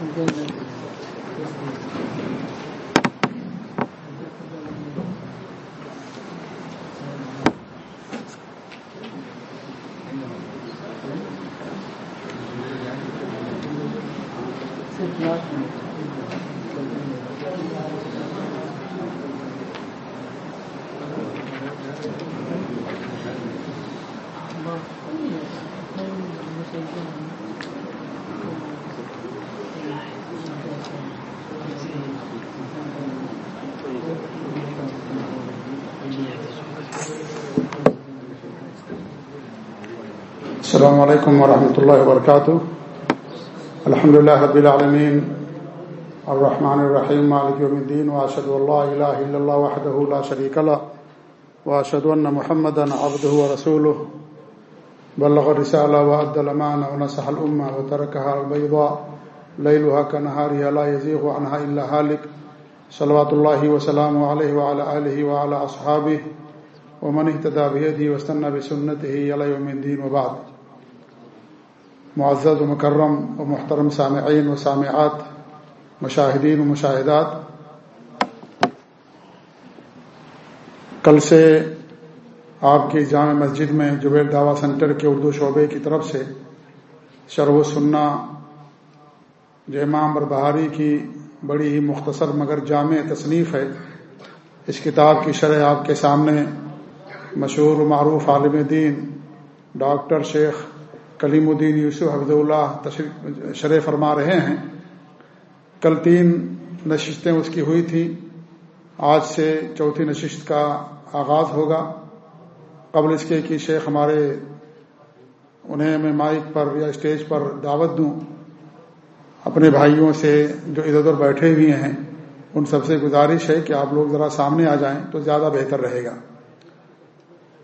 ہے السلام علیکم ورحمۃ اللہ وبرکاتہ الحمد لله رب العالمين. الرحمن الرحيم. مالك يوم الدين. واشهد ان لا اله الا الله وحده لا شريك له. واشهد ان محمدا عبده ورسوله. بلغ الرساله وادى الامانه ونصح الامه وتركها على البيضاء. ليلها كنهارها لا يزيغ عنها الا هالك. صلوات الله وسلامه عليه وعلى اله وعلى اصحابه ومن اهتدى بهديه واستنى بسنته الى يوم الدين وبعد. معزز و مکرم و محترم سامعین و سامعات، مشاہدین و مشاہدات۔ کل سے آپ کی جامع مسجد میں جبیل دعوی سینٹر کے اردو شعبے کی طرف سے شرح و سننا جو امام بربہاری کی بڑی ہی مختصر مگر جامع تصنیف ہے، اس کتاب کی شرح آپ کے سامنے مشہور و معروف عالم دین، ڈاکٹر شیخ کلیم الدین یوسف حفظ اللہ تشریف شرح فرما رہے ہیں۔ کل تین نشستیں اس کی ہوئی تھیں۔ آج سے چوتھی نشست کا آغاز ہوگا۔ قبل اس کے کہ شیخ ہمارے انہیں میں مائک پر یا اسٹیج پر دعوت دوں۔ اپنے بھائیوں سے جو ادھر ادھر بیٹھے ہوئے ہیں، ان سب سے گزارش ہے کہ آپ لوگ ذرا سامنے آ جائیں تو زیادہ بہتر رہے گا۔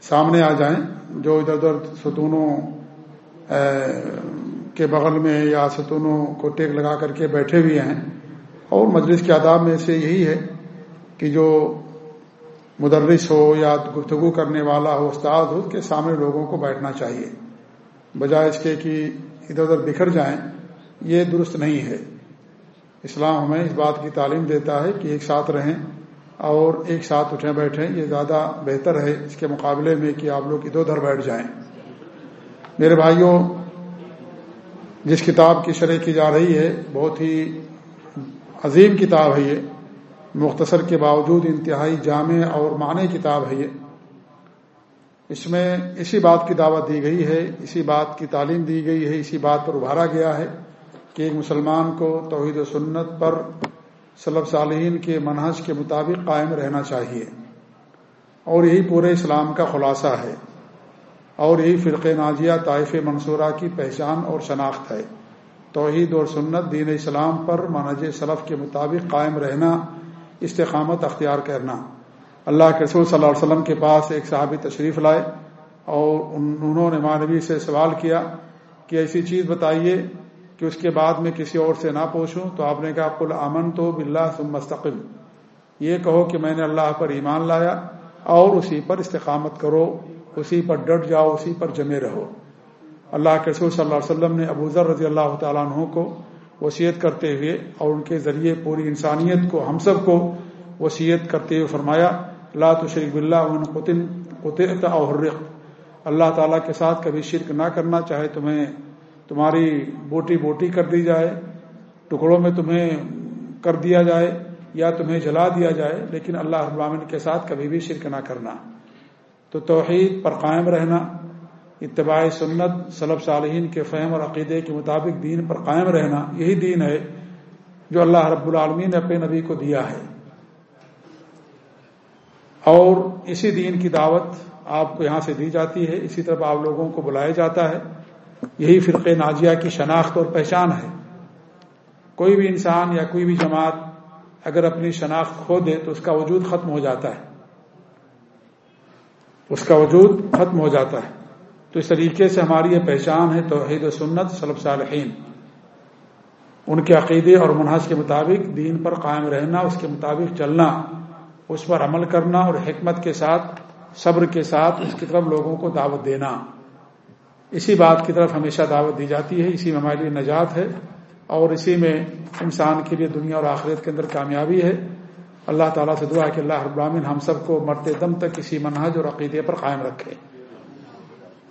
سامنے آ جائیں جو ادھر ادھر ستونوں کے بغل میں یا ستونوں کو ٹیک لگا کر کے بیٹھے ہوئے ہیں۔ اور مجلس کے آداب میں سے یہی ہے کہ جو مدرس ہو یا گفتگو کرنے والا ہو، استاد ہو، اس کے سامنے لوگوں کو بیٹھنا چاہیے۔ بجائے اس کے کہ ادھر ادھر بکھر جائیں، یہ درست نہیں ہے۔ اسلام ہمیں اس بات کی تعلیم دیتا ہے کہ ایک ساتھ رہیں اور ایک ساتھ اٹھیں بیٹھیں، یہ زیادہ بہتر ہے اس کے مقابلے میں کہ آپ لوگ ادھر ادھر بیٹھ جائیں۔ میرے بھائیوں، جس کتاب کی شرح کی جا رہی ہے، بہت ہی عظیم کتاب ہے یہ، مختصر کے باوجود انتہائی جامع اور معنی کتاب ہے یہ۔ اس میں اسی بات کی دعوت دی گئی ہے، اسی بات کی تعلیم دی گئی ہے، اسی بات پر ابھارا گیا ہے کہ ایک مسلمان کو توحید و سنت پر صلب صالحین کے منحص کے مطابق قائم رہنا چاہیے۔ اور یہی پورے اسلام کا خلاصہ ہے۔ اور یہی فرق ناجیہ طائف منصورہ کی پہچان اور شناخت ہے۔ توحید اور سنت دین اسلام پر منہج صلف کے مطابق قائم رہنا، استقامت اختیار کرنا۔ اللہ کے رسول صلی اللہ علیہ وسلم کے پاس ایک صحابی تشریف لائے اور انہوں نے مانوی سے سوال کیا کہ ایسی چیز بتائیے کہ اس کے بعد میں کسی اور سے نہ پوچھوں۔ تو آپ نے کہا کل امن تو بلّہ مستقل یہ کہو کہ میں نے اللہ پر ایمان لایا اور اسی پر استقامت کرو۔ اسی پر ڈٹ جاؤ، اسی پر جمے رہو۔ اللہ کے رسول صلی اللہ علیہ وسلم نے ابو ذر رضی اللہ تعالیٰ عنہ کو وصیت کرتے ہوئے اور ان کے ذریعے پوری انسانیت کو، ہم سب کو وصیت کرتے ہوئے فرمایا، لا تشریف قطن اورق اللہ تعالیٰ کے ساتھ کبھی شرک نہ کرنا، چاہے تمہیں تمہاری بوٹی بوٹی کر دی جائے، ٹکڑوں میں تمہیں کر دیا جائے یا تمہیں جلا دیا جائے، لیکن اللہ ابامن کے ساتھ کبھی بھی شرک نہ کرنا۔ تو توحید پر قائم رہنا، اتباع سنت صلب صالحین کے فہم اور عقیدے کے مطابق دین پر قائم رہنا، یہی دین ہے جو اللہ رب العالمین نے اپنے نبی کو دیا ہے۔ اور اسی دین کی دعوت آپ کو یہاں سے دی جاتی ہے، اسی طرح آپ لوگوں کو بلایا جاتا ہے۔ یہی فرق ناجیہ کی شناخت اور پہچان ہے۔ کوئی بھی انسان یا کوئی بھی جماعت اگر اپنی شناخت کھو دے تو اس کا وجود ختم ہو جاتا ہے۔ اس کا وجود ختم ہو جاتا ہے۔ تو اس طریقے سے ہماری یہ پہچان ہے توحید و سنت صلب صالحین۔ ان کے عقیدے اور منحص کے مطابق دین پر قائم رہنا، اس کے مطابق چلنا، اس پر عمل کرنا اور حکمت کے ساتھ، صبر کے ساتھ اس کی طرف لوگوں کو دعوت دینا۔ اسی بات کی طرف ہمیشہ دعوت دی جاتی ہے، اسی میں ہماری نجات ہے۔ اور اسی میں انسان کے لیے دنیا اور آخرت کے اندر کامیابی ہے۔ اللہ تعالیٰ سے دعا ہے کہ اللہ ابراہین ہم سب کو مرتے دم تک کسی منہج اور عقیدے پر قائم رکھے۔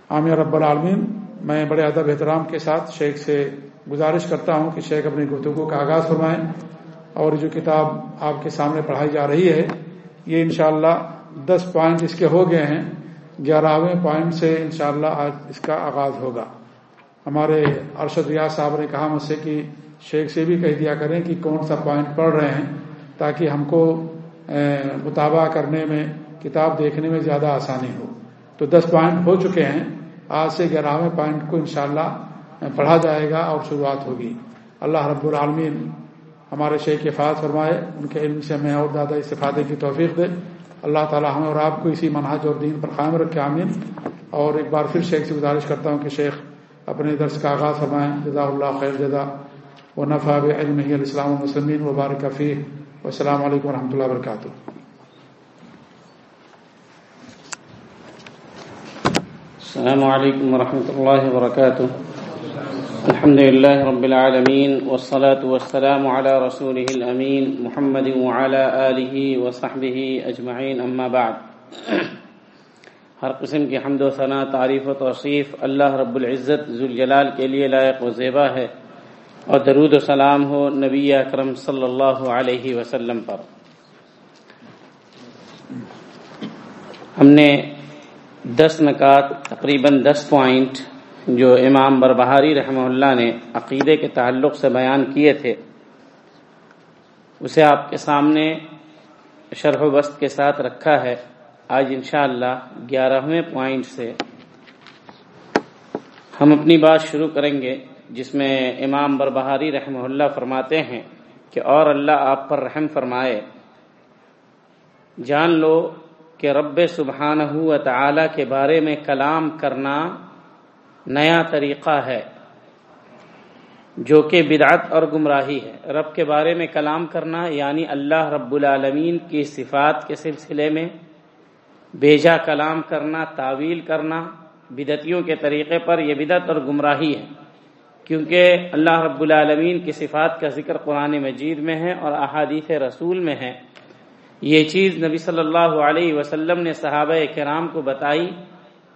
عامر رب العالمین۔ میں بڑے ادب احترام کے ساتھ شیخ سے گزارش کرتا ہوں کہ شیخ اپنی گفتگو کا آغاز فرمائیں اور جو کتاب آپ کے سامنے پڑھائی جا رہی ہے، یہ انشاءاللہ دس پوائنٹ اس کے ہو گئے ہیں۔ گیارہویں پوائنٹ سے انشاءاللہ آج اس کا آغاز ہوگا۔ ہمارے ارشد ریاض صاحب نے کہا مجھ سے کہ شیخ سے بھی کہہ دیا کریں کہ کون سا پوائنٹ پڑھ رہے ہیں۔ تاکہ ہم کو مطالبہ کرنے میں، کتاب دیکھنے میں زیادہ آسانی ہو۔ تو دس پوائنٹ ہو چکے ہیں۔ آج سے گیارہویں پوائنٹ کو انشاءاللہ پڑھا جائے گا اور شروعات ہوگی۔ اللہ رب العالمین ہمارے شیخ کے فاض فرمائے، ان کے علم سے ہمیں اور زیادہ استفادے کی توفیق دے۔ اللہ تعالی ہمیں اور آپ کو اسی منہج اور دین پر قائم رکھے، آمین۔ اور ایک بار پھر شیخ سے گزارش کرتا ہوں کہ شیخ اپنے درس کا آغاز فرمائیں۔ جزا اللہ خیر جزا۔ و نفع علم علیہ السلام المسلمین وبارک فی السلام علیکم و رحمۃ اللہ وبرکاتہ۔ السلام علیکم ورحمۃ اللہ وبرکاتہ۔ الحمد لله رب العالمين والصلاة والسلام على رسوله الأمين محمد وعلى آله وصحبه أجمعين أما بعد۔ ہر قسم کی حمد و ثناء تعریف و توصیف اللہ رب العزت ذوالجلال کے لیے لائق و زیبا ہے۔ اور درود و سلام ہو نبی اکرم صلی اللہ علیہ وسلم پر۔ ہم نے دس نکات، تقریباً دس پوائنٹ جو امام بربہاری رحمہ اللہ نے عقیدے کے تعلق سے بیان کیے تھے، اسے آپ کے سامنے شرح و بست کے ساتھ رکھا ہے۔ آج انشاءاللہ اللہ گیارہویں پوائنٹ سے ہم اپنی بات شروع کریں گے۔ جس میں امام بربہاری رحمہ اللہ فرماتے ہیں کہ اور اللہ آپ پر رحم فرمائے۔ جان لو کہ رب سبحانہ و تعالی کے بارے میں کلام کرنا نیا طریقہ ہے، جو کہ بدعت اور گمراہی ہے۔ رب کے بارے میں کلام کرنا یعنی اللہ رب العالمین کی صفات کے سلسلے میں بیجا کلام کرنا، تعویل کرنا بدتیوں کے طریقے پر یہ بدت اور گمراہی ہے۔ کیونکہ اللہ رب العالمین کی صفات کا ذکر قرآن مجید میں ہے اور احادیث رسول میں ہے۔ یہ چیز نبی صلی اللہ علیہ وسلم نے صحابہ کرام کو بتائی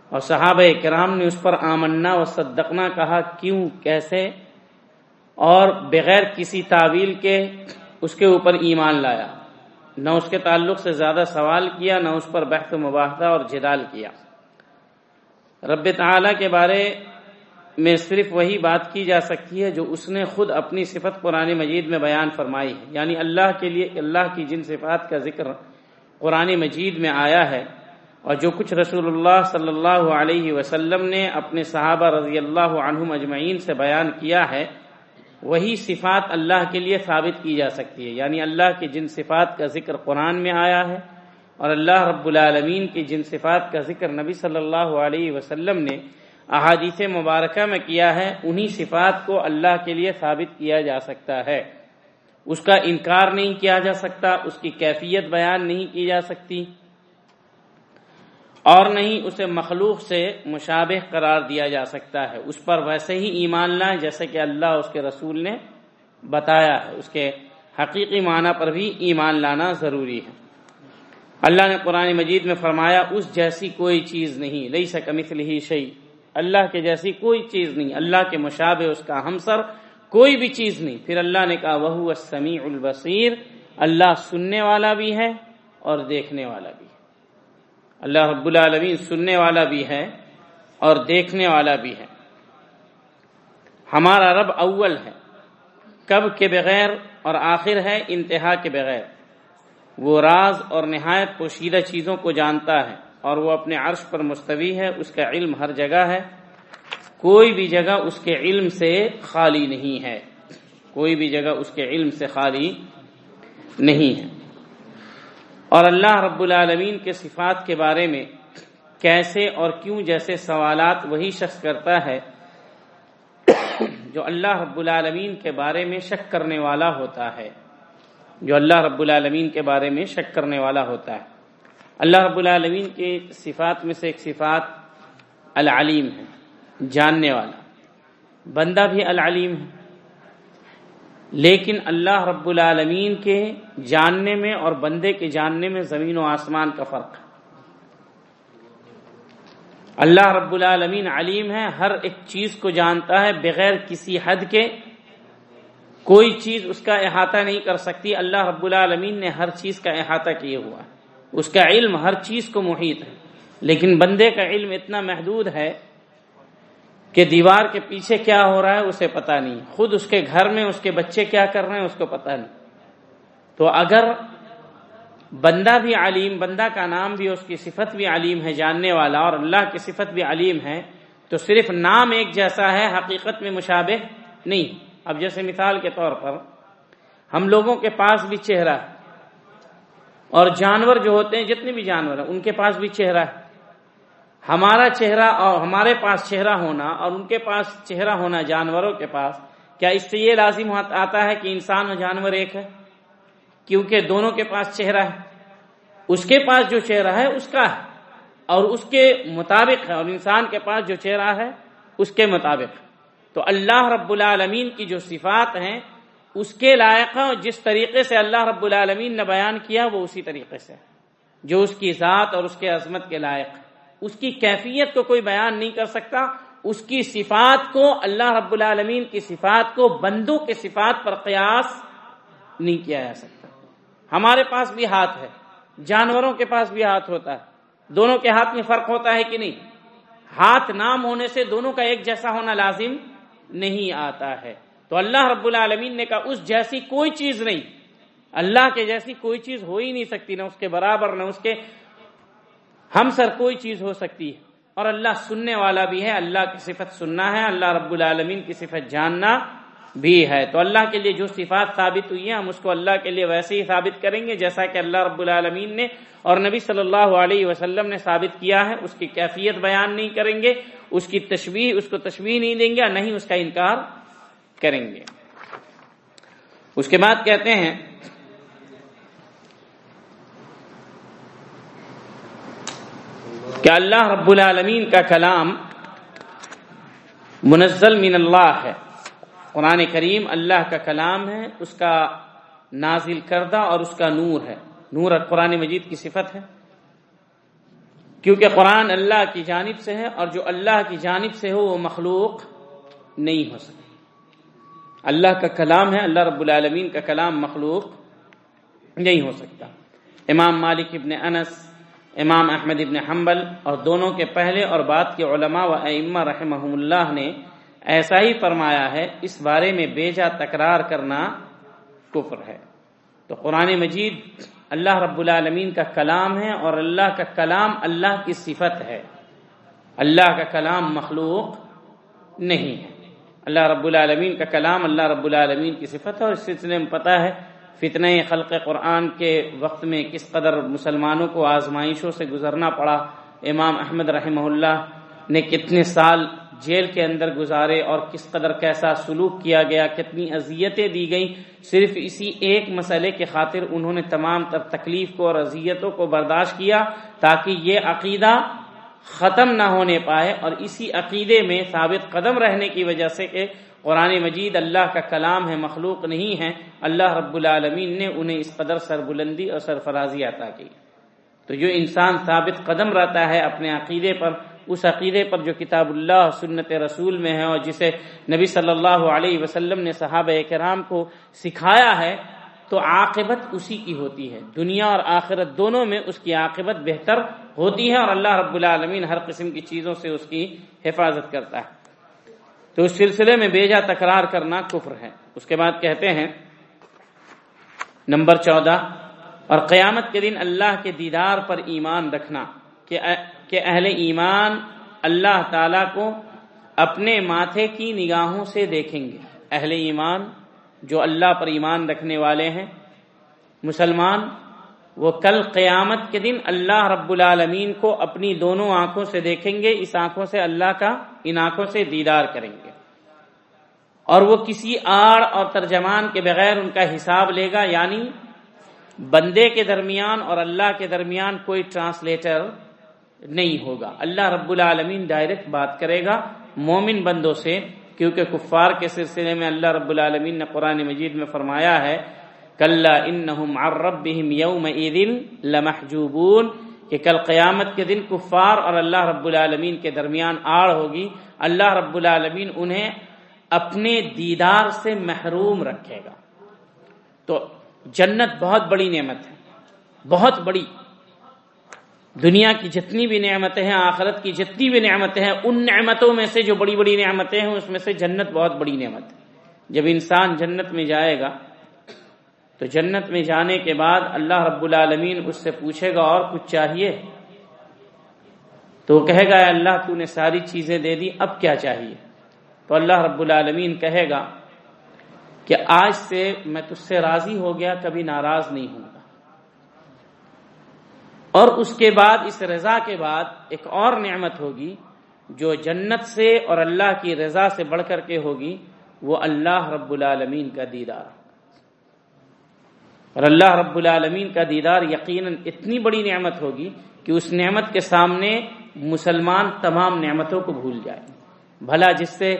اور صحابہ کرام نے اس پر آمنا و صدقنا کہا، کیوں، کیسے؟ اور بغیر کسی تعویل کے اس کے اوپر ایمان لایا۔ نہ اس کے تعلق سے زیادہ سوال کیا، نہ اس پر بحث و مباحثہ اور جدال کیا۔ رب تعالی کے بارے میں صرف وہی بات کی جا سکتی ہے جو اس نے خود اپنی صفت قرآن مجید میں بیان فرمائی ہے۔ یعنی اللہ کے لیے اللہ کی جن صفات کا ذکر قرآن مجید میں آیا ہے اور جو کچھ رسول اللہ صلی اللہ علیہ وسلم نے اپنے صحابہ رضی اللہ عنہم اجمعین سے بیان کیا ہے، وہی صفات اللہ کے لیے ثابت کی جا سکتی ہے۔ یعنی اللہ کی جن صفات کا ذکر قرآن میں آیا ہے اور اللہ رب العالمین کی جن صفات کا ذکر نبی صلی اللہ علیہ وسلم نے احادیث مبارکہ میں کیا ہے، انہی صفات کو اللہ کے لیے ثابت کیا جا سکتا ہے۔ اس کا انکار نہیں کیا جا سکتا، اس کی کیفیت بیان نہیں کی جا سکتی۔ اور نہیں، اسے مخلوق سے مشابہ قرار دیا جا سکتا ہے۔ اس پر ویسے ہی ایمان لائیں، جیسے کہ اللہ اس کے رسول نے بتایا ہے۔ اس کے حقیقی معنی پر بھی ایمان لانا ضروری ہے۔ اللہ نے قرآن مجید میں فرمایا، اس جیسی کوئی چیز نہیں لئی سک مثل ہی شعی اللہ کے جیسی کوئی چیز نہیں، اللہ کے مشابہ اس کا ہمسر کوئی بھی چیز نہیں۔ پھر اللہ نے کہا وہ سمیع البصیر، اللہ سننے والا بھی ہے اور دیکھنے والا بھی اللہ رب العالمین سننے والا بھی ہے اور دیکھنے والا بھی ہے۔ ہمارا رب اول ہے، کب کے بغیر اور آخر ہے، انتہا کے بغیر۔ وہ راز اور نہایت پوشیدہ چیزوں کو جانتا ہے۔ اور وہ اپنے عرش پر مستوی ہے، اس کا علم ہر جگہ ہے۔ کوئی بھی جگہ اس کے علم سے خالی نہیں ہے۔ کوئی بھی جگہ اس کے علم سے خالی نہیں ہے۔ اور اللہ رب العالمین کے صفات کے بارے میں کیسے اور کیوں جیسے سوالات وہی شخص کرتا ہے جو اللہ رب العالمین کے بارے میں شک کرنے والا ہوتا ہے۔ جو اللہ رب العالمین کے بارے میں شک کرنے والا ہوتا ہے۔ اللہ رب العالمین کے صفات میں سے ایک صفات العلیم ہے، جاننے والا۔ بندہ بھی العلیم ہے، لیکن اللہ رب العالمین کے جاننے میں اور بندے کے جاننے میں زمین و آسمان کا فرق ہے۔ اللہ رب العالمین علیم ہے، ہر ایک چیز کو جانتا ہے، بغیر کسی حد کے کوئی چیز اس کا احاطہ نہیں کر سکتی۔ اللہ رب العالمین نے ہر چیز کا احاطہ کیے ہوا ہے۔ اس کا علم ہر چیز کو محیط ہے۔ لیکن بندے کا علم اتنا محدود ہے کہ دیوار کے پیچھے کیا ہو رہا ہے اسے پتا نہیں۔ خود اس کے گھر میں اس کے بچے کیا کر رہے ہیں اس کو پتا نہیں۔ تو اگر بندہ بھی علیم، بندہ کا نام بھی، اس کی صفت بھی علیم ہے، جاننے والا، اور اللہ کی صفت بھی علیم ہے، تو صرف نام ایک جیسا ہے، حقیقت میں مشابہ نہیں۔ اب جیسے مثال کے طور پر ہم لوگوں کے پاس بھی چہرہ ہے۔ اور جانور جو ہوتے ہیں، جتنے بھی جانور ہیں، ان کے پاس بھی چہرہ ہے۔ ہمارا چہرہ اور ہمارے پاس چہرہ ہونا اور ان کے پاس چہرہ ہونا جانوروں کے پاس، کیا اس سے یہ لازم آتا ہے کہ انسان اور جانور ایک ہے؟ کیونکہ دونوں کے پاس چہرہ ہے۔ اس کے پاس جو چہرہ ہے، اس کا ہے۔ اور اس کے مطابق ہے، اور انسان کے پاس جو چہرہ ہے، اس کے مطابق۔ تو اللہ رب العالمین کی جو صفات ہیں اس کے لائق ہے جس طریقے سے اللہ رب العالمین نے بیان کیا وہ اسی طریقے سے جو اس کی ذات اور اس کے عظمت کے لائق اس کی کیفیت کو کوئی بیان نہیں کر سکتا، اس کی صفات کو اللہ رب العالمین کی صفات کو بندوں کے صفات پر قیاس نہیں کیا جا سکتا۔ ہمارے پاس بھی ہاتھ ہے، جانوروں کے پاس بھی ہاتھ ہوتا ہے۔ دونوں کے ہاتھ میں فرق ہوتا ہے کہ نہیں؟ ہاتھ نام ہونے سے دونوں کا ایک جیسا ہونا لازم نہیں آتا ہے۔ تو اللہ رب العالمین نے کہا، اس جیسی کوئی چیز نہیں۔ اللہ کے جیسی کوئی چیز ہو ہی نہیں سکتی، نہ اس کے برابر، نہ اس کے ہم سر کوئی چیز ہو سکتی ہے۔ اور اللہ سننے والا بھی ہے، اللہ کی صفت سننا ہے، اللہ رب العالمین کی صفت جاننا بھی ہے۔ تو اللہ کے لیے جو صفات ثابت ہوئی ہیں، ہم اس کو اللہ کے لیے ویسے ہی ثابت کریں گے، جیسا کہ اللہ رب العالمین نے اور نبی صلی اللہ علیہ وسلم نے ثابت کیا ہے۔ اس کی کیفیت بیان نہیں کریں گے، اس کی تشبیح اس کو تشبیح نہیں دیں گے نہیں اس کا انکار کریں گے۔ اس کے بعد کہتے ہیں، کہ اللہ رب العالمین کا کلام منزل من اللہ ہے۔ قرآن کریم اللہ کا کلام ہے، اس کا نازل کردہ اور اس کا نور ہے۔ نور قرآن مجید کی صفت ہے۔ کیونکہ قرآن اللہ کی جانب سے ہے اور جو اللہ کی جانب سے ہو، وہ مخلوق نہیں ہو سکتا۔ اللہ کا کلام ہے، اللہ رب العالمین کا کلام مخلوق نہیں ہو سکتا۔ امام مالک ابن انس، امام احمد ابن حنبل اور دونوں کے پہلے اور بعد کے علماء و ائمہ رحمہ اللہ نے ایسا ہی فرمایا ہے، اس بارے میں بیجا تکرار کرنا کفر ہے۔ تو قرآن مجید اللہ رب العالمین کا کلام ہے اور اللہ کا کلام اللہ کی صفت ہے۔ اللہ کا کلام مخلوق نہیں ہے۔ اللہ رب العالمین کا کلام اللہ رب العالمین کی صفت ہے اور اس سلسلے میں پتہ ہے فتنہ خلق قرآن کے وقت میں کس قدر مسلمانوں کو آزمائشوں سے گزرنا پڑا۔ امام احمد رحمہ اللہ نے کتنے سال جیل کے اندر گزارے اور کس قدر کیسا سلوک کیا گیا، کتنی اذیتیں دی گئیں۔ صرف اسی ایک مسئلے کے خاطر انہوں نے تمام تر تکلیف کو اور اذیتوں کو برداشت کیا تاکہ یہ عقیدہ ختم نہ ہونے پائے اور اسی عقیدے میں ثابت قدم رہنے کی وجہ سے کہ قرآن مجید اللہ کا کلام ہے، مخلوق نہیں ہے، اللہ رب العالمین نے انہیں اس قدر سربلندی اور سرفرازی عطا کی۔ تو جو انسان ثابت قدم رہتا ہے اپنے عقیدے پر، اس عقیدے پر جو کتاب اللہ سنت رسول میں ہے اور جسے نبی صلی اللہ علیہ وسلم نے صحابہ کرام کو سکھایا ہے تو عاقبت اسی کی ہوتی ہے۔ دنیا اور آخرت دونوں میں اس کی عاقبت بہتر ہوتی ہے اور اللہ رب العالمین ہر قسم کی چیزوں سے اس کی حفاظت کرتا ہے۔ تو اس سلسلے میں بیجا تکرار کرنا کفر ہے۔ اس کے بعد کہتے ہیں، نمبر چودہ، اور قیامت کے دن اللہ کے دیدار پر ایمان رکھنا کہ اہل ایمان اللہ تعالی کو اپنے ماتھے کی نگاہوں سے دیکھیں گے۔ اہل ایمان جو اللہ پر ایمان رکھنے والے ہیں، مسلمان، وہ کل قیامت کے دن اللہ رب العالمین کو اپنی دونوں آنکھوں سے دیکھیں گے، اس آنکھوں سے اللہ کا، ان آنکھوں سے دیدار کریں گے۔ اور وہ کسی آڑ اور ترجمان کے بغیر ان کا حساب لے گا یعنی بندے کے درمیان اور اللہ کے درمیان کوئی ٹرانسلیٹر نہیں ہوگا۔ اللہ رب العالمین ڈائریکٹ بات کرے گا، مومن بندوں سے کیونکہ کفار کے سلسلے میں اللہ رب العالمین نے قرآن مجید میں فرمایا ہے کل انہم عن ربہم یوم لمحجوبون، کہ کل قیامت کے دن کفار اور اللہ رب العالمین کے درمیان آڑ ہوگی، اللہ رب العالمین انہیں اپنے دیدار سے محروم رکھے گا۔ تو جنت بہت بڑی نعمت ہے، بہت بڑی۔ دنیا کی جتنی بھی نعمتیں ہیں، آخرت کی جتنی بھی نعمتیں ہیں، ان نعمتوں میں سے جو بڑی بڑی نعمتیں ہیں، اس میں سے جنت بہت بڑی نعمت ہے۔ جب انسان جنت میں جائے گا، تو جنت میں جانے کے بعد اللہ رب العالمین اس سے پوچھے گا، اور کچھ چاہیے؟ تو وہ کہے گا اللہ، تو نے ساری چیزیں دے دی، اب کیا چاہیے؟ تو اللہ رب العالمین کہے گا کہ آج سے میں تجھ سے راضی ہو گیا، کبھی ناراض نہیں ہوں گا۔ اور اس کے بعد، اس رضا کے بعد ایک اور نعمت ہوگی جو جنت سے اور اللہ کی رضا سے بڑھ کر کے ہوگی، وہ اللہ رب العالمین کا دیدار۔ اور اللہ رب العالمین کا دیدار یقیناً اتنی بڑی نعمت ہوگی کہ اس نعمت کے سامنے مسلمان تمام نعمتوں کو بھول جائے۔ بھلا جس سے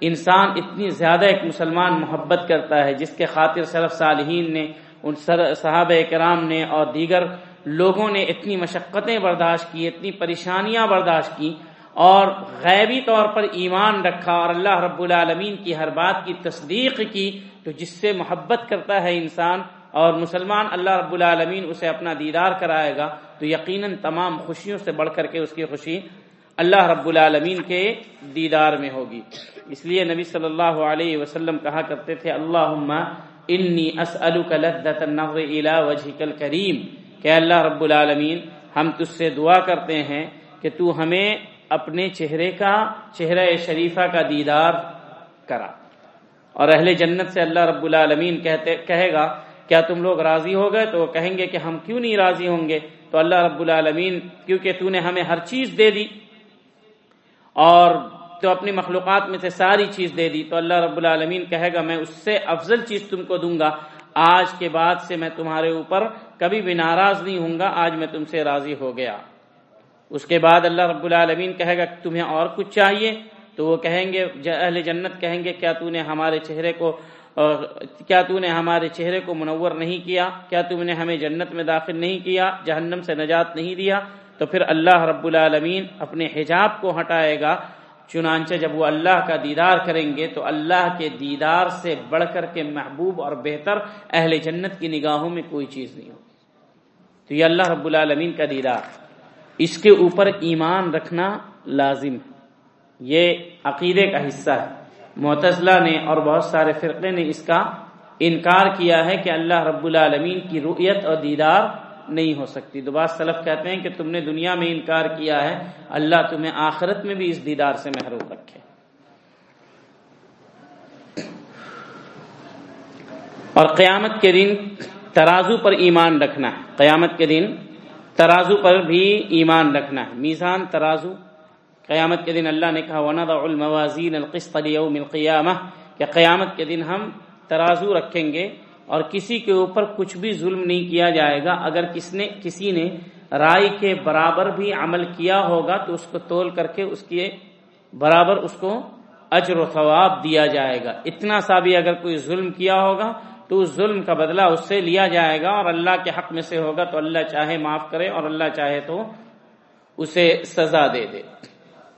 انسان اتنی زیادہ ایک مسلمان محبت کرتا ہے، جس کے خاطر صرف صالحین نے، ان صحابہ کرام نے اور دیگر لوگوں نے اتنی مشقتیں برداشت کی، اتنی پریشانیاں برداشت کی اور غیبی طور پر ایمان رکھا اور اللہ رب العالمین کی ہر بات کی تصدیق کی تو جس سے محبت کرتا ہے انسان اور مسلمان اللہ رب العالمین اسے اپنا دیدار کرائے گا تو یقیناً تمام خوشیوں سے بڑھ کر کے اس کی خوشی اللہ رب العالمین کے دیدار میں ہوگی۔ اس لیے نبی صلی اللہ علیہ وسلم کہا کرتے تھے اللہ انی اسألک لذت النظر الى وجهك الكریم کہ اللہ رب العالمین ہم تجھ سے دعا کرتے ہیں کہ تو ہمیں اپنے چہرے کا، چہرہ شریفہ کا دیدار کرا۔ اور اہل جنت سے اللہ رب العالمین کہتے، کہے گا، کیا تم لوگ راضی ہو گئے؟ تو وہ کہیں گے کہ ہم کیوں نہیں راضی ہوں گے؟ تو اللہ رب العالمین، کیونکہ تو نے ہمیں ہر چیز دے دی اور تو اپنی مخلوقات میں سے ساری چیز دے دی، تو اللہ رب العالمین کہے گا، میں اس سے افضل چیز تم کو دوں گا۔ آج کے بعد سے میں تمہارے اوپر کبھی بھی ناراض نہیں ہوں گا، آج میں تم سے راضی ہو گیا۔ اس کے بعد اللہ رب العالمین کہے گا کہ تمہیں اور کچھ چاہیے؟ تو وہ کہیں گے اہل جنت کہیں گے، کیا تو نے ہمارے چہرے کو کیا تو نے ہمارے چہرے کو منور نہیں کیا؟ کیا تم نے ہمیں جنت میں داخل نہیں کیا؟ جہنم سے نجات نہیں دیا؟ تو پھر اللہ رب العالمین اپنے حجاب کو ہٹائے گا۔ چنانچہ جب وہ اللہ کا دیدار کریں گے، تو اللہ کے دیدار سے بڑھ کر کے محبوب اور بہتر اہل جنت کی نگاہوں میں کوئی چیز نہیں ہو تو یہ اللہ رب العالمین کا دیدار۔ اس کے اوپر ایمان رکھنا لازم۔ ہے یہ عقیدے کا حصہ ہے۔ معتزلہ نے اور بہت سارے فرقے نے اس کا انکار کیا ہے کہ اللہ رب العالمین کی رؤیت اور دیدار نہیں ہو سکتی۔ دوبار سلف کہتے ہیں کہ تم نے دنیا میں انکار کیا ہے۔ اللہ تمہیں آخرت میں بھی اس دیدار سے محروم رکھے۔ اور قیامت کے دن ترازو پر ایمان رکھنا ہے۔ قیامت کے دن ترازو پر بھی ایمان رکھنا ہے۔ میزان ترازو۔ قیامت کے دن اللہ نے کہا الموازین القسط لیوم القیامہ کہ قیامت کے دن ہم ترازو رکھیں گے اور کسی کے اوپر کچھ بھی ظلم نہیں کیا جائے گا۔ اگر کس نے، کسی نے رائے کے برابر بھی عمل کیا ہوگا تو اس کو تول کر کے اس کے برابر اس کو اجر و ثواب دیا جائے گا۔ اتنا سا بھی اگر کوئی ظلم کیا ہوگا تو اس ظلم کا بدلہ اس سے لیا جائے گا اور اللہ کے حق میں سے ہوگا تو اللہ چاہے معاف کرے اور اللہ چاہے تو اسے سزا دے دے۔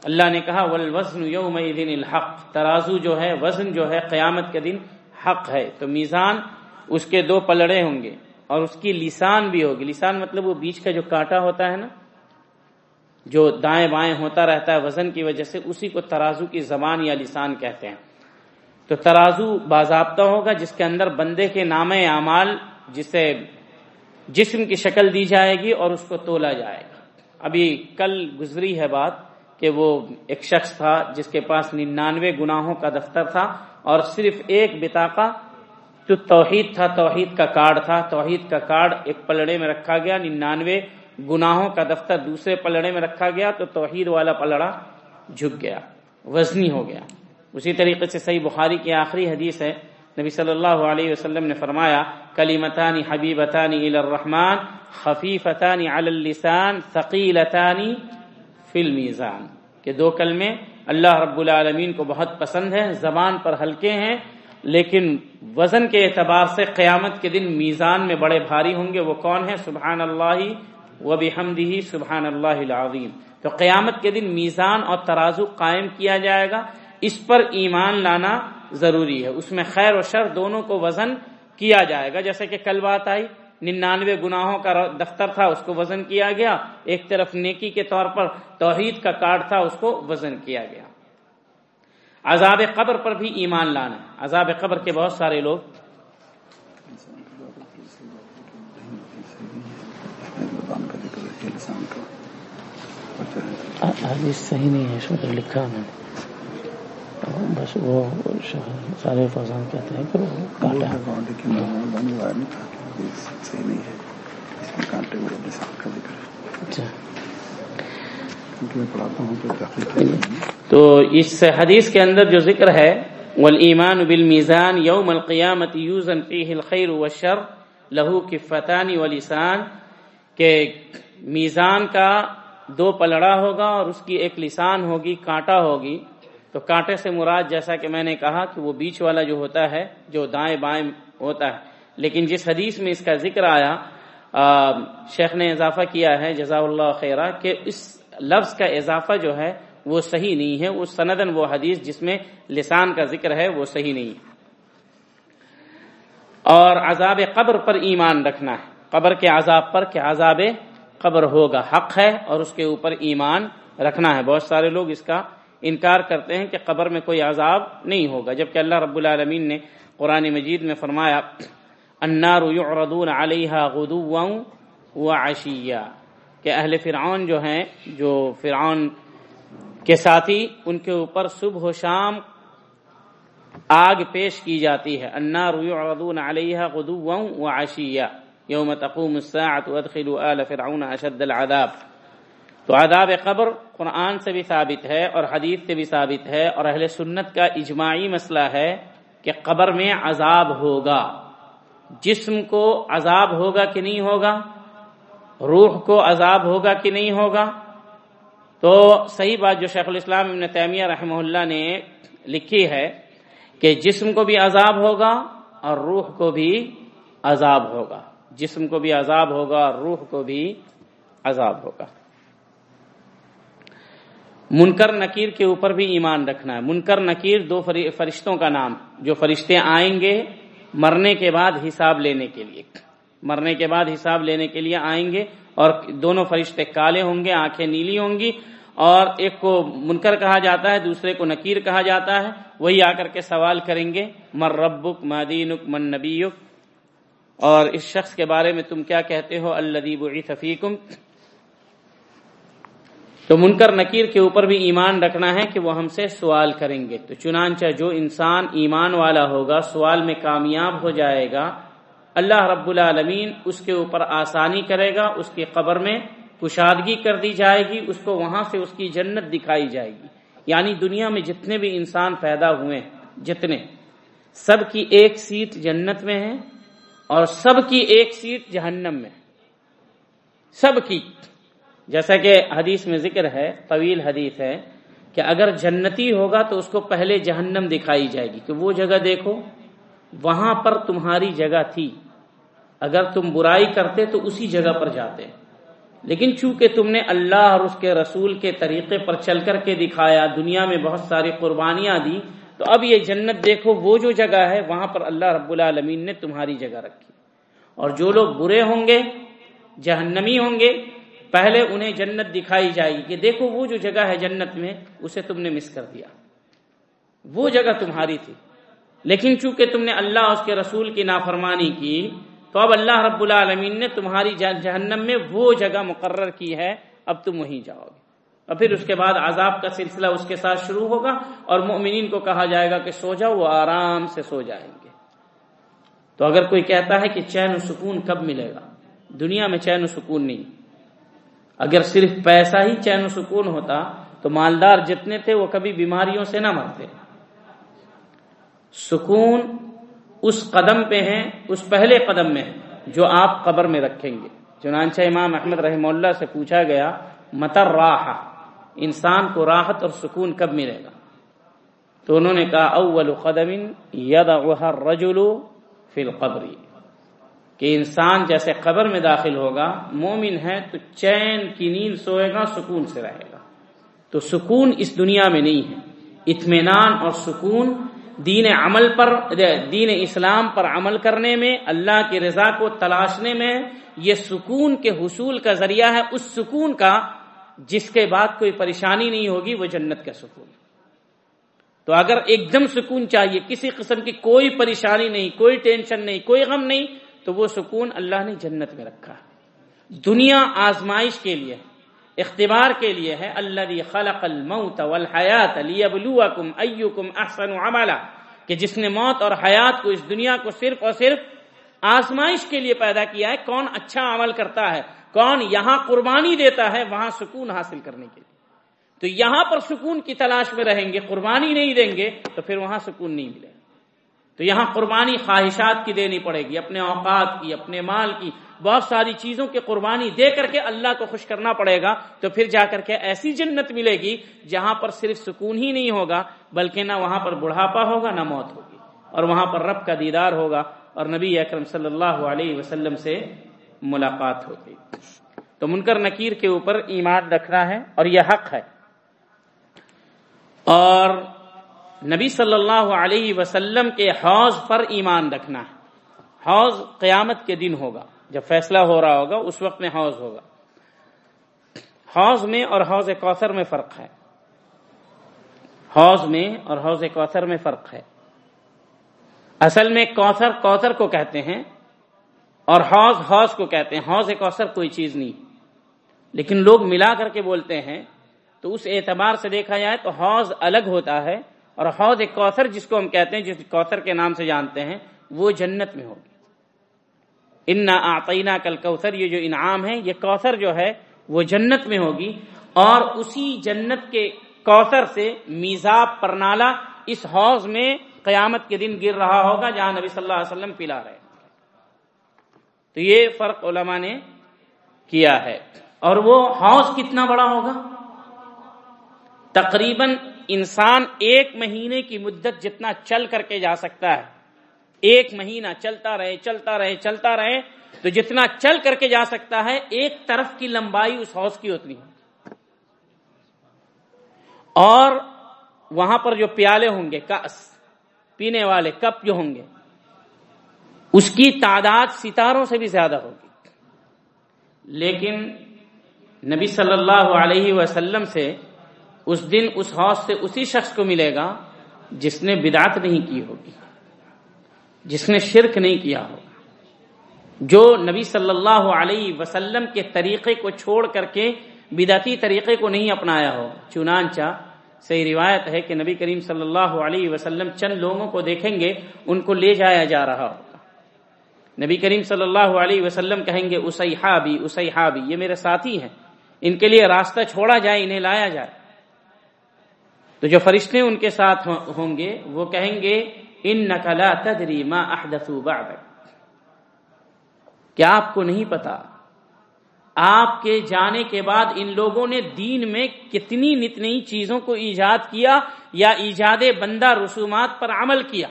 اللہ نے کہا ولوزن یوم الحق ترازو جو ہے، وزن جو ہے، قیامت کے دن حق ہے۔ تو میزان اس کے دو پلڑے ہوں گے اور اس کی لسان بھی ہوگی۔ لسان مطلب وہ بیچ کا جو کانٹا ہوتا ہے نا، جو دائیں بائیں ہوتا رہتا ہے وزن کی وجہ سے، اسی کو ترازو کی زبان یا لسان کہتے ہیں۔ تو ترازو باضابطہ ہوگا جس کے اندر بندے کے نام اعمال جسے جسم کی شکل دی جائے گی اور اس کو تولا جائے گا۔ ابھی کل گزری ہے بات کہ وہ ایک شخص تھا جس کے پاس ننانوے گناہوں کا دفتر تھا اور صرف ایک بتاقا جو توحید تھا، توحید کا کارڈ تھا۔ توحید کا کارڈ ایک پلڑے میں رکھا گیا، ننانوے گناہوں کا دفتر دوسرے پلڑے میں رکھا گیا تو توحید والا پلڑا جھک گیا، وزنی ہو گیا۔ اسی طریقے سے صحیح بخاری کی آخری حدیث ہے۔ نبی صلی اللہ علیہ وسلم نے فرمایا کلیمتانی حبیبتانی الرحمن، خفیفتانی علی اللسان، ثقیلتانی فی المیزان. کہ دو کلمے اللہ رب العالمین کو بہت پسند ہے زبان پر ہلکے ہیں، لیکن وزن کے اعتبار سے قیامت کے دن میزان میں بڑے بھاری ہوں گے۔ وہ کون ہے سبحان اللہ و بحمدہ سبحان اللہ العظیم۔ تو قیامت کے دن میزان اور ترازو قائم کیا جائے گا۔ اس پر ایمان لانا ضروری ہے۔ اس میں خیر و شر دونوں کو وزن کیا جائے گا۔ جیسے کہ کل بات آئی، ننانوے گناہوں کا دفتر تھا، اس کو وزن کیا گیا۔ ایک طرف نیکی کے طور پر توحید کا کارڈ تھا، اس کو وزن کیا گیا۔ عذاب قبر پر بھی ایمان لانا عذاب قبر کے بہت سارے لوگ۔ حدیث صحیح نہیں ہے لکھا میں بس وہ سارے فضان کہتے ہیں کہ وہ کاٹا اچھا۔ تو اس حدیث کے اندر جو ذکر ہے والایمان بالمیزان یوم القیامت یوزن فیہ الخیر والشر لہو کفتانی ولسان۔ کہ میزان کا دو پلڑا ہوگا اور اس کی ایک لسان ہوگی کانٹا ہوگی۔ تو کانٹے سے مراد جیسا کہ میں نے کہا کہ وہ بیچ والا جو ہوتا ہے، جو دائیں بائیں ہوتا ہے۔ لیکن جس حدیث میں اس کا ذکر آیا شیخ نے اضافہ کیا ہے جزا اللہ خیرہ، کہ اس لفظ کا اضافہ جو ہے، وہ صحیح نہیں ہے۔ وہ سندن وہ حدیث جس میں لسان کا ذکر ہے، وہ صحیح نہیں ہے۔ اور عذاب قبر پر ایمان رکھنا ہے۔ قبر کے عذاب پر کہ عذاب قبر ہوگا، حق ہے اور اس کے اوپر ایمان رکھنا ہے۔ بہت سارے لوگ اس کا انکار کرتے ہیں کہ قبر میں کوئی عذاب نہیں ہوگا، جبکہ اللہ رب العالمین نے قرآن مجید میں فرمایا، النار يعرضون عليها غدوا وعشيا۔ کہ اہل فرعون جو ہیں، جو فرعون کے ساتھی، ان کے اوپر صبح و شام آگ پیش کی جاتی ہے۔ النار يعرضون عليها غدوا وعشيا۔ يوم تقوم الساعة وادخلوا آل فرعون اشد العذاب۔ تو عذاب قبر قرآن سے بھی ثابت ہے اور حدیث سے بھی ثابت ہے اور اہل سنت کا اجماعی مسئلہ ہے کہ قبر میں عذاب ہوگا۔ جسم کو عذاب ہوگا کہ نہیں ہوگا؟ روح کو عذاب ہوگا کہ نہیں ہوگا؟ تو صحیح بات جو شیخ الاسلام ابن تیمیہ رحمہ اللہ نے لکھی ہے کہ جسم کو بھی عذاب ہوگا اور روح کو بھی عذاب ہوگا۔ جسم کو بھی عذاب ہوگا اور روح کو بھی عذاب ہوگا۔ منکر نکیر کے اوپر بھی ایمان رکھنا ہے۔ منکر نکیر دو فرشتوں کا نام، جو فرشتے آئیں گے مرنے کے بعد حساب لینے کے لیے۔ مرنے کے بعد حساب لینے کے لیے آئیں گے اور دونوں فرشتے کالے ہوں گے، آنکھیں نیلی ہوں گی اور ایک کو منکر کہا جاتا ہے، دوسرے کو نکیر کہا جاتا ہے۔ وہی آ کر کے سوال کریں گے مر ربک مدینک من نبیک اور اس شخص کے بارے میں تم کیا کہتے ہو؟ الدیب فیکم؟ تو منکر نکیر کے اوپر بھی ایمان رکھنا ہے کہ وہ ہم سے سوال کریں گے۔ تو چنانچہ جو انسان ایمان والا ہوگا، سوال میں کامیاب ہو جائے گا، اللہ رب العالمین اس کے اوپر آسانی کرے گا، اس کی قبر میں کشادگی کر دی جائے گی، اس کو وہاں سے اس کی جنت دکھائی جائے گی۔ یعنی دنیا میں جتنے بھی انسان پیدا ہوئے، جتنے، سب کی ایک سیٹ جنت میں ہے اور سب کی ایک سیٹ جہنم میں۔ سب کی۔ جیسا کہ حدیث میں ذکر ہے، طویل حدیث ہے کہ اگر جنتی ہوگا تو اس کو پہلے جہنم دکھائی جائے گی کہ وہ جگہ دیکھو، وہاں پر تمہاری جگہ تھی۔ اگر تم برائی کرتے تو اسی جگہ پر جاتے۔ لیکن چونکہ تم نے اللہ اور اس کے رسول کے طریقے پر چل کر کے دکھایا، دنیا میں بہت ساری قربانیاں دی تو اب یہ جنت دیکھو، وہ جو جگہ ہے، وہاں پر اللہ رب العالمین نے تمہاری جگہ رکھی۔ اور جو لوگ برے ہوں گے، جہنمی ہوں گے پہلے انہیں جنت دکھائی جائے گی کہ دیکھو وہ جو جگہ ہے جنت میں، اسے تم نے مس کر دیا۔ وہ جگہ تمہاری تھی۔ لیکن چونکہ تم نے اللہ، اس کے رسول کی نافرمانی کی، تو اب اللہ رب العالمین نے تمہاری جہنم میں وہ جگہ مقرر کی ہے۔ اب تم وہیں جاؤ گے۔ اور پھر اس کے بعد عذاب کا سلسلہ اس کے ساتھ شروع ہوگا اور مؤمنین کو کہا جائے گا کہ سو جاؤ، وہ آرام سے سو جائیں گے۔ تو اگر کوئی کہتا ہے کہ چین و سکون کب ملے گا؟ دنیا میں چین و سکون نہیں۔ اگر صرف پیسہ ہی چین و سکون ہوتا تو مالدار جتنے تھے وہ کبھی بیماریوں سے نہ مرتے۔ سکون اس قدم پہ ہیں، اس پہلے قدم میں جو آپ قبر میں رکھیں گے۔ چنانچہ امام احمد رحم اللہ سے پوچھا گیا متر راہ انسان کو راحت اور سکون کب ملے گا؟ تو انہوں نے کہا، اول قدم ید الرجل فی القبری کہ انسان جیسے قبر میں داخل ہوگا، مومن ہے تو چین کی نیند سوئے گا، سکون سے رہے گا۔ تو سکون اس دنیا میں نہیں ہے۔ اطمینان اور سکون دین عمل پر، دین اسلام پر عمل کرنے میں، اللہ کی رضا کو تلاشنے میں، یہ سکون کے حصول کا ذریعہ ہے۔ اس سکون کا جس کے بعد کوئی پریشانی نہیں ہوگی، وہ جنت کا سکون۔ تو اگر ایک دم سکون چاہیے، کسی قسم کی کوئی پریشانی نہیں، کوئی ٹینشن نہیں، کوئی غم نہیں تو وہ سکون اللہ نے جنت میں رکھا دنیا آزمائش کے لیے، اختبار کے لیے ہے۔ اللہ خلق الموت والحیات لیبلوکم ایکم احسن عملا، کہ جس نے موت اور حیات کو اس دنیا کو صرف اور صرف آزمائش کے لیے پیدا کیا ہے۔ کون اچھا عمل کرتا ہے؟ کون یہاں قربانی دیتا ہے وہاں سکون حاصل کرنے کے لیے؟ تو یہاں پر سکون کی تلاش میں رہیں گے، قربانی نہیں دیں گے تو پھر وہاں سکون نہیں ملے گا۔ تو یہاں قربانی خواہشات کی دینی پڑے گی، اپنے اوقات کی، اپنے مال کی، بہت ساری چیزوں کی قربانی دے کر کے اللہ کو خوش کرنا پڑے گا، تو پھر جا کر کے ایسی جنت ملے گی جہاں پر صرف سکون ہی نہیں ہوگا، بلکہ نہ وہاں پر بڑھاپا ہوگا، نہ موت ہوگی، اور وہاں پر رب کا دیدار ہوگا، اور نبی اکرم صلی اللہ علیہ وسلم سے ملاقات ہوگی۔ تو منکر نکیر کے اوپر ایمان رکھنا ہے، اور یہ حق ہے۔ اور نبی صلی اللہ علیہ وسلم کے حوض پر ایمان رکھنا ہے۔ حوض قیامت کے دن ہوگا۔ جب فیصلہ ہو رہا ہوگا، اس وقت میں حوض ہوگا۔ حوض میں اور حوض کوثر میں فرق ہے۔ حوض میں اور حوض کوثر میں فرق ہے۔ اصل میں کوثر کوثر کو کہتے ہیں اور حوض حوض کو کہتے ہیں۔ حوض کوثر کوئی چیز نہیں۔ لیکن لوگ ملا کر کے بولتے ہیں تو اس اعتبار سے دیکھا جائے تو حوض الگ ہوتا ہے۔ اور حوض کوثر جس کو ہم کہتے ہیں، جس کوثر کے نام سے جانتے ہیں، وہ جنت میں ہوگی۔ انا آتئینہ کل کوثر یہ جو انعام ہے یہ کوثر جو ہے، وہ جنت میں ہوگی۔ اور اسی جنت کے کوثر سے میزاب پرنالا اس حوض میں قیامت کے دن گر رہا ہوگا، جہاں نبی صلی اللہ علیہ وسلم پلا رہے تو یہ فرق علماء نے کیا ہے۔ اور وہ حوض کتنا بڑا ہوگا؟ تقریباً انسان ایک مہینے کی مدت جتنا چل کر کے جا سکتا ہے، ایک مہینہ چلتا رہے چلتا رہے چلتا رہے، تو جتنا چل کر کے جا سکتا ہے، ایک طرف کی لمبائی اس ہاؤس کی اتنی اور وہاں پر جو پیالے ہوں گے کس پینے والے کپ جو ہوں گے، اس کی تعداد ستاروں سے بھی زیادہ ہوگی۔ لیکن نبی صلی اللہ علیہ وسلم سے اس دن اس حوض سے اسی شخص کو ملے گا جس نے بدعت نہیں کی ہوگی، جس نے شرک نہیں کیا ہو جو نبی صلی اللہ علیہ وسلم کے طریقے کو چھوڑ کر کے بدعتی طریقے کو نہیں اپنایا ہو، چنانچہ صحیح روایت ہے کہ نبی کریم صلی اللہ علیہ وسلم چند لوگوں کو دیکھیں گے، ان کو لے جایا جا رہا ہوگا۔ نبی کریم صلی اللہ علیہ وسلم کہیں گے اسحابی اسحابی یہ میرے ساتھی ہیں، ان کے لیے راستہ چھوڑا جائے، انہیں لایا جائے۔ تو جو فرشتے ان کے ساتھ ہوں گے، وہ کہیں گے ان نقلا تدری ماں کیا آپ کو نہیں پتا؟ آپ کے جانے کے بعد ان لوگوں نے دین میں کتنی نت نئی چیزوں کو ایجاد کیا یا ایجاد بندہ رسومات پر عمل کیا؟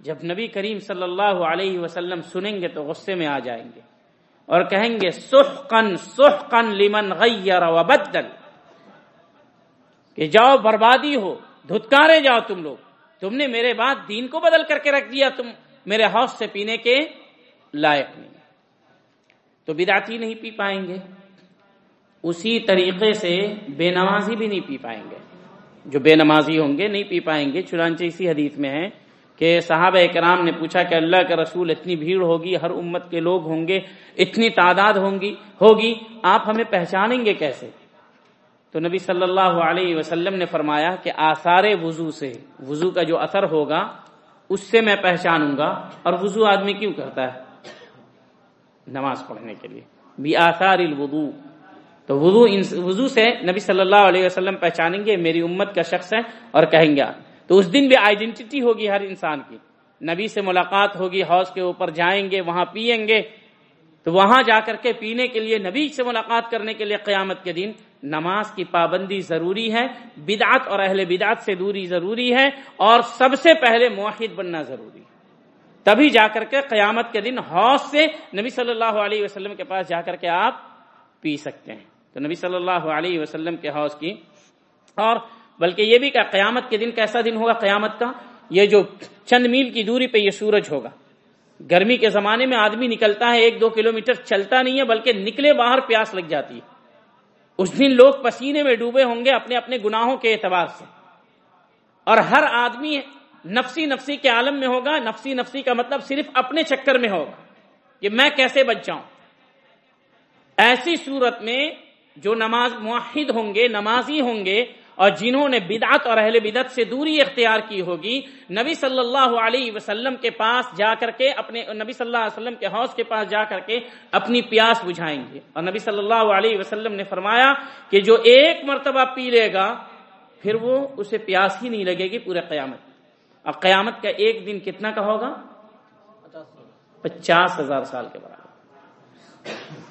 جب نبی کریم صلی اللہ علیہ وسلم سنیں گے تو غصے میں آ جائیں گے اور کہیں گے سحقن سحقن لمن غیر و بدل. کہ جاؤ بربادی ہو، دھتکارے جاؤ تم لوگ۔ تم نے میرے بعد دین کو بدل کر کے رکھ دیا، تم میرے حوض سے پینے کے لائق نہیں۔ تو بداتی نہیں پی پائیں گے۔ اسی طریقے سے بے نمازی بھی نہیں پی پائیں گے۔ جو بے نمازی ہوں گے نہیں پی پائیں گے۔ چنانچہ اسی حدیث میں ہے کہ صحابہ کرام نے پوچھا کہ اللہ کا رسول اتنی بھیڑ ہوگی، ہر امت کے لوگ ہوں گے، اتنی تعداد ہوں گی، ہوگی، آپ ہمیں پہچانیں گے کیسے؟ تو نبی صلی اللہ علیہ وسلم نے فرمایا کہ آثار وضو سے، وضو کا جو اثر ہوگا، اس سے میں پہچانوں گا، اور وضو آدمی کیوں کرتا ہے؟ نماز پڑھنے کے لیے۔ بھی آثار الوضو۔ تو وضو وضو سے نبی صلی اللہ علیہ وسلم پہچانیں گے، میری امت کا شخص ہے، اور کہیں گے۔ تو اس دن بھی آئیڈینٹی ہوگی ہر انسان کی۔ نبی سے ملاقات ہوگی، حوض کے اوپر جائیں گے، وہاں پیئیں گے۔ تو وہاں جا کر کے پینے کے لیے، نبی سے ملاقات کرنے کے لیے قیامت کے دن نماز کی پابندی ضروری ہے، بدعت اور اہل بدعت سے دوری ضروری ہے اور سب سے پہلے موحد بننا ضروری ہے۔ تبھی جا کر کے قیامت کے دن حوض سے نبی صلی اللہ علیہ وسلم کے پاس جا کر کے آپ پی سکتے ہیں۔ تو نبی صلی اللہ علیہ وسلم کے حوض کی۔ اور بلکہ یہ بھی کہ قیامت کے دن کیسا دن ہوگا قیامت کا؟ یہ جو چند میل کی دوری پہ یہ سورج ہوگا۔ گرمی کے زمانے میں آدمی نکلتا ہے، ایک دو کلومیٹر چلتا نہیں ہے، بلکہ نکلے باہر پیاس لگ جاتی ہے۔ اس دن لوگ پسینے میں ڈوبے ہوں گے اپنے اپنے گناہوں کے اعتبار سے۔ اور ہر آدمی نفسی نفسی کے عالم میں ہوگا، نفسی نفسی کا مطلب صرف اپنے چکر میں ہوگا کہ میں کیسے بچ جاؤں۔ ایسی صورت میں جو نماز معاہد ہوں گے، نمازی ہوں گے اور جنہوں نے بدعت اور اہل بدعت سے دوری اختیار کی ہوگی، نبی صلی اللہ علیہ وسلم کے پاس جا کر کے اپنے، نبی صلی اللہ علیہ وسلم کے حوض کے پاس جا کر کے اپنی پیاس بجھائیں گے۔ اور نبی صلی اللہ علیہ وسلم نے فرمایا کہ جو ایک مرتبہ پی لے گا، پھر وہ اسے پیاس ہی نہیں لگے گی پورے قیامت۔ اور قیامت کا ایک دن کتنا کا ہوگا؟ پچاس ہزار سال کے برابر۔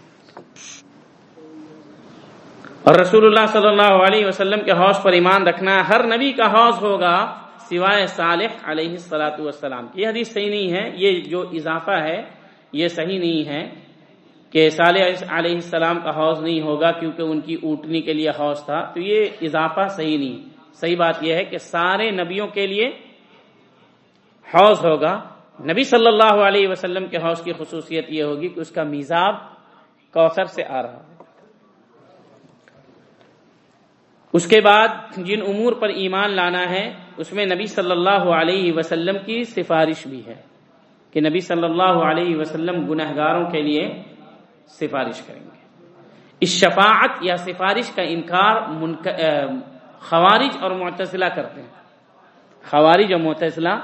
اور رسول اللہ صلی اللہ علیہ وسلم کے حوض پر ایمان رکھنا ہر نبی کا حوض ہوگا سوائے صالح علیہ السلاۃ والسلام کی۔ یہ حدیث صحیح نہیں ہے، یہ جو اضافہ ہے، یہ صحیح نہیں ہے کہ صالح علیہ السلام کا حوض نہیں ہوگا کیونکہ ان کی اوٹنی کے لیے حوض تھا۔ تو یہ اضافہ صحیح نہیں۔ صحیح بات یہ ہے کہ سارے نبیوں کے لیے حوض ہوگا۔ نبی صلی اللہ علیہ وسلم کے حوض کی خصوصیت یہ ہوگی کہ اس کا میزاب کوثر سے آ رہا اس کے بعد جن امور پر ایمان لانا ہے، اس میں نبی صلی اللہ علیہ وسلم کی سفارش بھی ہے کہ نبی صلی اللہ علیہ وسلم گنہ گاروں کے لیے سفارش کریں گے۔ اس شفاعت یا سفارش کا انکار خوارج اور معتزلہ کرتے ہیں۔ خوارج اور معتزلہ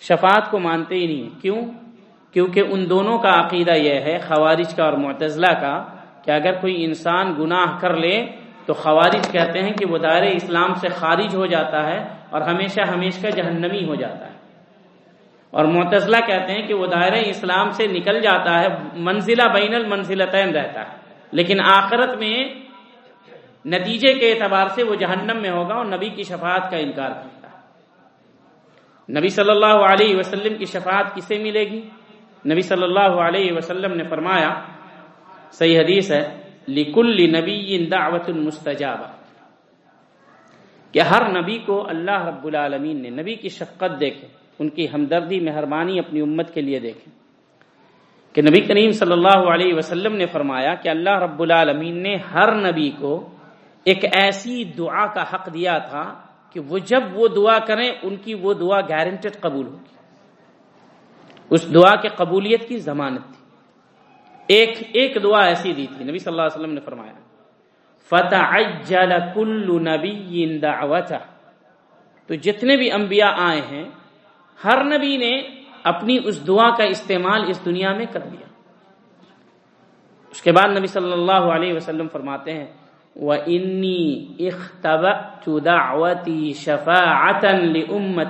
شفاعت کو مانتے ہی نہیں کیوں؟ کیونکہ ان دونوں کا عقیدہ یہ ہے، خوارج کا اور معتزلہ کا، کہ اگر کوئی انسان گناہ کر لے تو خوارج کہتے ہیں کہ وہ دائر اسلام سے خارج ہو جاتا ہے اور ہمیشہ ہمیشہ جہنمی ہو جاتا ہے۔ اور معتزلہ کہتے ہیں کہ وہ دائر اسلام سے نکل جاتا ہے، منزلہ بین المنزلتین رہتا ہے۔ لیکن آخرت میں نتیجے کے اعتبار سے وہ جہنم میں ہوگا اور نبی کی شفاعت کا انکار کرتا ہے۔ نبی صلی اللہ علیہ وسلم کی شفاعت کسے ملے گی؟ نبی صلی اللہ علیہ وسلم نے فرمایا، صحیح حدیث ہے لکل نبی دعوت المستجاب کہ ہر نبی کو اللہ رب العالمین نے، نبی کی شفقت دیکھے ان کی ہمدردی، مہربانی اپنی امت کے لیے دیکھے کہ نبی کریم صلی اللہ علیہ وسلم نے فرمایا کہ اللہ رب العالمین نے ہر نبی کو ایک ایسی دعا کا حق دیا تھا کہ وہ جب وہ دعا کریں، ان کی وہ دعا گارنٹڈ قبول ہوگی۔ اس دعا کے قبولیت کی ضمانت تھی۔ ایک ایک دعا ایسی دی تھی، نبی صلی اللہ علیہ وسلم نے فرمایا فتح کل نبی تو جتنے بھی انبیاء آئے ہیں، ہر نبی نے اپنی اس دعا کا استعمال اس دنیا میں کر دیا۔ اس کے بعد نبی صلی اللہ علیہ وسلم فرماتے ہیں وہ انی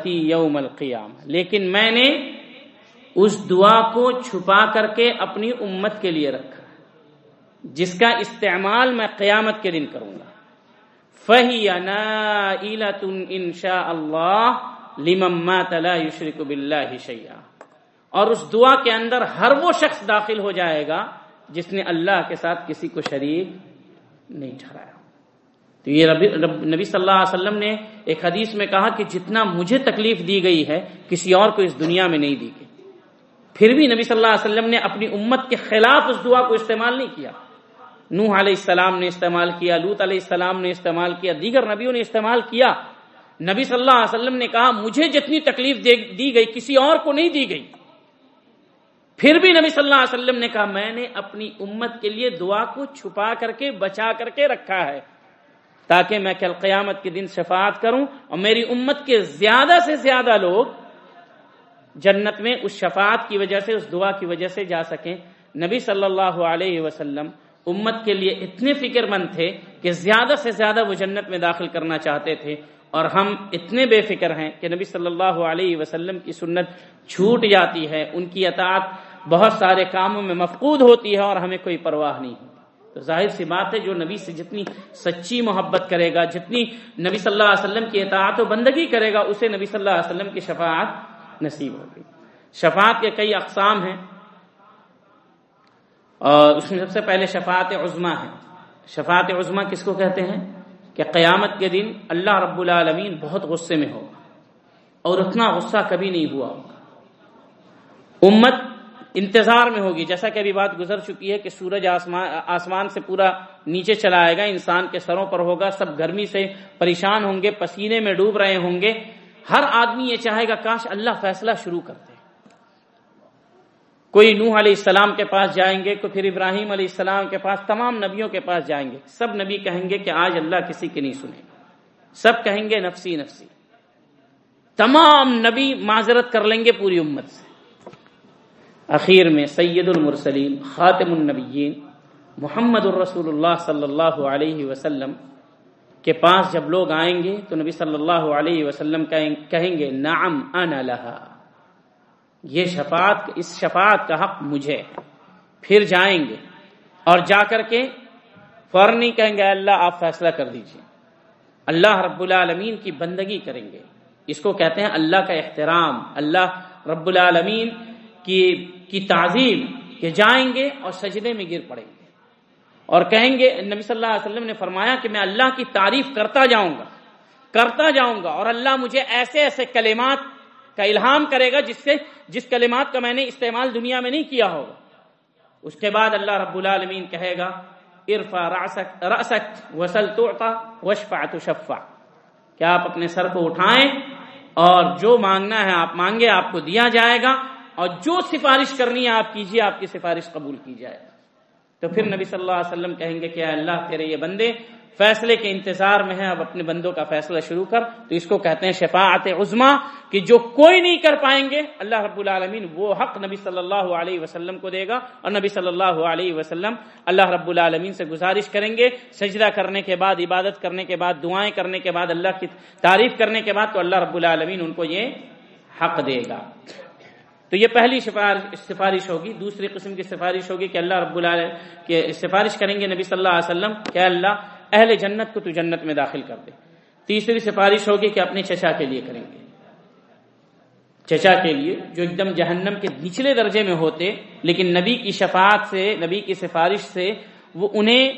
یوم القیام لیکن میں نے اس دعا کو چھپا کر کے اپنی امت کے لیے رکھا جس کا استعمال میں قیامت کے دن کروں گا۔ فہی ان شاء اللہ لمما تلا یشرک بلّہ شیا اور اس دعا کے اندر ہر وہ شخص داخل ہو جائے گا جس نے اللہ کے ساتھ کسی کو شریک نہیں ٹھہرایا۔ تو یہ نبی صلی اللہ علیہ وسلم نے ایک حدیث میں کہا کہ جتنا مجھے تکلیف دی گئی ہے، کسی اور کو اس دنیا میں نہیں دی گئی۔ پھر بھی نبی صلی اللہ علیہ وسلم نے اپنی امت کے خلاف اس دعا کو استعمال نہیں کیا۔ نوح علیہ السلام نے استعمال کیا لوت علیہ السلام نے استعمال کیا، دیگر نبیوں نے استعمال کیا۔ نبی صلی اللہ علیہ وسلم نے کہا، مجھے جتنی تکلیف دی گئی، کسی اور کو نہیں دی گئی۔ پھر بھی نبی صلی اللہ علیہ وسلم نے کہا، میں نے اپنی امت کے لیے دعا کو چھپا کر کے، بچا کر کے رکھا ہے۔ تاکہ میں کل قیامت کے دن شفاعت کروں اور میری امت کے زیادہ سے زیادہ لوگ جنت میں اس شفاعت کی وجہ سے، اس دعا کی وجہ سے جا سکیں۔ نبی صلی اللہ علیہ وسلم امت کے لیے اتنے فکر مند تھے کہ زیادہ سے زیادہ وہ جنت میں داخل کرنا چاہتے تھے۔ اور ہم اتنے بے فکر ہیں کہ نبی صلی اللہ علیہ وسلم کی سنت چھوٹ جاتی ہے۔ ان کی اطاعت بہت سارے کاموں میں مفقود ہوتی ہے اور ہمیں کوئی پرواہ نہیں تو ظاہر سی بات ہے، جو نبی سے جتنی سچی محبت کرے گا، جتنی نبی صلی اللہ علیہ وسلم کی اطاعت و بندگی کرے گا، اسے نبی صلی اللہ علیہ وسلم کی شفاعت نصیب ہوگی شفاعت کے کئی اقسام ہیں۔ اور اس میں سب سے پہلے شفاعت عظما ہے۔ شفاعت عظما کس کو کہتے ہیں؟ کہ قیامت کے دن اللہ رب العالمین بہت غصے میں ہوگا اور اتنا غصہ کبھی نہیں ہوا ہوگا۔ امت انتظار میں ہوگی۔ جیسا کہ ابھی بات گزر چکی ہے کہ سورج آسمان آسمان سے پورا نیچے چلا آئے گا، انسان کے سروں پر ہوگا، سب گرمی سے پریشان ہوں گے، پسینے میں ڈوب رہے ہوں گے۔ ہر آدمی یہ چاہے گا، کاش اللہ فیصلہ شروع کرتے کوئی نوح علیہ السلام کے پاس جائیں گے تو پھر ابراہیم علیہ السلام کے پاس، تمام نبیوں کے پاس جائیں گے۔ سب نبی کہیں گے کہ آج اللہ کسی کی نہیں سنے۔ سب کہیں گے نفسی نفسی۔ تمام نبی معذرت کر لیں گے پوری امت سے۔ اخیر میں سید المرسلین، خاتم النبیین، محمد الرسول اللہ صلی اللہ علیہ وسلم کے پاس جب لوگ آئیں گے تو نبی صلی اللہ علیہ وسلم کہیں گے، نعم انا لہا۔ یہ شفاعت اس شفاعت کا حق مجھے۔ پھر جائیں گے۔ اور جا کر کے فوراً کہیں گے اللہ، آپ فیصلہ کر دیجیے۔ اللہ رب العالمین کی بندگی کریں گے۔ اس کو کہتے ہیں اللہ کا احترام۔ اللہ رب العالمین کی کی تعظیم کہ جائیں گے اور سجدے میں گر پڑیں گے۔ اور کہیں گے نبی صلی اللہ علیہ وسلم نے فرمایا کہ میں اللہ کی تعریف کرتا جاؤں گا، کرتا جاؤں گا اور اللہ مجھے ایسے ایسے کلمات کا الہام کرے گا جس سے، جس کلمات کا میں نے استعمال دنیا میں نہیں کیا ہوگا۔ اس کے بعد اللہ رب العالمین کہے گا ارفا راسک وسل توڑتا وشفا تشفا کیا آپ اپنے سر کو اٹھائیں؟ اور جو مانگنا ہے آپ مانگے، آپ کو دیا جائے گا۔ اور جو سفارش کرنی ہے آپ کیجیے آپ کی سفارش قبول کی جائے گا تو پھر نبی صلی اللہ علیہ وسلم کہیں گے کہ اللہ تیرے یہ بندے فیصلے کے انتظار میں ہے اب اپنے بندوں کا فیصلہ شروع کر۔ تو اس کو کہتے ہیں شفاعت عظما کہ جو کوئی نہیں کر پائیں گے، اللہ رب العالمین وہ حق نبی صلی اللہ علیہ وسلم کو دے گا۔ اور نبی صلی اللہ علیہ وسلم اللہ رب العالمین سے گزارش کریں گے، سجدہ کرنے کے بعد، عبادت کرنے کے بعد، دعائیں کرنے کے بعد، اللہ کی تعریف کرنے کے بعد تو اللہ رب العالمین ان کو یہ حق دے گا۔ تو یہ پہلی سفارش ہوگی۔ دوسری قسم کی سفارش ہوگی کہ اللہ رب العالمین سفارش کریں گے نبی صلی اللہ علیہ وسلم کہ اللہ اہل جنت کو تو جنت میں داخل کر دے۔ تیسری سفارش ہوگی کہ اپنے چچا کے لیے کریں گے۔ چچا کے لیے جو ایک دم جہنم کے نچلے درجے میں ہوتے، لیکن نبی کی شفاعت سے، نبی کی سفارش سے وہ انہیں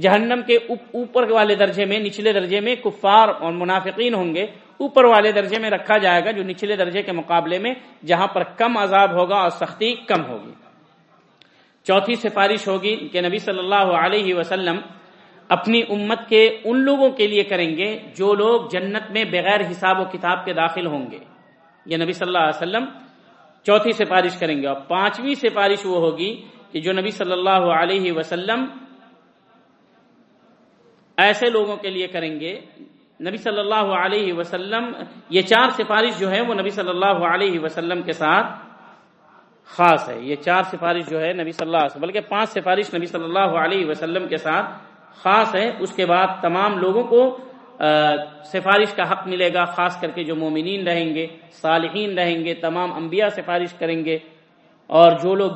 جہنم کے اوپر والے درجے میں، نچلے درجے میں کفار اور منافقین ہوں گے۔ اوپر والے درجے میں رکھا جائے گا جو نچلے درجے کے مقابلے میں، جہاں پر کم عذاب ہوگا اور سختی کم ہوگی۔ چوتھی سفارش ہوگی کہ نبی صلی اللہ علیہ وسلم اپنی امت کے ان لوگوں کے لیے کریں گے جو لوگ جنت میں بغیر حساب و کتاب کے داخل ہوں گے۔ یہ نبی صلی اللہ علیہ وسلم چوتھی سفارش کریں گے۔ اور پانچویں سفارش وہ ہوگی کہ جو نبی صلی اللہ علیہ وسلم ایسے لوگوں کے لیے کریں گے۔ نبی صلی اللہ علیہ وسلم، یہ چار سفارش جو ہے وہ نبی صلی اللہ علیہ وسلم کے ساتھ خاص ہے۔ یہ چار سفارش جو ہے نبی صلی اللہ علیہ وسلم، بلکہ پانچ سفارش نبی صلی اللہ علیہ وسلم کے ساتھ خاص ہے۔ اس کے بعد تمام لوگوں کو سفارش کا حق ملے گا، خاص کر کے جو مومنین رہیں گے، صالحین رہیں گے، تمام انبیاء سفارش کریں گے۔ اور جو لوگ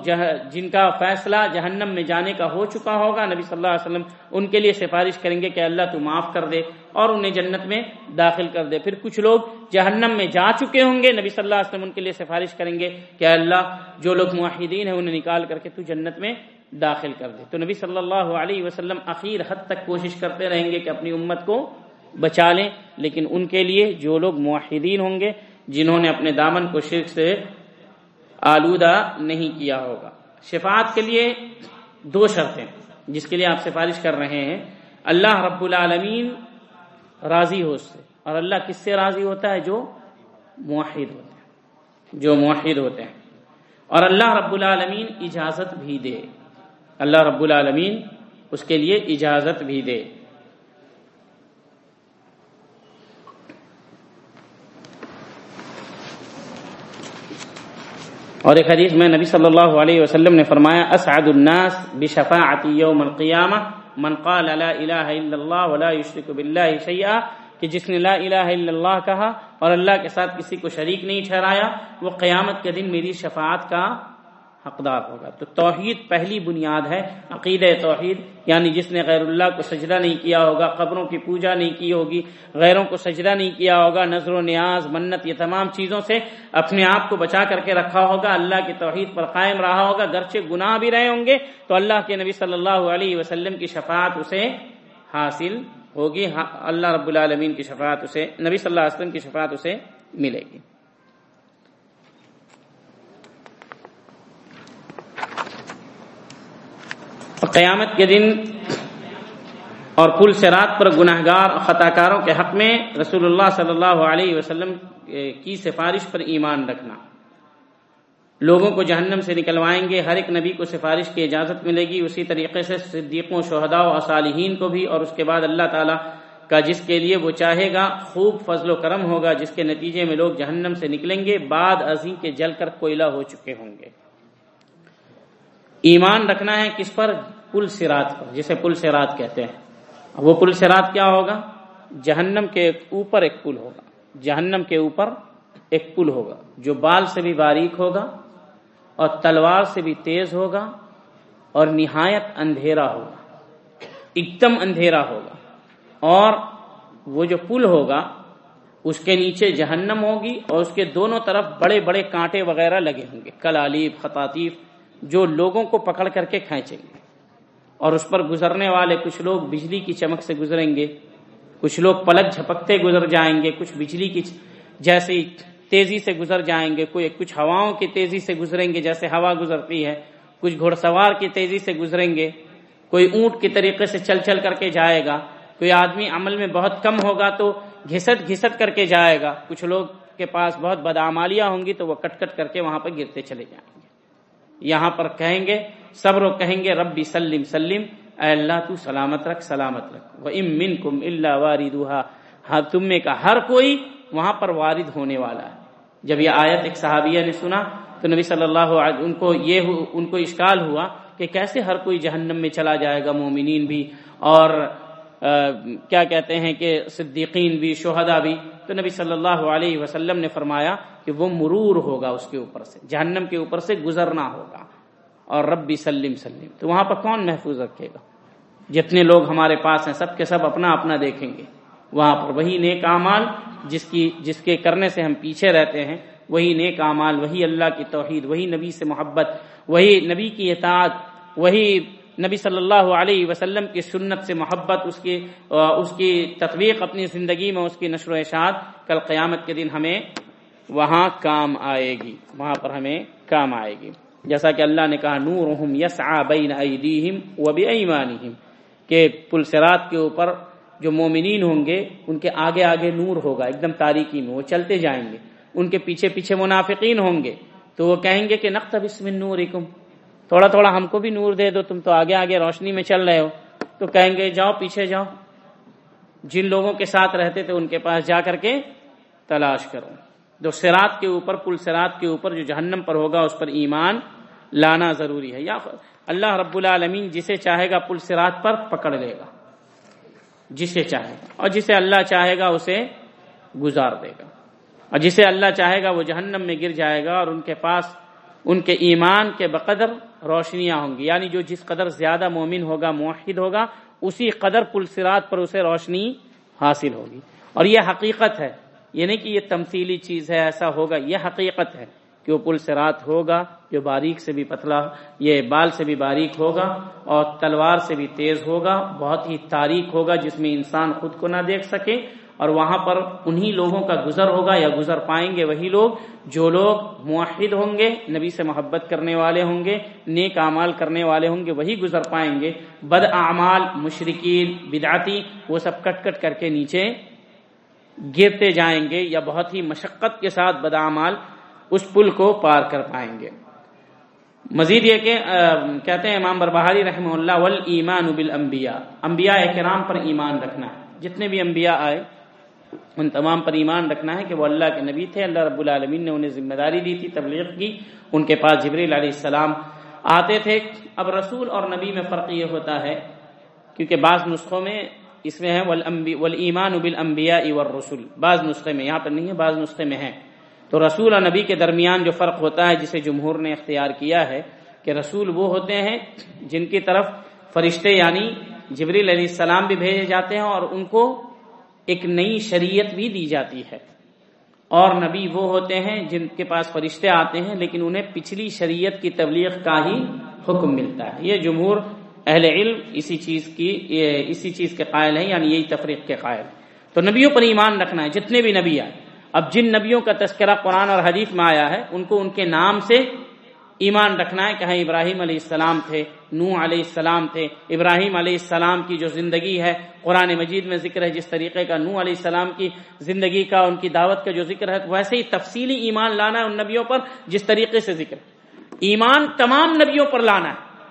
جن کا فیصلہ جہنم میں جانے کا ہو چکا ہوگا، نبی صلی اللہ علیہ وسلم ان کے لیے سفارش کریں گے کہ اللہ تو معاف کر دے اور انہیں جنت میں داخل کر دے۔ پھر کچھ لوگ جہنم میں جا چکے ہوں گے، نبی صلی اللہ علیہ وسلم ان کے لیے سفارش کریں گے کہ اللہ جو لوگ معاہدین ہیں انہیں نکال کر کے تو جنت میں داخل کر دے۔ تو نبی صلی اللہ علیہ وسلم اخیر حد تک کوشش کرتے رہیں گے کہ اپنی امت کو بچا لیں، لیکن ان کے لیے جو لوگ معاہدین ہوں گے، جنہوں نے اپنے دامن کو شرک سے آلودہ نہیں کیا ہوگا۔ شفاعت کے لیے دو شرطیں جس کے لیے آپ سفارش کر رہے ہیں۔ اللہ رب العالمین راضی ہو اس سے اور اللہ کس سے راضی ہوتا ہے؟ جو معاہد ہوتے ہیں۔ جو معاہد ہوتے ہیں۔ اور اللہ رب العالمین اجازت بھی دے۔ اللہ رب العالمین اس کے لیے اجازت بھی دے۔ اور ایک حدیث میں نبی صلی اللہ علیہ وسلم نے فرمایا، اسعد الناس بشفاعت یوم القیامہ، من قال لا الہ الا اللہ ولا یشرک باللہ شیئا، کہ جس نے لا الہ الا اللہ کہا اور اللہ کے ساتھ کسی کو شریک نہیں ٹھہرایا، وہ قیامت کے دن میری شفاعت کا حقدار ہوگا۔ تو توحید پہلی بنیاد ہے عقید توحید یعنی جس نے غیر اللہ کو سجدہ نہیں کیا ہوگا، قبروں کی پوجا نہیں کی ہوگی، غیروں کو سجدہ نہیں کیا ہوگا، نظر و نیاز، منت، یہ تمام چیزوں سے اپنے آپ کو بچا کر کے رکھا ہوگا، اللہ کی توحید پر قائم رہا ہوگا، گرچہ گناہ بھی رہے ہوں گے، تو اللہ کے نبی صلی اللہ علیہ وسلم کی شفاعت اسے حاصل ہوگی ہاں، اللہ رب العالمین کی شفاعت اسے، نبی صلی اللہ علیہ وسلم کی شفاعت اسے ملے گی۔ قیامت کے دن اور پل سے رات پر گناہ گار اور خطا کاروں کے حق میں رسول اللہ صلی اللہ علیہ وسلم کی سفارش پر ایمان رکھنا۔ لوگوں کو جہنم سے نکلوائیں گے، ہر ایک نبی کو سفارش کی اجازت ملے گی۔ اسی طریقے سے صدیقوں شہداء و صالحین کو بھی اور اس کے بعد اللہ تعالیٰ کا جس کے لیے وہ چاہے گا، خوب فضل و کرم ہوگا، جس کے نتیجے میں لوگ جہنم سے نکلیں گے، بعد ازیں کے جل کر کوئلہ ہو چکے ہوں گے۔ ایمان رکھنا ہے کس پر؟ پل سرات پر، جسے پل سرات کہتے ہیں۔ وہ پل سرات کیا ہوگا؟ جہنم کے اوپر ایک پل ہوگا۔ جہنم کے اوپر ایک پل ہوگا، جو بال سے بھی باریک ہوگا اور تلوار سے بھی تیز ہوگا اور نہایت اندھیرا ہوگا ایک دم اندھیرا ہوگا۔ اور وہ جو پل ہوگا، اس کے نیچے جہنم ہوگی اور اس کے دونوں طرف بڑے بڑے کانٹے وغیرہ لگے ہوں گے کلالیب خطاطیف، جو لوگوں کو پکڑ کر کے کھینچیں گے۔ اور اس پر گزرنے والے کچھ لوگ بجلی کی چمک سے گزریں گے۔ کچھ لوگ پلک جھپکتے گزر جائیں گے، کچھ بجلی کی جیسی تیزی سے گزر جائیں گے، کوئی کچھ ہواؤں کی تیزی سے گزریں گے جیسے ہوا گزرتی ہے، کچھ گھوڑ سوار کی تیزی سے گزریں گے۔ کوئی اونٹ کی طریقے سے چل چل کر کے جائے گا، کوئی آدمی عمل میں بہت کم ہوگا تو گھسٹ گھسٹ کر کے جائے گا۔ کچھ لوگ کے پاس بہت بدعمالیاں ہوں گی تو وہ کٹ کٹ کر کے وہاں پر گرتے چلے جائیں گے۔ یہاں پر کہیں گے صبر و کہیں گے، ربی سلم سلم، اے اللہ تو سلامت رکھ سلامت رکھ۔ وہ ام من کم اللہ واری ہاں تم میں کا ہر کوئی وہاں پر وارد ہونے والا ہے۔ جب یہ آیت ایک صحابیہ نے سنا، تو نبی صلی اللہ علیہ، ان کو یہ ان کو اشکال ہوا کہ کیسے ہر کوئی جہنم میں چلا جائے گا، مومنین بھی اور کیا کہتے ہیں کہ صدیقین بھی شہدا بھی۔ تو نبی صلی اللہ علیہ وسلم نے فرمایا کہ وہ مرور ہوگا اس کے اوپر سے، جہنم کے اوپر سے گزرنا ہوگا۔ اور ربی سلم سلم۔ تو وہاں پر کون محفوظ رکھے گا؟ جتنے لوگ ہمارے پاس ہیں، سب کے سب اپنا اپنا دیکھیں گے۔ وہاں پر وہی نیک اعمال جس کی، جس کے کرنے سے ہم پیچھے رہتے ہیں، وہی نیک اعمال، وہی اللہ کی توحید، وہی نبی سے محبت، وہی نبی کی اطاعت، وہی نبی صلی اللہ علیہ وسلم کی سنت سے محبت، اس کی اس کی تطبیق اپنی زندگی میں، اس کی نشر و اشاعت۔ کل قیامت کے دن ہمیں وہاں کام آئے گی۔ وہاں پر ہمیں کام آئے گی۔ جیسا کہ اللہ نے کہا نورہم یسعا بین ایدیہم و بی کہ پلسرات کے اوپر جو مومنین ہوں گے، ان کے آگے آگے نور ہوگا، ایک دم تاریکی میں، وہ چلتے جائیں گے۔ ان کے پیچھے پیچھے منافقین ہوں گے، تو وہ کہیں گے کہ نقط بسم نورکم تھوڑا تھوڑا ہم کو بھی نور دے دو، تم تو آگے آگے روشنی میں چل رہے ہو۔ تو کہیں گے، جاؤ پیچھے جاؤ۔ جن لوگوں کے ساتھ رہتے تھے، ان کے پاس جا کر کے تلاش کرو۔ جو سرات کے اوپر، پل سرات کے اوپر جو جہنم پر ہوگا، اس پر ایمان لانا ضروری ہے یا اللہ رب العالمین جسے چاہے گا پل سرات پر پکڑ لے گا۔ جسے چاہے گا۔ اور جسے اللہ چاہے گا اسے گزار دے گا۔ اور جسے اللہ چاہے گا وہ جہنم میں گر جائے گا اور ان کے پاس ان کے ایمان کے بقدر روشنیاں ہوں گی۔ یعنی جو جس قدر زیادہ مومن ہوگا، موحد ہوگا، اسی قدر پلسرات پر اسے روشنی حاصل ہوگی۔ اور یہ حقیقت ہے۔ یہ نہیں کہ یہ تمثیلی چیز ہے، ایسا ہوگا، یہ حقیقت ہے۔ کہ وہ پل سرات ہوگا، جو باریک سے بھی پتلا، یہ بال سے بھی باریک ہوگا اور تلوار سے بھی تیز ہوگا، بہت ہی تاریخ ہوگا، جس میں انسان خود کو نہ دیکھ سکے اور وہاں پر انہی لوگوں کا گزر ہوگا یا گزر پائیں گے وہی لوگ جو لوگ معاہد ہوں گے، نبی سے محبت کرنے والے ہوں گے، نیک اعمال کرنے والے ہوں گے، وہی گزر پائیں گے۔ بد اعمال مشرقین بدعتی، وہ سب کٹ کٹ کر کے نیچے گرتے جائیں گے یا بہت ہی مشقت کے ساتھ بد اعمال اس پل کو پار کر پائیں گے۔ مزید یہ کہ کہتے ہیں امام بربہاری رحمہ اللہ ول ایمان ابل امبیا امبیا کرام پر ایمان رکھنا ہے۔ جتنے بھی انبیاء آئے، ان تمام پر ایمان رکھنا ہے کہ وہ اللہ کے نبی تھے، اللہ رب العالمین نے انہیں ذمہ داری دی تھی، تبلیغ کی۔ ان کے پاس جبریل علیہ السلام آتے تھے۔ اب رسول اور نبی میں فرق یہ ہوتا ہے، کیونکہ بعض نسخوں میں اس میں ہے ایمان ابل امبیا رسول بعض نسخے میں یہاں پر نہیں ہے، بعض نسخے میں ہے تو رسول اور نبی کے درمیان جو فرق ہوتا ہے، جسے جمہور نے اختیار کیا ہے کہ رسول وہ ہوتے ہیں جن کی طرف فرشتے یعنی جبریل علیہ السلام بھی بھیجے جاتے ہیں اور ان کو ایک نئی شریعت بھی دی جاتی ہے۔ اور نبی وہ ہوتے ہیں جن کے پاس فرشتے آتے ہیں، لیکن انہیں پچھلی شریعت کی تبلیغ کا ہی حکم ملتا ہے۔ یہ جمہور اہل علم اسی چیز کی اسی چیز کے قائل ہیں یعنی یہی تفریق کے قائل۔ تو نبیوں پر ایمان رکھنا ہے، جتنے بھی نبی آئے۔ اب جن نبیوں کا تذکرہ قرآن اور حدیث میں آیا ہے، ان کو ان کے نام سے ایمان رکھنا ہے۔ کہ ہاں ابراہیم علیہ السلام تھے نو علیہ السلام تھے۔ ابراہیم علیہ السلام کی جو زندگی ہے، قرآن مجید میں ذکر ہے، جس طریقے کا نو علیہ السلام کی زندگی کا، ان کی دعوت کا جو ذکر ہے، ویسے ہی تفصیلی ایمان لانا ہے ان نبیوں پر، جس طریقے سے ذکر۔ ایمان تمام نبیوں پر لانا ہے۔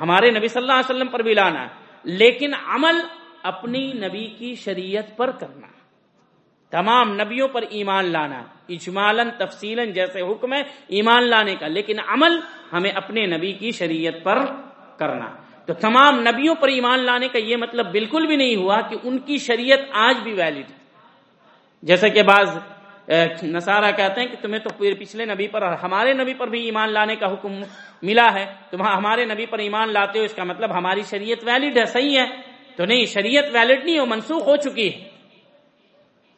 ہمارے نبی صلی اللہ علیہ وسلم پر بھی لانا ہے۔ لیکن عمل اپنی نبی کی شریعت پر کرنا ہے۔ تمام نبیوں پر ایمان لانا اجمالن تفصیل جیسے حکم ہے ایمان لانے کا، لیکن عمل ہمیں اپنے نبی کی شریعت پر کرنا۔ تو تمام نبیوں پر ایمان لانے کا یہ مطلب بالکل بھی نہیں ہوا کہ ان کی شریعت آج بھی ویلڈ جیسے کہ بعض نصارہ کہتے ہیں کہ تمہیں تو پچھلے نبی پر ہمارے نبی پر بھی ایمان لانے کا حکم ملا ہے تم ہمارے نبی پر ایمان لاتے ہو، اس کا مطلب ہماری شریعت ویلڈ ہے، صحیح ہے۔ تو نہیں، شریعت ویلڈ نہیں وہ منسوخ ہو چکی ہے۔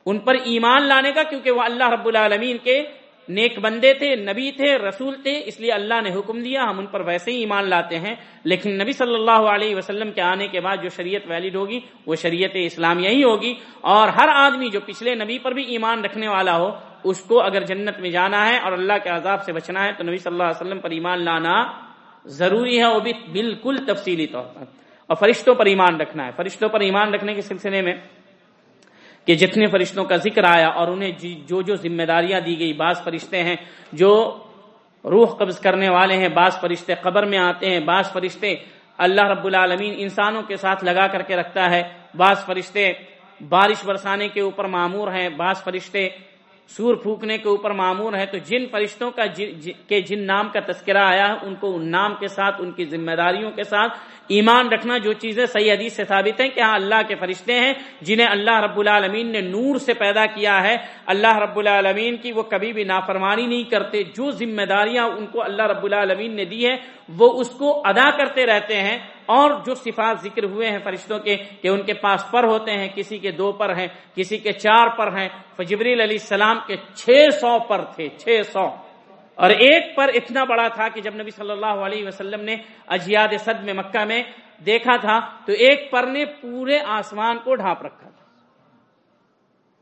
ان پر ایمان لانے کا، کیونکہ وہ اللہ رب العالمین کے نیک بندے تھے، نبی تھے، رسول تھے، اس لیے اللہ نے حکم دیا، ہم ان پر ویسے ہی ایمان لاتے ہیں۔ لیکن نبی صلی اللہ علیہ وسلم کے آنے کے بعد جو شریعت ویلڈ ہوگی، وہ شریعت اسلام یہی ہوگی۔ اور ہر آدمی جو پچھلے نبی پر بھی ایمان رکھنے والا ہو، اس کو اگر جنت میں جانا ہے اور اللہ کے عذاب سے بچنا ہے، تو نبی صلی اللہ علیہ وسلم پر ایمان لانا ضروری ہے، وہ بھی بالکل تفصیلی طور پر۔ اور فرشتوں پر ایمان رکھنا ہے۔ فرشتوں پر ایمان رکھنے کے سلسلے میں کہ جتنے فرشتوں کا ذکر آیا اور انہیں جی- جو جو ذمہ داریاں دی گئی، بعض فرشتے ہیں جو روح قبض کرنے والے ہیں، بعض فرشتے قبر میں آتے ہیں، بعض فرشتے اللہ رب العالمین انسانوں کے ساتھ لگا کر کے رکھتا ہے، بعض فرشتے بارش برسانے کے اوپر معمور ہیں، بعض فرشتے سور پھونکنے کے اوپر معمور ہے تو جن فرشتوں کا کے جن نام کا تذکرہ آیا ہے، ان کو ان نام کے ساتھ، ان کی ذمہ داریوں کے ساتھ ایمان رکھنا جو چیزیں صحیح حدیث سے ثابت ہیں کہ ہاں اللہ کے فرشتے ہیں، جنہیں اللہ رب العالمین نے نور سے پیدا کیا ہے۔ اللہ رب العالمین کی وہ کبھی بھی نافرمانی نہیں کرتے، جو ذمہ داریاں ان کو اللہ رب العالمین نے دی ہے وہ اس کو ادا کرتے رہتے ہیں۔ اور جو صفات ذکر ہوئے ہیں فرشتوں کے، کہ ان کے پاس پر ہوتے ہیں، کسی کے دو پر ہیں، کسی کے چار پر ہیں۔ فجبریل علیہ السلام کے چھ سو پر تھے، چھ سو۔ اور ایک پر اتنا بڑا تھا کہ جب نبی صلی اللہ علیہ وسلم نے اجیاد صد میں مکہ میں دیکھا تھا، تو ایک پر نے پورے آسمان کو ڈھانپ رکھا تھا۔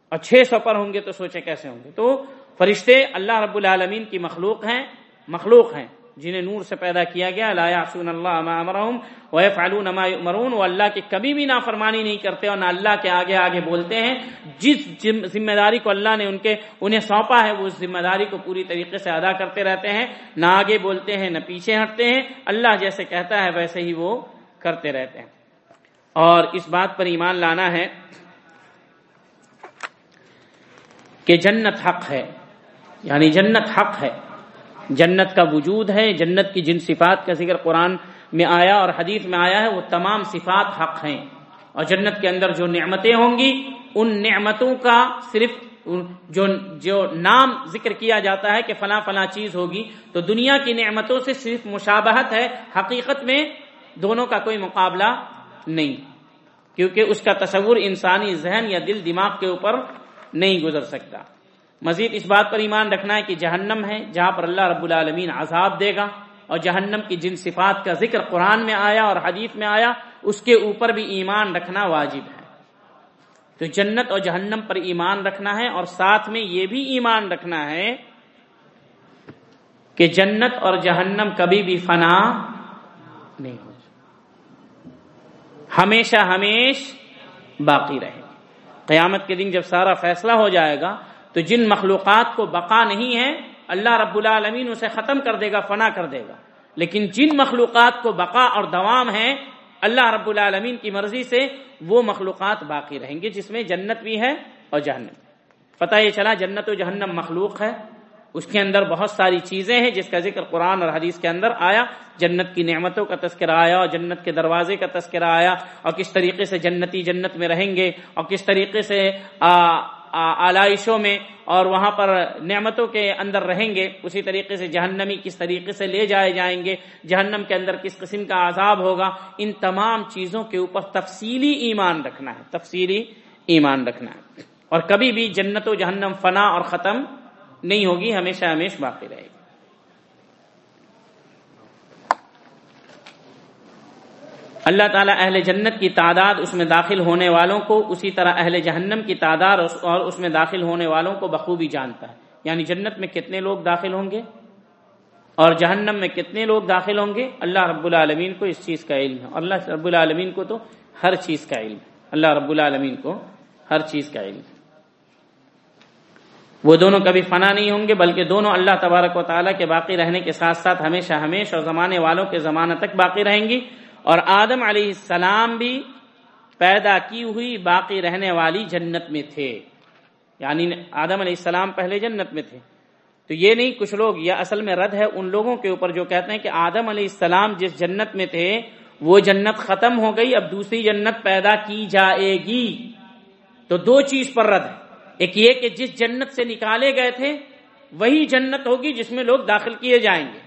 اور چھ سو پر ہوں گے تو سوچے کیسے ہوں گے؟ تو فرشتے اللہ رب العالمین کی مخلوق ہیں مخلوق ہیں۔ جنہیں نور سے پیدا کیا گیا، لا یعصون اللہ ما امرهم ويفعلون ما يؤمرون وہ اللہ کی کبھی بھی نافرمانی نہیں کرتے اور نہ اللہ کے آگے آگے بولتے ہیں۔ جس ذمہ داری کو اللہ نے ان کے انہیں سونپا ہے، وہ اس ذمہ داری کو پوری طریقے سے ادا کرتے رہتے ہیں۔ نہ آگے بولتے ہیں، نہ پیچھے ہٹتے ہیں۔ اللہ جیسے کہتا ہے، ویسے ہی وہ کرتے رہتے ہیں۔ اور اس بات پر ایمان لانا ہے کہ جنت حق ہے۔ یعنی جنت حق ہے۔ جنت کا وجود ہے، جنت کی جن صفات کا ذکر قرآن میں آیا اور حدیث میں آیا ہے، وہ تمام صفات حق ہیں۔ اور جنت کے اندر جو نعمتیں ہوں گی، ان نعمتوں کا صرف جو جو نام ذکر کیا جاتا ہے کہ فلاں فلاں چیز ہوگی، تو دنیا کی نعمتوں سے صرف مشابہت ہے، حقیقت میں دونوں کا کوئی مقابلہ نہیں۔ کیونکہ اس کا تصور انسانی ذہن یا دل، دماغ کے اوپر نہیں گزر سکتا۔ مزید اس بات پر ایمان رکھنا ہے کہ جہنم ہے، جہاں پر اللہ رب العالمین عذاب دے گا اور جہنم کی جن صفات کا ذکر قرآن میں آیا اور حدیث میں آیا، اس کے اوپر بھی ایمان رکھنا واجب ہے۔ تو جنت اور جہنم پر ایمان رکھنا ہے اور ساتھ میں یہ بھی ایمان رکھنا ہے کہ جنت اور جہنم کبھی بھی فنا نہیں ہو۔ ہمیشہ ہمیش باقی رہے۔ قیامت کے دن جب سارا فیصلہ ہو جائے گا تو جن مخلوقات کو بقا نہیں ہے، اللہ رب العالمین اسے ختم کر دے گا، فنا کر دے گا۔ لیکن جن مخلوقات کو بقا اور دوام ہے، اللہ رب العالمین کی مرضی سے وہ مخلوقات باقی رہیں گے، جس میں جنت بھی ہے اور جہنم۔ پتہ یہ چلا، جنت و جہنم مخلوق ہے۔ اس کے اندر بہت ساری چیزیں ہیں، جس کا ذکر قرآن اور حدیث کے اندر آیا۔ جنت کی نعمتوں کا تذکرہ آیا اور جنت کے دروازے کا تذکرہ آیا۔ اور کس طریقے سے جنتی جنت میں رہیں گے؟ اور کس طریقے سے آلائشوں میں اور وہاں پر نعمتوں کے اندر رہیں گے، اسی طریقے سے جہنمی کس طریقے سے لے جائے جائیں گے، جہنم کے اندر کس قسم کا عذاب ہوگا، ان تمام چیزوں کے اوپر تفصیلی ایمان رکھنا ہے، تفصیلی ایمان رکھنا ہے۔ اور کبھی بھی جنت و جہنم فنا اور ختم نہیں ہوگی، ہمیشہ ہمیشہ باقی رہے گی۔ اللہ تعالیٰ اہل جنت کی تعداد اس میں داخل ہونے والوں کو اسی طرح اہل جہنم کی تعداد اور اس میں داخل ہونے والوں کو بخوبی جانتا ہے۔ یعنی جنت میں کتنے لوگ داخل ہوں گے؟ اور جہنم میں کتنے لوگ داخل ہوں گے؟ اللہ رب العالمین کو اس چیز کا علم ہے۔ اور اللہ رب العالمین کو تو ہر چیز کا علم ہے۔ اللہ رب العالمین کو ہر چیز کا علم ہے۔ وہ دونوں کبھی فنا نہیں ہوں گے، بلکہ دونوں اللہ تبارک و تعالیٰ کے باقی رہنے کے ساتھ ساتھ ہمیشہ ہمیشہ اور زمانے والوں کے زمانہ تک باقی رہیں گی۔ اور آدم علیہ السلام بھی پیدا کی ہوئی باقی رہنے والی جنت میں تھے۔ یعنی آدم علیہ السلام پہلے جنت میں تھے۔ تو یہ نہیں، کچھ لوگ یہ اصل میں رد ہے ان لوگوں کے اوپر جو کہتے ہیں کہ آدم علیہ السلام جس جنت میں تھے، وہ جنت ختم ہو گئی، اب دوسری جنت پیدا کی جائے گی۔ تو دو چیز پر رد ہے۔ ایک یہ کہ جس جنت سے نکالے گئے تھے، وہی جنت ہوگی جس میں لوگ داخل کیے جائیں گے۔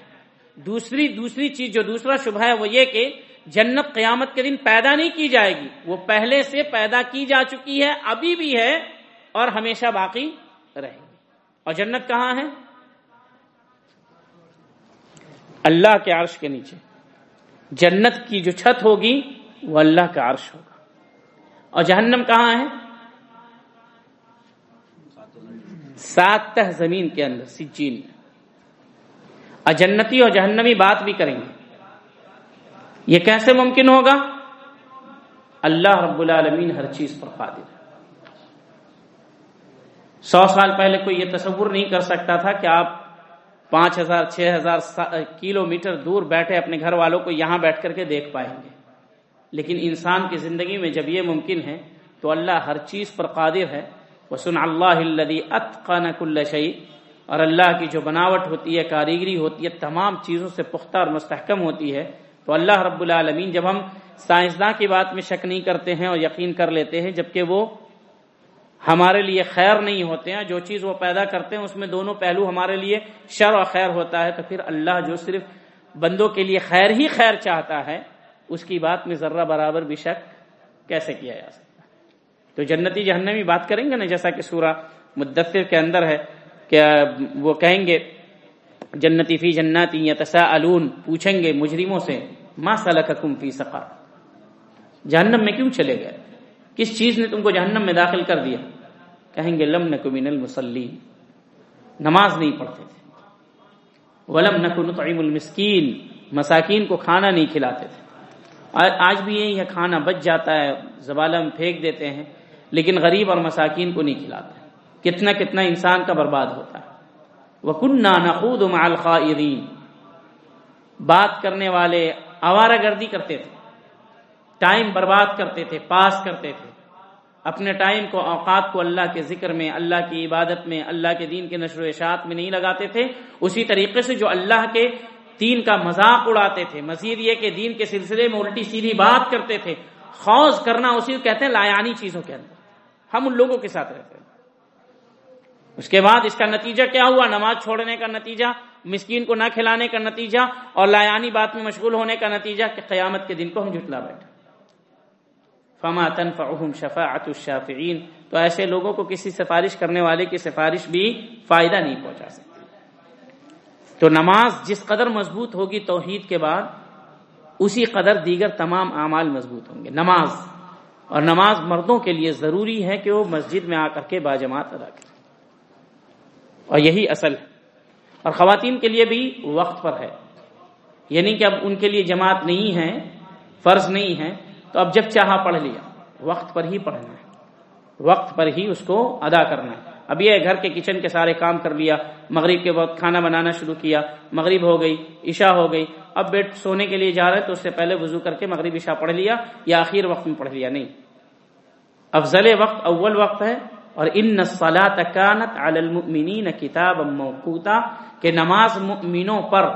دوسری دوسری چیز، جو دوسرا شبہ ہے، وہ یہ کہ جنت قیامت کے دن پیدا نہیں کی جائے گی۔ وہ پہلے سے پیدا کی جا چکی ہے، ابھی بھی ہے اور ہمیشہ باقی رہے گی۔ اور جنت کہاں ہے؟ اللہ کے عرش کے نیچے۔ جنت کی جو چھت ہوگی، وہ اللہ کا عرش ہوگا۔ اور جہنم کہاں ہے؟ سات تہ زمین کے اندر، سجین اور جنتی اور جہنمی بات بھی کریں گے۔ یہ کیسے ممکن ہوگا؟ اللہ رب العالمین ہر چیز پر قادر ہے۔ سو سال پہلے کوئی یہ تصور نہیں کر سکتا تھا کہ آپ پانچ ہزار، چھ ہزار کلو میٹر دور بیٹھے اپنے گھر والوں کو یہاں بیٹھ کر کے دیکھ پائیں گے۔ لیکن انسان کی زندگی میں جب یہ ممکن ہے تو اللہ ہر چیز پر قادر ہے۔ وہ سن اللہ اتقان کل شعی اور اللہ کی جو بناوٹ ہوتی ہے، کاریگری ہوتی ہے، تمام چیزوں سے پختہ اور مستحکم ہوتی ہے۔ تو اللہ رب العالمین جب ہم سائنسداں کی بات میں شک نہیں کرتے ہیں اور یقین کر لیتے ہیں، جبکہ وہ ہمارے لیے خیر نہیں ہوتے ہیں، جو چیز وہ پیدا کرتے ہیں، اس میں دونوں پہلو ہمارے لیے شر اور خیر ہوتا ہے، تو پھر اللہ جو صرف بندوں کے لیے خیر ہی خیر چاہتا ہے، اس کی بات میں ذرہ برابر بھی شک کیسے کیا جا سکتا ہے؟ تو جنتی جہنمی بات کریں گے نا، جیسا کہ سورہ مدثر کے اندر ہے، کہ وہ کہیں گے جنتی فی جناتی یا تسا پوچھیں گے مجرموں سے، ما سلککم فی سقر؟ جہنم میں کیوں چلے گئے؟ کس چیز نے تم کو جہنم میں داخل کر دیا؟ کہیں گے، لم نکو من المسلین نماز نہیں پڑھتے تھے۔ ولم نکو نطعم المسکین۔ مساکین کو کھانا نہیں کھلاتے تھے۔ آج بھی یہی ہے، کھانا بچ جاتا ہے، زبالہ میں پھینک دیتے ہیں، لیکن غریب اور مساکین کو نہیں کھلاتے۔ کتنا کتنا انسان کا برباد ہوتا ہے۔ وکنہ نقود الخائرین بات کرنے والے آوارہ گردی کرتے تھے۔ ٹائم برباد کرتے تھے، پاس کرتے تھے۔ اپنے ٹائم کو، اوقات کو اللہ کے ذکر میں، اللہ کی عبادت میں، اللہ کے دین کے نشر و اشاعت میں نہیں لگاتے تھے۔ اسی طریقے سے جو اللہ کے دین کا مذاق اڑاتے تھے، مزید یہ کہ دین کے سلسلے میں الٹی سیدھی بات کرتے تھے۔ خوض کرنا اسی کو کہتے ہیں، لایانی چیزوں کے اندر۔ ہم ان لوگوں کے ساتھ رہتے ہیں۔ اس کے بعد اس کا نتیجہ کیا ہوا؟ نماز چھوڑنے کا نتیجہ، مسکین کو نہ کھلانے کا نتیجہ اور لایانی بات میں مشغول ہونے کا نتیجہ کہ قیامت کے دن کو ہم جھٹلا بیٹھے۔ فما تنفعهم شفاعت الشافعین تو ایسے لوگوں کو کسی سفارش کرنے والے کی سفارش بھی فائدہ نہیں پہنچا سکتی۔ تو نماز جس قدر مضبوط ہوگی توحید کے بعد، اسی قدر دیگر تمام اعمال مضبوط ہوں گے۔ نماز، اور نماز مردوں کے لیے ضروری ہے کہ وہ مسجد میں آ کر کے باجماعت ادا کریں۔ اور یہی اصل ہے۔ اور خواتین کے لیے بھی وقت پر ہے۔ یعنی کہ اب ان کے لیے جماعت نہیں ہے، فرض نہیں ہے، تو اب جب چاہا پڑھ لیا۔ وقت پر ہی پڑھنا ہے۔ وقت پر ہی اس کو ادا کرنا ہے۔ اب یہ گھر کے کچن کے سارے کام کر لیا، مغرب کے وقت کھانا بنانا شروع کیا، مغرب ہو گئی، عشاء ہو گئی۔ اب بیٹ سونے کے لیے جا رہے تو اس سے پہلے وضو کر کے مغرب عشاء پڑھ لیا یا آخر وقت میں پڑھ لیا۔ نہیں۔ افضل وقت اول وقت ہے۔ اور ان نسلات کانت المؤمنین کتاب موقوتا کہ نماز مؤمنوں پر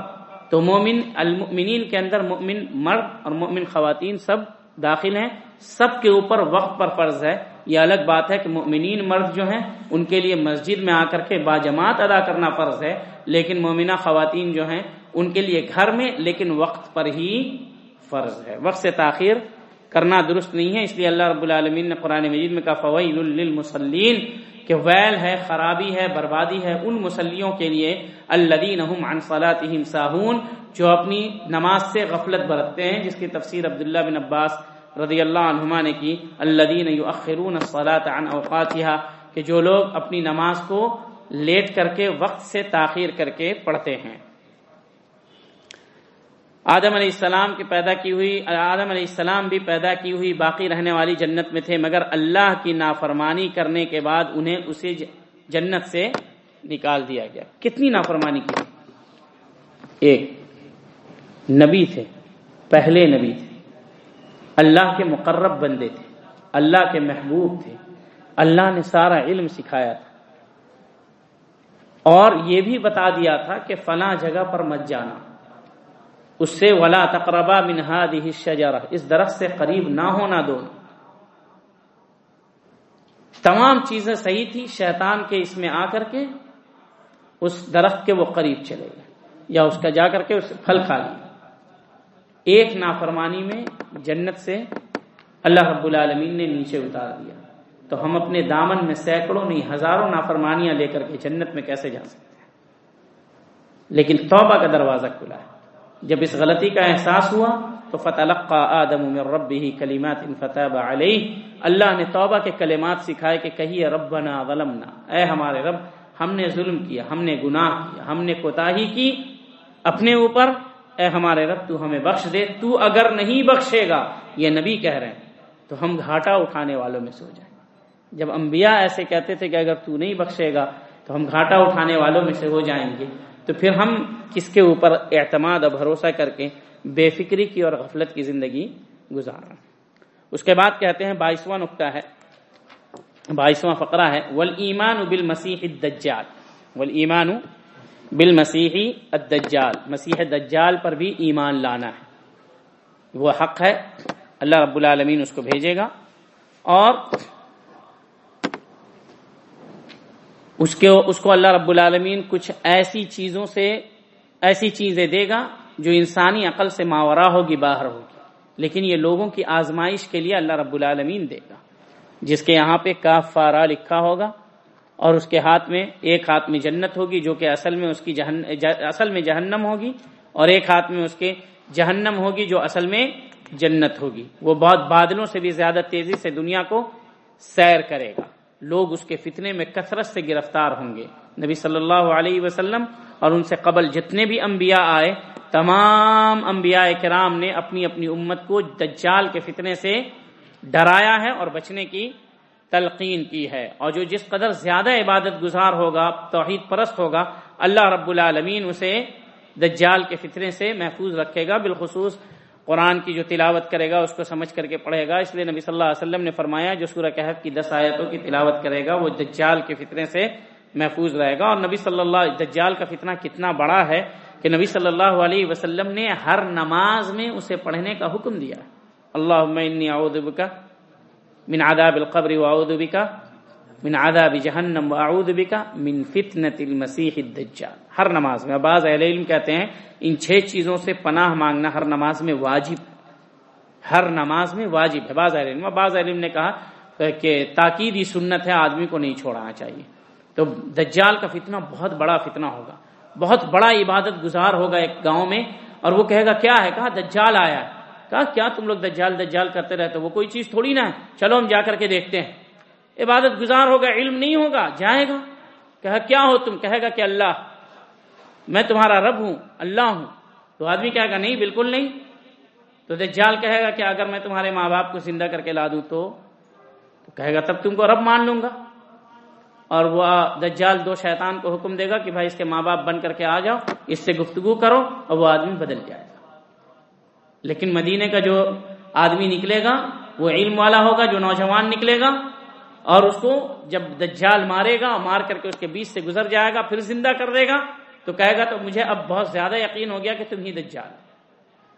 تو مومن المؤمنین کے اندر مؤمن مرد اور مؤمن خواتین سب داخل ہیں، سب کے اوپر وقت پر فرض ہے۔ یہ الگ بات ہے کہ مؤمنین مرد جو ہیں، ان کے لیے مسجد میں آ کر کے باجماعت ادا کرنا فرض ہے، لیکن مومنہ خواتین جو ہیں، ان کے لیے گھر میں، لیکن وقت پر ہی فرض ہے۔ وقت سے تاخیر کرنا درست نہیں ہے، اس لیے اللہ رب العالمین نے قرآن مجید میں کہا فویل للمصلین کہ ویل ہے، خرابی ہے، بربادی ہے ان مسلیوں کے لیے الدین عن صلاتهم ساہون جو اپنی نماز سے غفلت برتتے ہیں، جس کی تفسیر عبداللہ بن عباس رضی اللہ عنہما نے کی الدین یؤخرون الصلاة عن اوقاتها کہ جو لوگ اپنی نماز کو لیٹ کر کے، وقت سے تاخیر کر کے پڑھتے ہیں۔ آدم علیہ السلام کی پیدا کی ہوئی، آدم علیہ السلام بھی پیدا کی ہوئی، باقی رہنے والی جنت میں تھے، مگر اللہ کی نافرمانی کرنے کے بعد انہیں اسے جنت سے نکال دیا گیا۔ کتنی نافرمانی کی؟ ایک نبی تھے، پہلے نبی تھے۔ اللہ کے مقرب بندے تھے، اللہ کے محبوب تھے۔ اللہ نے سارا علم سکھایا تھا۔ اور یہ بھی بتا دیا تھا کہ فلاں جگہ پر مت جانا۔ اس سے، ولا تقربا منہاد الشجرہ اس درخت سے قریب نہ ہونا دو۔ تمام چیزیں صحیح تھی شیطان کے اس میں آ کر کے اس درخت کے وہ قریب چلے گئے، یا اس کا جا کر کے اس پھل کھا لیا۔ ایک نافرمانی میں جنت سے اللہ رب العالمین نے نیچے اتار دیا۔ تو ہم اپنے دامن میں سینکڑوں نہیں، ہزاروں نافرمانیاں لے کر کے جنت میں کیسے جا سکتے ہیں؟ لیکن توبہ کا دروازہ کھلا ہے۔ جب اس غلطی کا احساس ہوا تو فتح آدم من ربه کلیمات فتاب علیہ اللہ نے توبہ کے کلمات سکھائے کہ کہیے ربنا ظلمنا۔ اے ہمارے رب، ہم نے ظلم کیا، ہم نے گناہ کیا، ہم نے کوتاہی کی اپنے اوپر۔ اے ہمارے رب، تو ہمیں بخش دے، تو اگر نہیں بخشے گا، یہ نبی کہہ رہے ہیں، تو ہم گھاٹا اٹھانے والوں میں سے ہو جائیں۔ جب انبیاء ایسے کہتے تھے کہ اگر تو نہیں بخشے گا، تو ہم گھاٹا اٹھانے والوں میں سے ہو جائیں گے۔ تو پھر ہم کس کے اوپر اعتماد اور بھروسہ کر کے بے فکری کی اور غفلت کی زندگی گزار اس کے بعد کہتے ہیں بائیسواں نقطہ ہے، بائیسواں فقرہ ہے ول ایمان بل مسیح دجال ول ایمان بل مسیحی الدجال۔ مسیح دجال پر بھی ایمان لانا ہے۔ وہ حق ہے، اللہ رب العالمین اس کو بھیجے گا۔ اور اس کے اس کو اللہ رب العالمین کچھ ایسی چیزوں سے ایسی چیزیں دے گا جو انسانی عقل سے ماورا ہوگی، باہر ہوگی۔ لیکن یہ لوگوں کی آزمائش کے لیے اللہ رب العالمین دے گا۔ جس کے یہاں پہ کاف فارا لکھا ہوگا اور اس کے ہاتھ میں ایک ہاتھ میں جنت ہوگی جو کہ اصل میں اس کی جہن اصل میں جہنم ہوگی اور ایک ہاتھ میں اس کے جہنم ہوگی جو اصل میں جنت ہوگی۔ وہ بہت بادلوں سے بھی زیادہ تیزی سے دنیا کو سیر کرے گا۔ لوگ اس کے فتنے میں کثرت سے گرفتار ہوں گے۔ نبی صلی اللہ علیہ وسلم اور ان سے قبل جتنے بھی انبیاء آئے، تمام انبیاء کرام نے اپنی اپنی امت کو دجال کے فتنے سے ڈرایا ہے اور بچنے کی تلقین کی ہے۔ اور جو جس قدر زیادہ عبادت گزار ہوگا، توحید پرست ہوگا، اللہ رب العالمین اسے دجال کے فتنے سے محفوظ رکھے گا۔ بالخصوص قرآن کی جو تلاوت کرے گا، اس کو سمجھ کر کے پڑھے گا۔ اس لیے نبی صلی اللہ علیہ وسلم نے فرمایا، جو سورہ کہف کی دس آیتوں کی تلاوت کرے گا، وہ دجال کے فتنے سے محفوظ رہے گا۔ اور نبی صلی اللہ دجال کا فتنہ کتنا بڑا ہے کہ نبی صلی اللہ علیہ وسلم نے ہر نماز میں اسے پڑھنے کا حکم دیا۔ اللہ اعوذ بک من عذاب القبر واعوذ بک من عذاب جہنم واعوذ بک من فتنة المسیح الدجال. ہر نماز میں. بعض اہل علم کہتے ہیں ان چھ چیزوں سے پناہ مانگنا ہر نماز میں واجب. ہر نماز میں واجب ہے. بعض اہل علم. بعض علم نے کہا کہ تاکیدی سنت ہے، آدمی کو نہیں چھوڑانا چاہیے. تو دجال کا فتنہ بہت بڑا فتنہ ہوگا. بہت بڑا عبادت گزار ہوگا ایک گاؤں میں اور وہ کہے گا، کیا ہے؟ کہا، دجال آیا ہے. کہا، کیا تم لوگ دجال دجال کرتے رہتے وہ کوئی چیز تھوڑی نہ ہے. چلو ہم جا کر کے دیکھتے ہیں. عبادت گزار ہوگا، علم نہیں ہوگا، جائے گا۔ کہا، کیا ہو تم؟ کہے گا کہ اللہ، میں تمہارا رب ہوں، اللہ ہوں۔ تو آدمی کہے گا، نہیں، بالکل نہیں۔ تو دجال کہے گا کہ اگر میں تمہارے ماں باپ کو زندہ کر کے لا دوں تو؟ کہے گا، تب تم کو رب مان لوں گا۔ اور وہ دجال دو شیطان کو حکم دے گا کہ بھائی، اس کے ماں باپ بن کر کے آ جاؤ، اس سے گفتگو کرو اور وہ آدمی بدل جائے گا۔ لیکن مدینے کا جو آدمی نکلے گا، وہ علم والا ہوگا، جو نوجوان نکلے گا اور اس کو جب دجال مارے گا مار کر کے اس کے بیچ سے گزر جائے گا، پھر زندہ کر دے گا، تو کہے گا تو مجھے اب بہت زیادہ یقین ہو گیا کہ تم ہی دجال۔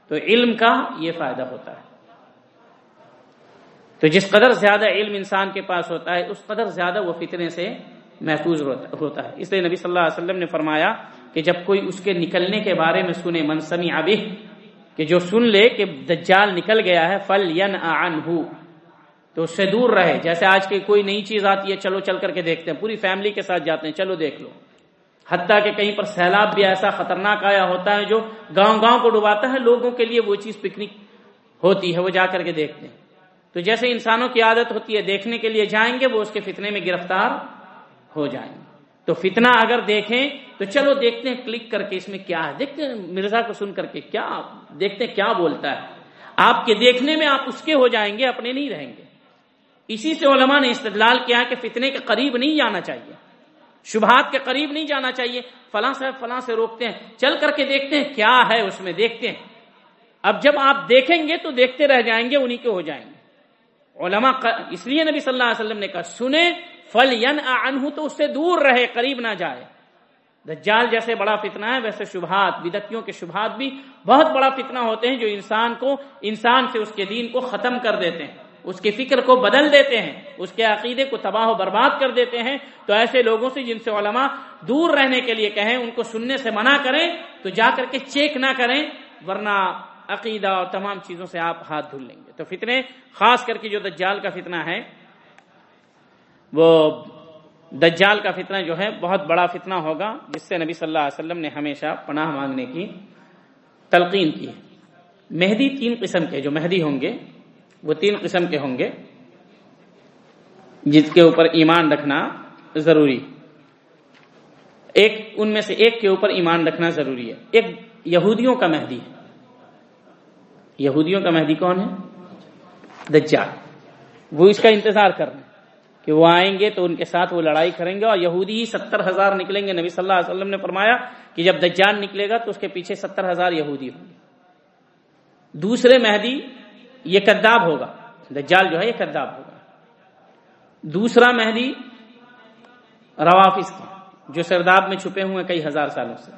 تو علم کا یہ فائدہ ہوتا ہے۔ تو جس قدر زیادہ علم انسان کے پاس ہوتا ہے، اس قدر زیادہ وہ فتنے سے محفوظ ہوتا ہے۔ اس لیے نبی صلی اللہ علیہ وسلم نے فرمایا کہ جب کوئی اس کے نکلنے کے بارے میں سنے منسمی ابھی کہ جو سن لے کہ دجال نکل گیا ہے فل ین تو اس سے دور رہے۔ جیسے آج کی کوئی نئی چیز آتی ہے، چلو چل کر کے دیکھتے ہیں۔ پوری فیملی کے ساتھ جاتے ہیں، چلو دیکھ لو۔ حتیٰ کہ کہیں پر سیلاب بھی ایسا خطرناک آیا ہوتا ہے جو گاؤں گاؤں کو ڈباتا ہے، لوگوں کے لیے وہ چیز پکنک ہوتی ہے، وہ جا کر کے دیکھتے ہیں۔ تو جیسے انسانوں کی عادت ہوتی ہے، دیکھنے کے لیے جائیں گے، وہ اس کے فتنے میں گرفتار ہو جائیں گے۔ تو فتنہ اگر دیکھیں تو چلو دیکھتے ہیں، کلک کر کے اس میں کیا ہے۔ دیکھتے ہیں، مرزا کو سن کر کے کیا، دیکھتے ہیں کیا بولتا ہے۔ آپ کے دیکھنے میں آپ اس کے ہو جائیں گے، اپنے نہیں رہیں گے۔ اسی سے علماء نے استدلال کیا کہ فتنے کے قریب نہیں جانا چاہیے، شبہات کے قریب نہیں جانا چاہیے، فلاں صاحب فلاں سے روکتے ہیں، چل کر کے دیکھتے ہیں کیا ہے اس میں، دیکھتے ہیں۔ اب جب آپ دیکھیں گے تو دیکھتے رہ جائیں گے، انہی کے ہو جائیں گے۔ علماء اس لیے نبی صلی اللہ علیہ وسلم نے کہا سنے فل ین تو اس سے دور رہے، قریب نہ جائے۔ دجال جیسے بڑا فتنہ ہے، ویسے شبہات بدتیوں کے شبہات بھی بہت بڑا فتنہ ہوتے ہیں جو انسان کو، انسان سے اس کے دین کو ختم کر دیتے ہیں۔ اس کی فکر کو بدل دیتے ہیں، اس کے عقیدے کو تباہ و برباد کر دیتے ہیں۔ تو ایسے لوگوں سے جن سے علماء دور رہنے کے لیے کہیں، ان کو سننے سے منع کریں، تو جا کر کے چیک نہ کریں، ورنہ عقیدہ اور تمام چیزوں سے آپ ہاتھ دھل لیں گے۔ تو فتنے، خاص کر کے جو دجال کا فتنہ ہے، وہ دجال کا فتنہ جو ہے، بہت بڑا فتنہ ہوگا، جس سے نبی صلی اللہ علیہ وسلم نے ہمیشہ پناہ مانگنے کی، تلقین کی۔ مہدی تین قسم کے، جو مہدی ہوں گے وہ تین قسم کے ہوں گے جس کے اوپر ایمان رکھنا ضروری ایک، ان میں سے ایک کے اوپر ایمان رکھنا ضروری ہے۔ ایک، یہودیوں کا مہدی ہے۔ یہودیوں کا مہدی کون ہے؟ دجال۔ وہ اس کا انتظار کر رہے ہیں کہ وہ آئیں گے تو ان کے ساتھ وہ لڑائی کریں گے اور یہودی ہی ستر ہزار نکلیں گے۔ نبی صلی اللہ علیہ وسلم نے فرمایا کہ جب دجال نکلے گا تو اس کے پیچھے ستر ہزار یہودی ہوں گے۔ دوسرے مہدی یہ کداب ہوگا۔ دجال جو ہے یہ کداب ہوگا۔ دوسرا مہدی روافظ کا جو سرداب میں چھپے ہوئے کئی ہزار سالوں سے۔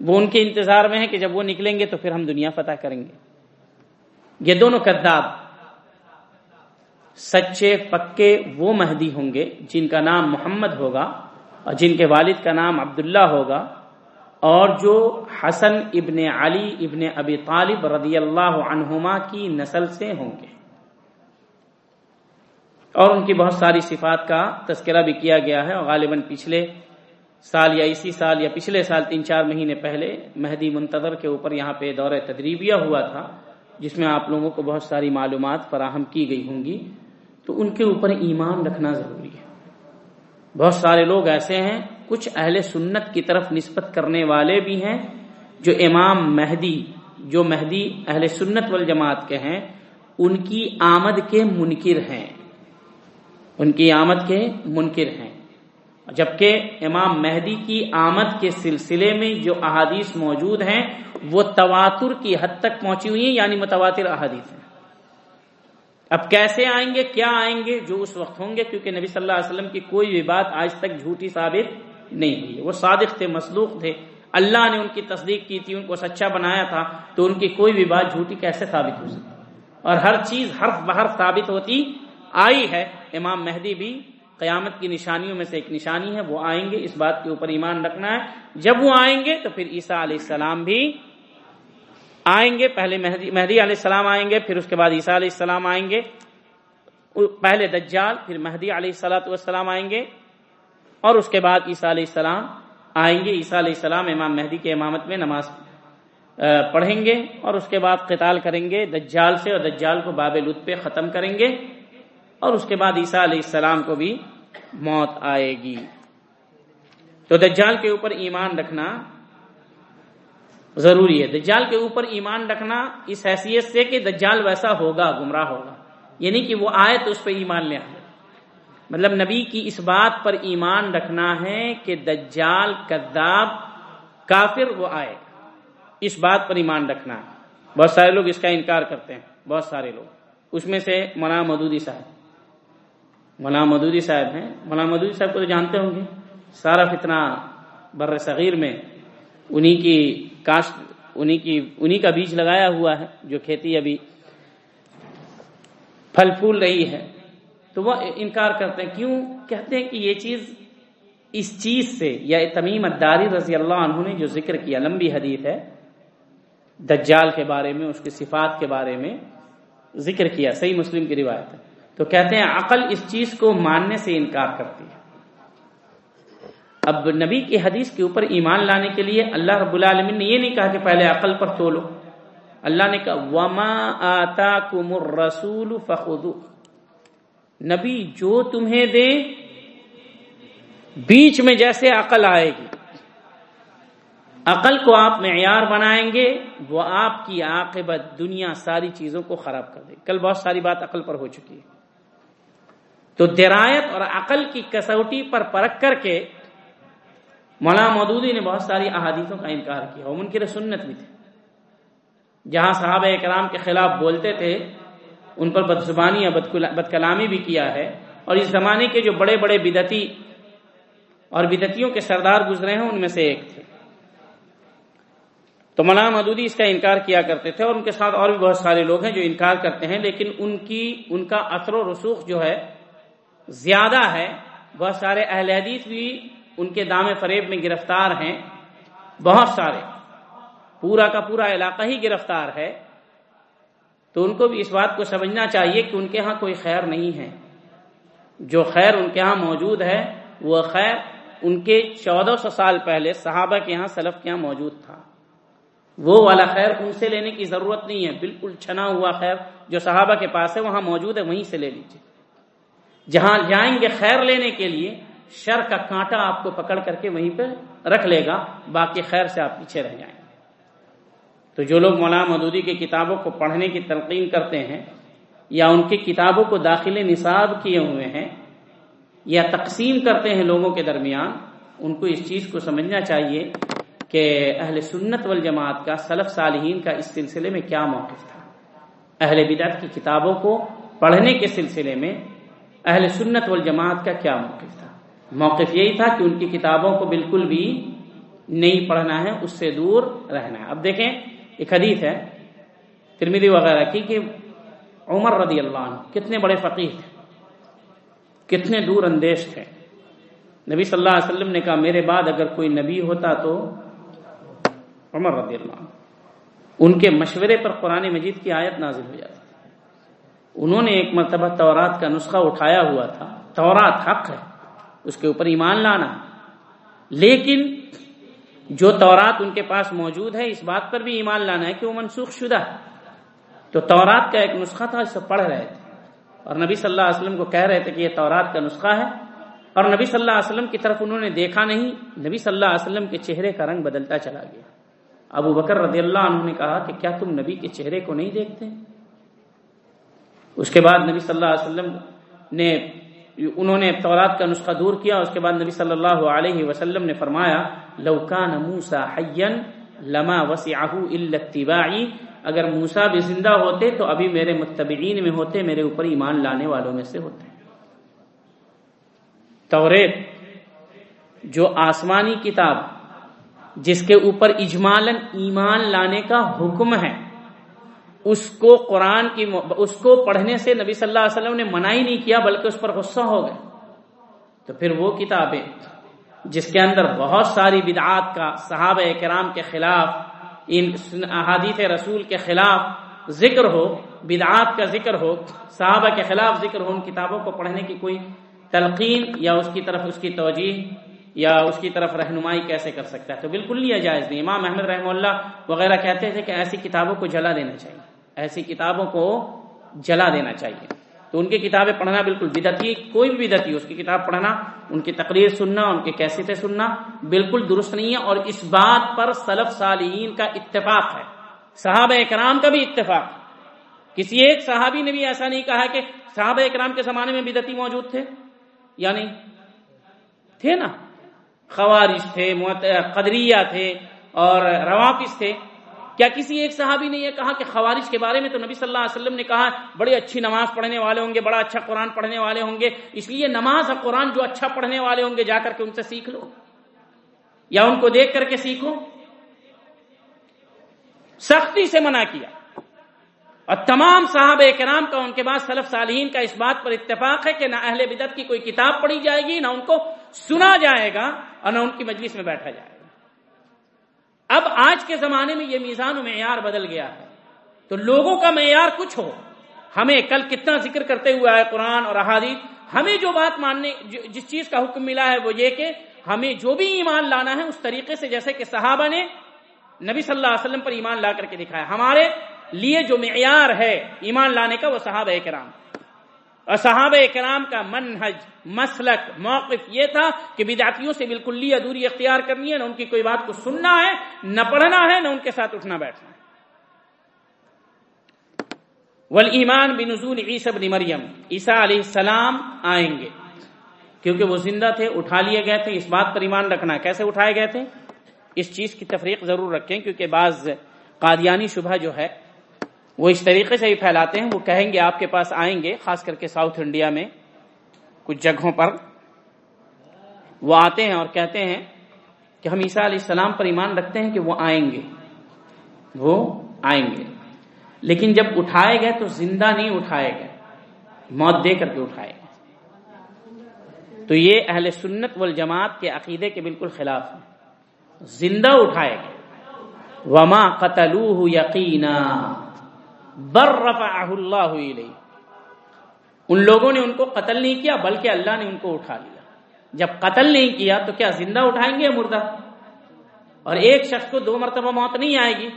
وہ ان کے انتظار میں ہے کہ جب وہ نکلیں گے تو پھر ہم دنیا فتح کریں گے۔ یہ دونوں کداب سچے، پکے وہ مہدی ہوں گے جن کا نام محمد ہوگا اور جن کے والد کا نام عبداللہ ہوگا۔ اور جو حسن ابن علی ابن ابی طالب رضی اللہ عنہما کی نسل سے ہوں گے۔ اور ان کی بہت ساری صفات کا تذکرہ بھی کیا گیا ہے۔ اور غالباً پچھلے سال یا اسی سال یا پچھلے سال تین چار مہینے پہلے مہدی منتظر کے اوپر یہاں پہ دور تدریبیہ ہوا تھا، جس میں آپ لوگوں کو بہت ساری معلومات فراہم کی گئی ہوں گی۔ تو ان کے اوپر ایمان رکھنا ضروری ہے۔ بہت سارے لوگ ایسے ہیں کچھ اہل سنت کی طرف نسبت کرنے والے بھی ہیں جو امام مہدی، جو مہدی اہل سنت والجماعت کے ہیں، ان کی آمد کے منکر ہیں۔ ان کی آمد کے منکر ہیں۔ جبکہ امام مہدی کی آمد کے سلسلے میں جو احادیث موجود ہیں، وہ تواتر کی حد تک پہنچی ہوئی ہیں یعنی متواتر احادیث ہیں۔ اب کیسے آئیں گے؟ کیا آئیں گے؟ جو اس وقت ہوں گے، کیونکہ نبی صلی اللہ علیہ وسلم کی کوئی بھی بات آج تک جھوٹی ثابت نہیں ہوئی وہ صادق تھے مسلوق تھے۔ اللہ نے ان کی تصدیق کی تھی، ان کو سچا بنایا تھا، تو ان کی کوئی بھی بات جھوٹی کیسے ثابت ہو سکتی؟ اور ہر چیز حرف بحرف ثابت ہوتی آئی ہے۔ امام مہدی بھی قیامت کی نشانیوں میں سے ایک نشانی ہے، وہ آئیں گے، اس بات کے اوپر ایمان رکھنا ہے۔ جب وہ آئیں گے تو پھر عیسیٰ علیہ السلام بھی آئیں گے، پہلے مہدی مہدی علیہ السلام آئیں گے، پھر اس کے بعد عیسیٰ علیہ السلام آئیں گے۔ پہلے دجال، پھر مہدی علیہ السلاۃ والسلام آئیں گے۔ اور اس کے بعد عیسیٰ علیہ السلام آئیں گے۔ عیسیٰ علیہ السلام امام مہدی کے امامت میں نماز پڑھیں گے اور اس کے بعد قتال کریں گے دجال سے اور دجال کو باب لط پہ ختم کریں گے اور اس کے بعد عیسیٰ علیہ السلام کو بھی موت آئے گی۔ تو دجال کے اوپر ایمان رکھنا ضروری ہے۔ دجال کے اوپر ایمان رکھنا اس حیثیت سے کہ دجال ویسا ہوگا، گمراہ ہوگا۔ یعنی کہ وہ آئے تو اس پہ ایمان لے آئے۔ مطلب نبی کی اس بات پر ایمان رکھنا ہے کہ دجال، کذاب، کافر وہ آئے۔ اس بات پر ایمان رکھنا۔ ہے بہت سارے لوگ اس کا انکار کرتے ہیں۔ بہت سارے لوگ۔ اس میں سے مولانا مدودی صاحب۔ مولانا مدودی صاحب ہیں۔ مولانا مدودی صاحب کو تو جانتے ہوں گے۔ سارا فتنہ بر صغیر میں انہی کی کاشت، انہی کی، انہی کا بیج لگایا ہوا ہے جو کھیتی ابھی پھل پھول رہی ہے۔ تو وہ انکار کرتے ہیں، کیوں؟ کہتے ہیں کہ یہ چیز اس چیز سے، یا تمیم الداری رضی اللہ عنہ نے جو ذکر کیا، لمبی حدیث ہے، دجال کے بارے میں، اس کی صفات کے بارے میں ذکر کیا، صحیح مسلم کی روایت ہے۔ تو کہتے ہیں، عقل اس چیز کو ماننے سے انکار کرتی ہے۔ اب نبی کی حدیث کے اوپر ایمان لانے کے لیے اللہ رب العالمین نے یہ نہیں کہا کہ پہلے عقل پر تولو۔ اللہ نے کہا، وما آتا کم رسول نبی جو تمہیں دے، بیچ میں جیسے عقل آئے گی۔ عقل کو آپ معیار بنائیں گے، وہ آپ کی عاقبت دنیا ساری چیزوں کو خراب کر دے کل بہت ساری بات عقل پر ہو چکی ہے۔ تو درایت اور عقل کی کسوٹی پر پرکھ کر کے مولانا مودودی نے بہت ساری احادیثوں کا انکار کیا۔ وہ منکر سنت بھی تھے۔ جہاں صحابہ اکرام کے خلاف بولتے تھے ان پر بد زبانی یا بد کلامی بھی کیا ہے۔ اور اس زمانے کے جو بڑے بڑے بدتی اور بدتیوں کے سردار گزرے ہیں، ان میں سے ایک تھے۔ تو مولانا مدودی اس کا انکار کیا کرتے تھے اور ان کے ساتھ اور بھی بہت سارے لوگ ہیں جو انکار کرتے ہیں، لیکن ان کی ان کا اثر و رسوخ جو ہے، زیادہ ہے۔ بہت سارے اہل حدیث بھی ان کے دام فریب میں گرفتار ہیں۔ بہت سارے۔ پورا کا پورا علاقہ ہی گرفتار ہے۔ تو ان کو بھی اس بات کو سمجھنا چاہیے کہ ان کے ہاں کوئی خیر نہیں ہے۔ جو خیر ان کے ہاں موجود ہے، وہ خیر ان کے چودہ سو سال پہلے صحابہ کے ہاں سلف کے ہاں موجود تھا۔ وہ والا خیر ان سے لینے کی ضرورت نہیں ہے۔ بالکل چھنا ہوا خیر جو صحابہ کے پاس ہے وہاں موجود ہے، وہیں سے لے لیجیے جہاں جائیں گے خیر لینے کے لیے، شر کا کانٹا آپ کو پکڑ کر کے وہیں پہ رکھ لے گا، باقی خیر سے آپ پیچھے رہ جائیں۔ گے تو جو لوگ مولانا مدودی کی کتابوں کو پڑھنے کی تلقین کرتے ہیں یا ان کی کتابوں کو داخل نصاب کیے ہوئے ہیں یا تقسیم کرتے ہیں لوگوں کے درمیان، ان کو اس چیز کو سمجھنا چاہیے کہ اہل سنت والجماعت کا سلف صالحین کا اس سلسلے میں کیا موقف تھا۔ اہل بدعت کی کتابوں کو پڑھنے کے سلسلے میں اہل سنت والجماعت کا کیا موقف تھا۔ موقف یہی تھا کہ ان کی کتابوں کو بالکل بھی نہیں پڑھنا ہے، اس سے دور رہنا ہے۔ اب دیکھیں ایک حدیث ہے ترمیدی وغیرہ کی کہ عمر رضی اللہ عنہ کتنے بڑے فقیر تھے، کتنے دور اندیش تھے۔ نبی صلی اللہ علیہ وسلم نے کہا، میرے بعد اگر کوئی نبی ہوتا تو عمر رضی اللہ عنہ۔ ان کے مشورے پر قرآن مجید کی آیت نازل ہو جاتی۔ انہوں نے ایک مرتبہ تورات کا نسخہ اٹھایا ہوا تھا، تورات حق ہے، اس کے اوپر ایمان لانا۔ لیکن جو تورات ان کے پاس موجود ہے اس بات پر بھی ایمان لانا ہے کہ وہ منسوخ شدہ ہے۔ تو تورات کا ایک نسخہ تھا اسے پڑھ رہے تھے۔ اور نبی صلی اللہ علیہ وسلم کو کہہ رہے تھے کہ یہ تورات کا نسخہ ہے۔ اور نبی صلی اللہ علیہ وسلم کی طرف انہوں نے دیکھا نہیں، نبی صلی اللہ علیہ وسلم کے چہرے کا رنگ بدلتا چلا گیا۔ ابو بکر رضی اللہ عنہ نے کہا کہ کیا تم نبی کے چہرے کو نہیں دیکھتے؟ اس کے بعد نبی صلی اللہ علیہ وسلم نے انہوں نے تورات کا نسخہ دور کیا، اس کے بعد نبی صلی اللہ علیہ وسلم نے فرمایا لوکان موسا حین لما وسیع اتباعی، اگر موسا بھی زندہ ہوتے تو ابھی میرے متبعین میں ہوتے، میرے اوپر ایمان لانے والوں میں سے ہوتے۔ توریت، جو آسمانی کتاب، جس کے اوپر اجمالن ایمان لانے کا حکم ہے اس کو قرآن کی اس کو پڑھنے سے نبی صلی اللہ علیہ وسلم نے منع ہی نہیں کیا، بلکہ اس پر غصہ ہو گئے۔ تو پھر وہ کتابیں جس کے اندر بہت ساری بدعات کا صحابہ کرام کے خلاف، ان احادیث رسول کے خلاف ذکر ہو، بدعات کا ذکر ہو، صحابہ کے خلاف ذکر ہو، ان کتابوں کو پڑھنے کی کوئی تلقین یا اس کی طرف اس کی توجہ یا اس کی طرف رہنمائی کیسے کر سکتا ہے؟ تو بالکل نہیں جائز نہیں۔ امام احمد رحمہ اللہ وغیرہ کہتے تھے کہ ایسی کتابوں کو جلا دینا چاہیے۔ ایسی کتابوں کو جلا دینا چاہیے۔ تو ان کی کتابیں پڑھنا بالکل بدتی کوئی بھی بدتی اس کی کتاب پڑھنا، ان کی تقریر سننا، ان کی کیسے سننا بالکل درست نہیں ہے اور اس بات پر سلف صالحین کا اتفاق ہے۔ صحابہ اکرام کا بھی اتفاق۔ کسی ایک صحابی نے بھی ایسا نہیں کہا کہ صحابہ اکرام کے زمانے میں بدتی موجود تھے۔ یا نہیں تھے نا خوارش تھے قدریہ تھے اور روافظ تھے۔ کیا کسی ایک صحابی نے یہ کہا کہ خوارش کے بارے میں تو نبی صلی اللہ علیہ وسلم نے کہا بڑی اچھی نماز پڑھنے والے ہوں گے، بڑا اچھا قرآن پڑھنے والے ہوں گے، اس لیے نماز اور قرآن جو اچھا پڑھنے والے ہوں گے، جا کر کے ان سے سیکھ لو، یا ان کو دیکھ کر کے سیکھو۔ سختی سے منع کیا۔ اور تمام صحابہ کرام کا ان کے بعد سلف صالحین کا اس بات پر اتفاق ہے کہ نہ اہل بدت کی کوئی کتاب پڑھی جائے گی، نہ ان کو سنا جائے گا اور نہ ان کی مجلس میں بیٹھا جائے گا۔ اب آج کے زمانے میں یہ میزان و معیار بدل گیا ہے۔ تو لوگوں کا معیار کچھ ہو۔ ہمیں کل کتنا ذکر کرتے ہوئے آئے قرآن اور احادیث، ہمیں جو بات ماننے جس چیز کا حکم ملا ہے وہ یہ کہ ہمیں جو بھی ایمان لانا ہے اس طریقے سے جیسے کہ صحابہ نے نبی صلی اللہ علیہ وسلم پر ایمان لا کر کے دکھایا۔ ہمارے لیے جو معیار ہے ایمان لانے کا وہ صحابہ کرام۔ اور صحابہ کرام کا منہج، مسلک، موقف یہ تھا کہ بدعتیوں سے بالکل لی ادوری اختیار کرنی ہے، نہ ان کی کوئی بات کو سننا ہے، نہ پڑھنا ہے، نہ ان کے ساتھ اٹھنا بیٹھنا ہے۔ ول ایمان بنزول عیسی بن مریم، عیسیٰ علیہ السلام آئیں گے۔ کیونکہ وہ زندہ تھے، اٹھا لیے گئے تھے، اس بات پر ایمان رکھنا کیسے اٹھائے گئے تھے؟ اس چیز کی تفریق ضرور رکھیں، کیونکہ بعض قادیانی شبہ جو ہے وہ اس طریقے سے ہی پھیلاتے ہیں، وہ کہیں گے آپ کے پاس آئیں گے، خاص کر کے ساؤتھ انڈیا میں، کچھ جگہوں پر۔ وہ آتے ہیں اور کہتے ہیں کہ ہم عیسیٰ علیہ السلام پر ایمان رکھتے ہیں کہ وہ آئیں گے۔ وہ آئیں گے۔ لیکن جب اٹھائے گئے تو زندہ نہیں اٹھائے گئے، موت دے کر کے اٹھائے گئے۔ تو یہ اہل سنت والجماعت کے عقیدے کے بالکل خلاف ہے زندہ اٹھائے گئے۔ وما قتلوہ یقینا بر رفعہ اللہ علیہ ان لوگوں نے ان کو قتل نہیں کیا، بلکہ اللہ نے ان کو اٹھا لیا۔ جب قتل نہیں کیا تو کیا زندہ اٹھائیں گے مردہ؟ اور ایک شخص کو دو مرتبہ موت نہیں آئے گی۔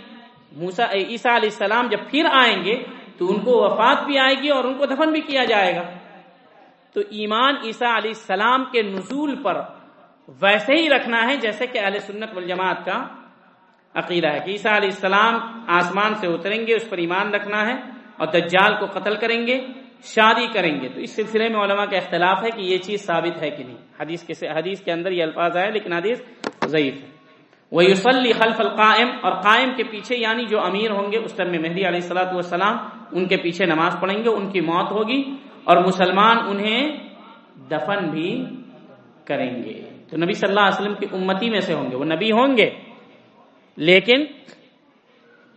موسا عیسیٰ علیہ السلام جب پھر آئیں گے تو ان کو وفات بھی آئے گی اور ان کو دفن بھی کیا جائے گا۔ تو ایمان عیسیٰ علیہ السلام کے نزول پر ویسے ہی رکھنا ہے جیسے کہ اہل سنت والجماعت کا عقیدہ ہے کہ عیسیٰ علیہ السلام آسمان سے اتریں گے، اس پر ایمان رکھنا ہے اور دجال کو قتل کریں گے، شادی کریں گے۔ تو اس سلسلے میں علماء کا اختلاف ہے کہ یہ چیز ثابت ہے کہ نہیں۔ حدیث کے حدیث کے اندر یہ الفاظ آئے، لیکن حدیث ضعیف ہے۔ وہ یوسلی خلف القائم، اور قائم کے پیچھے یعنی جو امیر ہوں گے، اس ٹائم میں مہدی علیہ السلاۃ والسلام، ان کے پیچھے نماز پڑھیں گے، ان کی موت ہوگی اور مسلمان انہیں دفن بھی کریں گے۔ تو نبی صلی اللہ علیہ وسلم کی امتی میں سے ہوں گے، وہ نبی ہوں گے۔ لیکن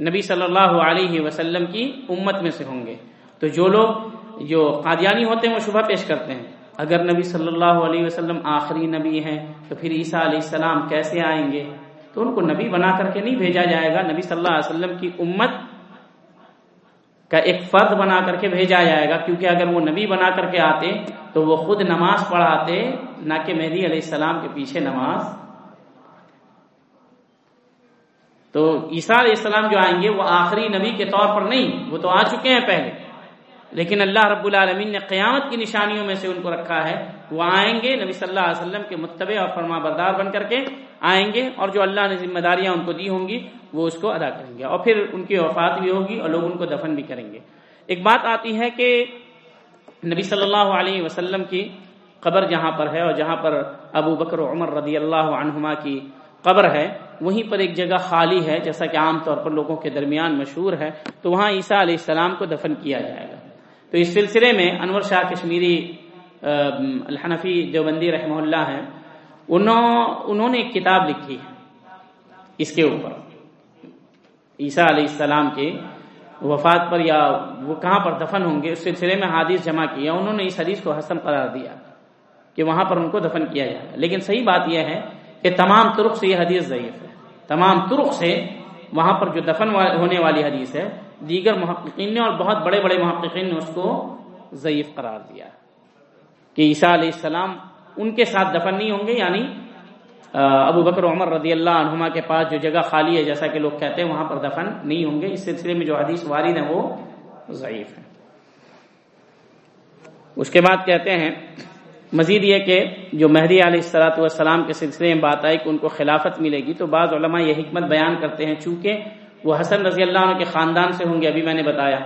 نبی صلی اللہ علیہ وسلم کی امت میں سے ہوں گے۔ تو جو لوگ جو قادیانی ہوتے ہیں وہ شبہ پیش کرتے ہیں۔ اگر نبی صلی اللہ علیہ وسلم آخری نبی ہیں تو پھر عیسیٰ علیہ السلام کیسے آئیں گے؟ تو ان کو نبی بنا کر کے نہیں بھیجا جائے گا۔ نبی صلی اللہ علیہ وسلم کی امت کا ایک فرد بنا کر کے بھیجا جائے گا۔ کیونکہ اگر وہ نبی بنا کر کے آتے تو وہ خود نماز پڑھاتے، نہ کہ مہدی علیہ السلام کے پیچھے نماز تو عیسیٰ علیہ السلام جو آئیں گے وہ آخری نبی کے طور پر نہیں، وہ تو آ چکے ہیں پہلے۔ لیکن اللہ رب العالمین نے قیامت کی نشانیوں میں سے ان کو رکھا ہے۔ وہ آئیں گے نبی صلی اللہ علیہ وسلم کے متبع اور فرما بردار بن کر کے آئیں گے اور جو اللہ نے ذمہ داریاں ان کو دی ہوں گی، وہ اس کو ادا کریں گے۔ اور پھر ان کی وفات بھی ہوگی اور لوگ ان کو دفن بھی کریں گے۔ ایک بات آتی ہے کہ نبی صلی اللہ علیہ وسلم کی قبر جہاں پر ہے اور جہاں پر ابو بکر عمر رضی اللہ عنہما کی قبر ہے وہیں پر ایک جگہ خالی ہے، جیسا کہ عام طور پر لوگوں کے درمیان مشہور ہے، تو وہاں عیسیٰ علیہ السلام کو دفن کیا جائے گا۔ تو اس سلسلے میں انور شاہ کشمیری الحنفی دیوبندی رحمہ اللہ ہیں، انہوں نے ایک کتاب لکھی ہے اس کے اوپر۔ عیسیٰ علیہ السلام کے وفات پر یا وہ کہاں پر دفن ہوں گے، اس سلسلے میں حادث جمع کیا انہوں نے اس حدیث کو حسن قرار دیا کہ وہاں پر ان کو دفن کیا جائے گا۔ لیکن صحیح بات یہ ہے کہ تمام ترک سے یہ حدیث ضعیف ہے۔ تمام ترک سے وہاں پر جو دفن ہونے والی حدیث ہے، دیگر محققین نے اور بہت بڑے بڑے محققین نے اس کو ضعیف قرار دیا۔ کہ عیسیٰ علیہ السلام ان کے ساتھ دفن نہیں ہوں گے یعنی ابو بکر عمر رضی اللہ عنہما کے پاس جو جگہ خالی ہے، جیسا کہ لوگ کہتے ہیں، وہاں پر دفن نہیں ہوں گے۔ اس سلسلے میں جو حدیث وارد ہے وہ ضعیف ہے اس کے بعد کہتے ہیں مزید یہ کہ جو مہدی علیہ السلاۃ والسلام کے سلسلے میں بات آئی کہ ان کو خلافت ملے گی، تو بعض علماء یہ حکمت بیان کرتے ہیں، چونکہ وہ حسن رضی اللہ عنہ کے خاندان سے ہوں گے، ابھی میں نے بتایا۔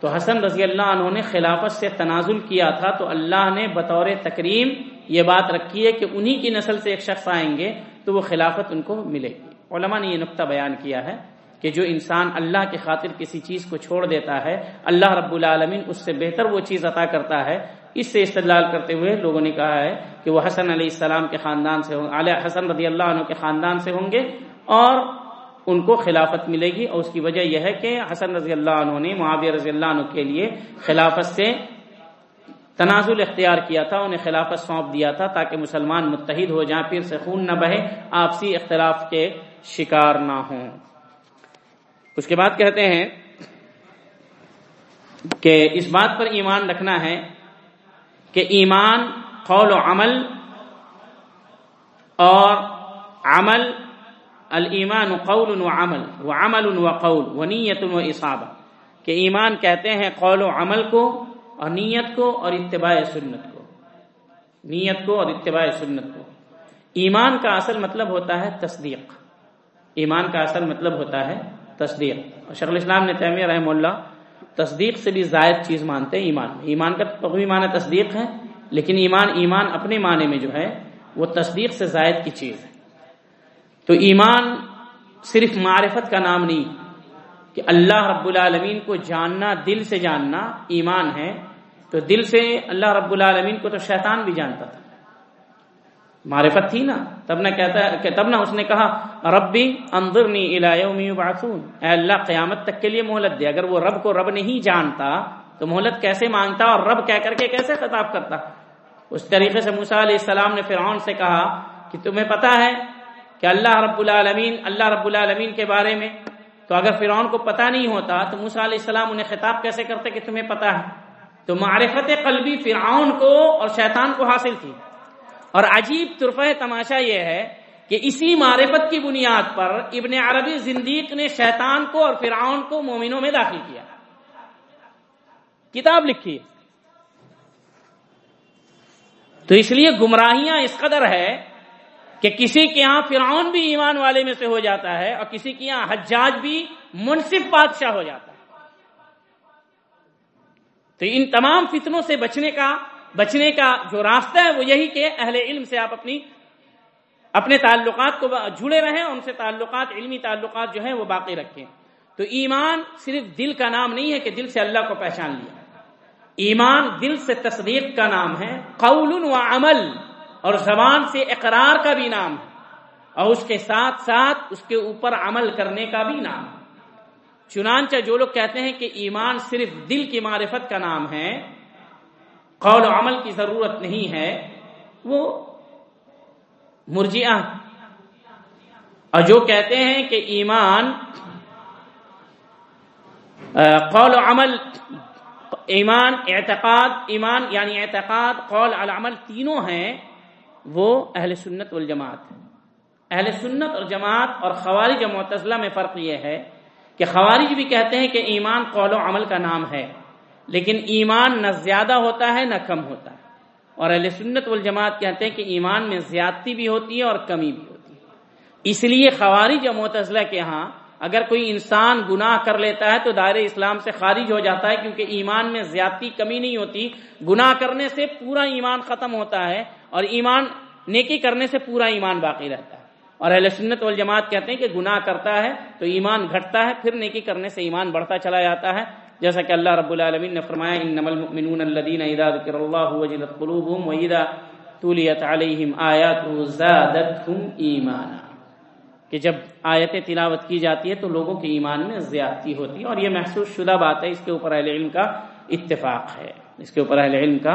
تو حسن رضی اللہ عنہ نے خلافت سے تنازل کیا تھا، تو اللہ نے بطور تکریم یہ بات رکھی ہے کہ انہی کی نسل سے ایک شخص آئیں گے، تو وہ خلافت ان کو ملے گی۔ علماء نے یہ نقطہ بیان کیا ہے کہ جو انسان اللہ کی خاطر کسی چیز کو چھوڑ دیتا ہے، اللہ رب العالمین اس سے بہتر وہ چیز عطا کرتا ہے اس سے استدلال کرتے ہوئے لوگوں نے کہا ہے کہ وہ حسن علیہ السلام کے خاندان سے حسن رضی اللہ عنہ کے خاندان سے ہوں گے اور ان کو خلافت ملے گی اور اس کی وجہ یہ ہے کہ حسن رضی اللہ عنہ نے معاویہ رضی اللہ عنہ کے لیے خلافت سے تنازل اختیار کیا تھا، انہیں خلافت سونپ دیا تھا تاکہ مسلمان متحد ہو جائیں، پھر سے خون نہ بہے، آپسی اختلاف کے شکار نہ ہوں۔ اس کے بعد کہتے ہیں کہ اس بات پر ایمان رکھنا ہے کہ ایمان قول و عمل اور عمل المان قول و عمل و عمل و قول، و نیت و اصابہ، کہ ایمان کہتے ہیں قول و عمل کو اور نیت کو اور اتباع سنت کو، نیت کو اور اتباع سنت کو۔ ایمان کا اصل مطلب ہوتا ہے تصدیق۔ ایمان کا اصل مطلب ہوتا ہے تصدیق۔ اور شیخ الاسلام نے تیمیہ رحم اللہ تصدیق سے بھی زائد چیز مانتے ہیں ایمان ایمان کا بھی معنی تصدیق ہے، لیکن ایمان ایمان اپنے معنی میں جو ہے، وہ تصدیق سے زائد کی چیز ہے۔ تو ایمان صرف معرفت کا نام نہیں، کہ اللہ رب العالمین کو جاننا، دل سے جاننا ایمان ہے۔ تو دل سے اللہ رب العالمین کو تو شیطان بھی جانتا تھا۔ معرفت تھی نا، تب نہ کہتا کہ تب نہ اس نے کہا، ربی اندرنی الی یبعثون۔ اے اللہ، قیامت تک کے لیے مہلت دے۔ اگر وہ رب کو رب نہیں جانتا، تو مہلت کیسے مانگتا اور رب کہہ کر کے کیسے خطاب کرتا؟ اس طریقے سے موسیٰ علیہ السلام نے فرعون سے کہا کہ تمہیں پتا ہے کہ اللہ رب العالمین، اللہ رب العالمین کے بارے میں، تو اگر فرعون کو پتا نہیں ہوتا، تو موسیٰ علیہ السلام انہیں خطاب کیسے کرتے کہ تمہیں پتا ہے؟ تو معرفت قلبی فرعون کو اور شیطان کو حاصل تھی۔ اور عجیب طرفہ تماشا یہ ہے کہ اسی معرفت کی بنیاد پر ابن عربی زندیق نے شیطان کو اور فرعون کو مومنوں میں داخل کیا۔ کتاب لکھی۔ تو اس لیے گمراہیاں اس قدر ہے کہ کسی کے یہاں فرعون بھی ایمان والے میں سے ہو جاتا ہے اور کسی کے یہاں حجاج بھی منصف بادشاہ ہو جاتا ہے۔ تو ان تمام فتنوں سے بچنے کا بچنے کا جو راستہ ہے وہ یہی کہ اہل علم سے آپ اپنی اپنے تعلقات کو جڑے رہیں ان سے تعلقات، علمی تعلقات جو ہیں وہ باقی رکھیں۔ تو ایمان صرف دل کا نام نہیں ہے کہ دل سے اللہ کو پہچان لیا۔ ایمان دل سے تصدیق کا نام ہے، قول و عمل، اور زبان سے اقرار کا بھی نام ہے۔ اور اس کے ساتھ ساتھ اس کے اوپر عمل کرنے کا بھی نام ہے۔ چنانچہ جو لوگ کہتے ہیں کہ ایمان صرف دل کی معرفت کا نام ہے قول و عمل کی ضرورت نہیں ہے، وہ مرجیا اور جو کہتے ہیں کہ ایمان قول و عمل، ایمان، اعتقاد، ایمان یعنی اعتقاد، قول العمل تینوں ہیں، وہ اہل سنت والجماعت۔ اہل سنت اور جماعت اور خوارج و معتزلہ میں فرق یہ ہے کہ خوارج بھی کہتے ہیں کہ ایمان قول و عمل کا نام ہے۔ لیکن ایمان نہ زیادہ ہوتا ہے، نہ کم ہوتا ہے۔ اور اہل سنت والجماعت کہتے ہیں کہ ایمان میں زیادتی بھی ہوتی ہے اور کمی بھی ہوتی ہے۔ اس لیے خوارج و معتزلہ کے ہاں اگر کوئی انسان گناہ کر لیتا ہے تو دائر اسلام سے خارج ہو جاتا ہے، کیونکہ ایمان میں زیادتی کمی نہیں ہوتی۔ گناہ کرنے سے پورا ایمان ختم ہوتا ہے اور ایمان، نیکی کرنے سے پورا ایمان باقی رہتا ہے۔ اور اہل سنت والجماعت کہتے ہیں کہ گناہ کرتا ہے تو ایمان گھٹتا ہے، پھر نیکی کرنے سے ایمان بڑھتا چلا جاتا ہے۔ جیسا کہ اللہ رب العالمین نے فرمایا، انما المؤمنون الذين اذا ذكر الله وجلت قلوبهم واذا تليت عليهم اياته زادتهم ایمانا. کہ جب آیتیں تلاوت کی جاتی ہے تو لوگوں کے ایمان میں زیادتی ہوتی ہے، اور یہ محسوس شدہ بات ہے، اس کے اوپر اہل علم کا اتفاق ہے۔ اس کے اوپر اہل علم کا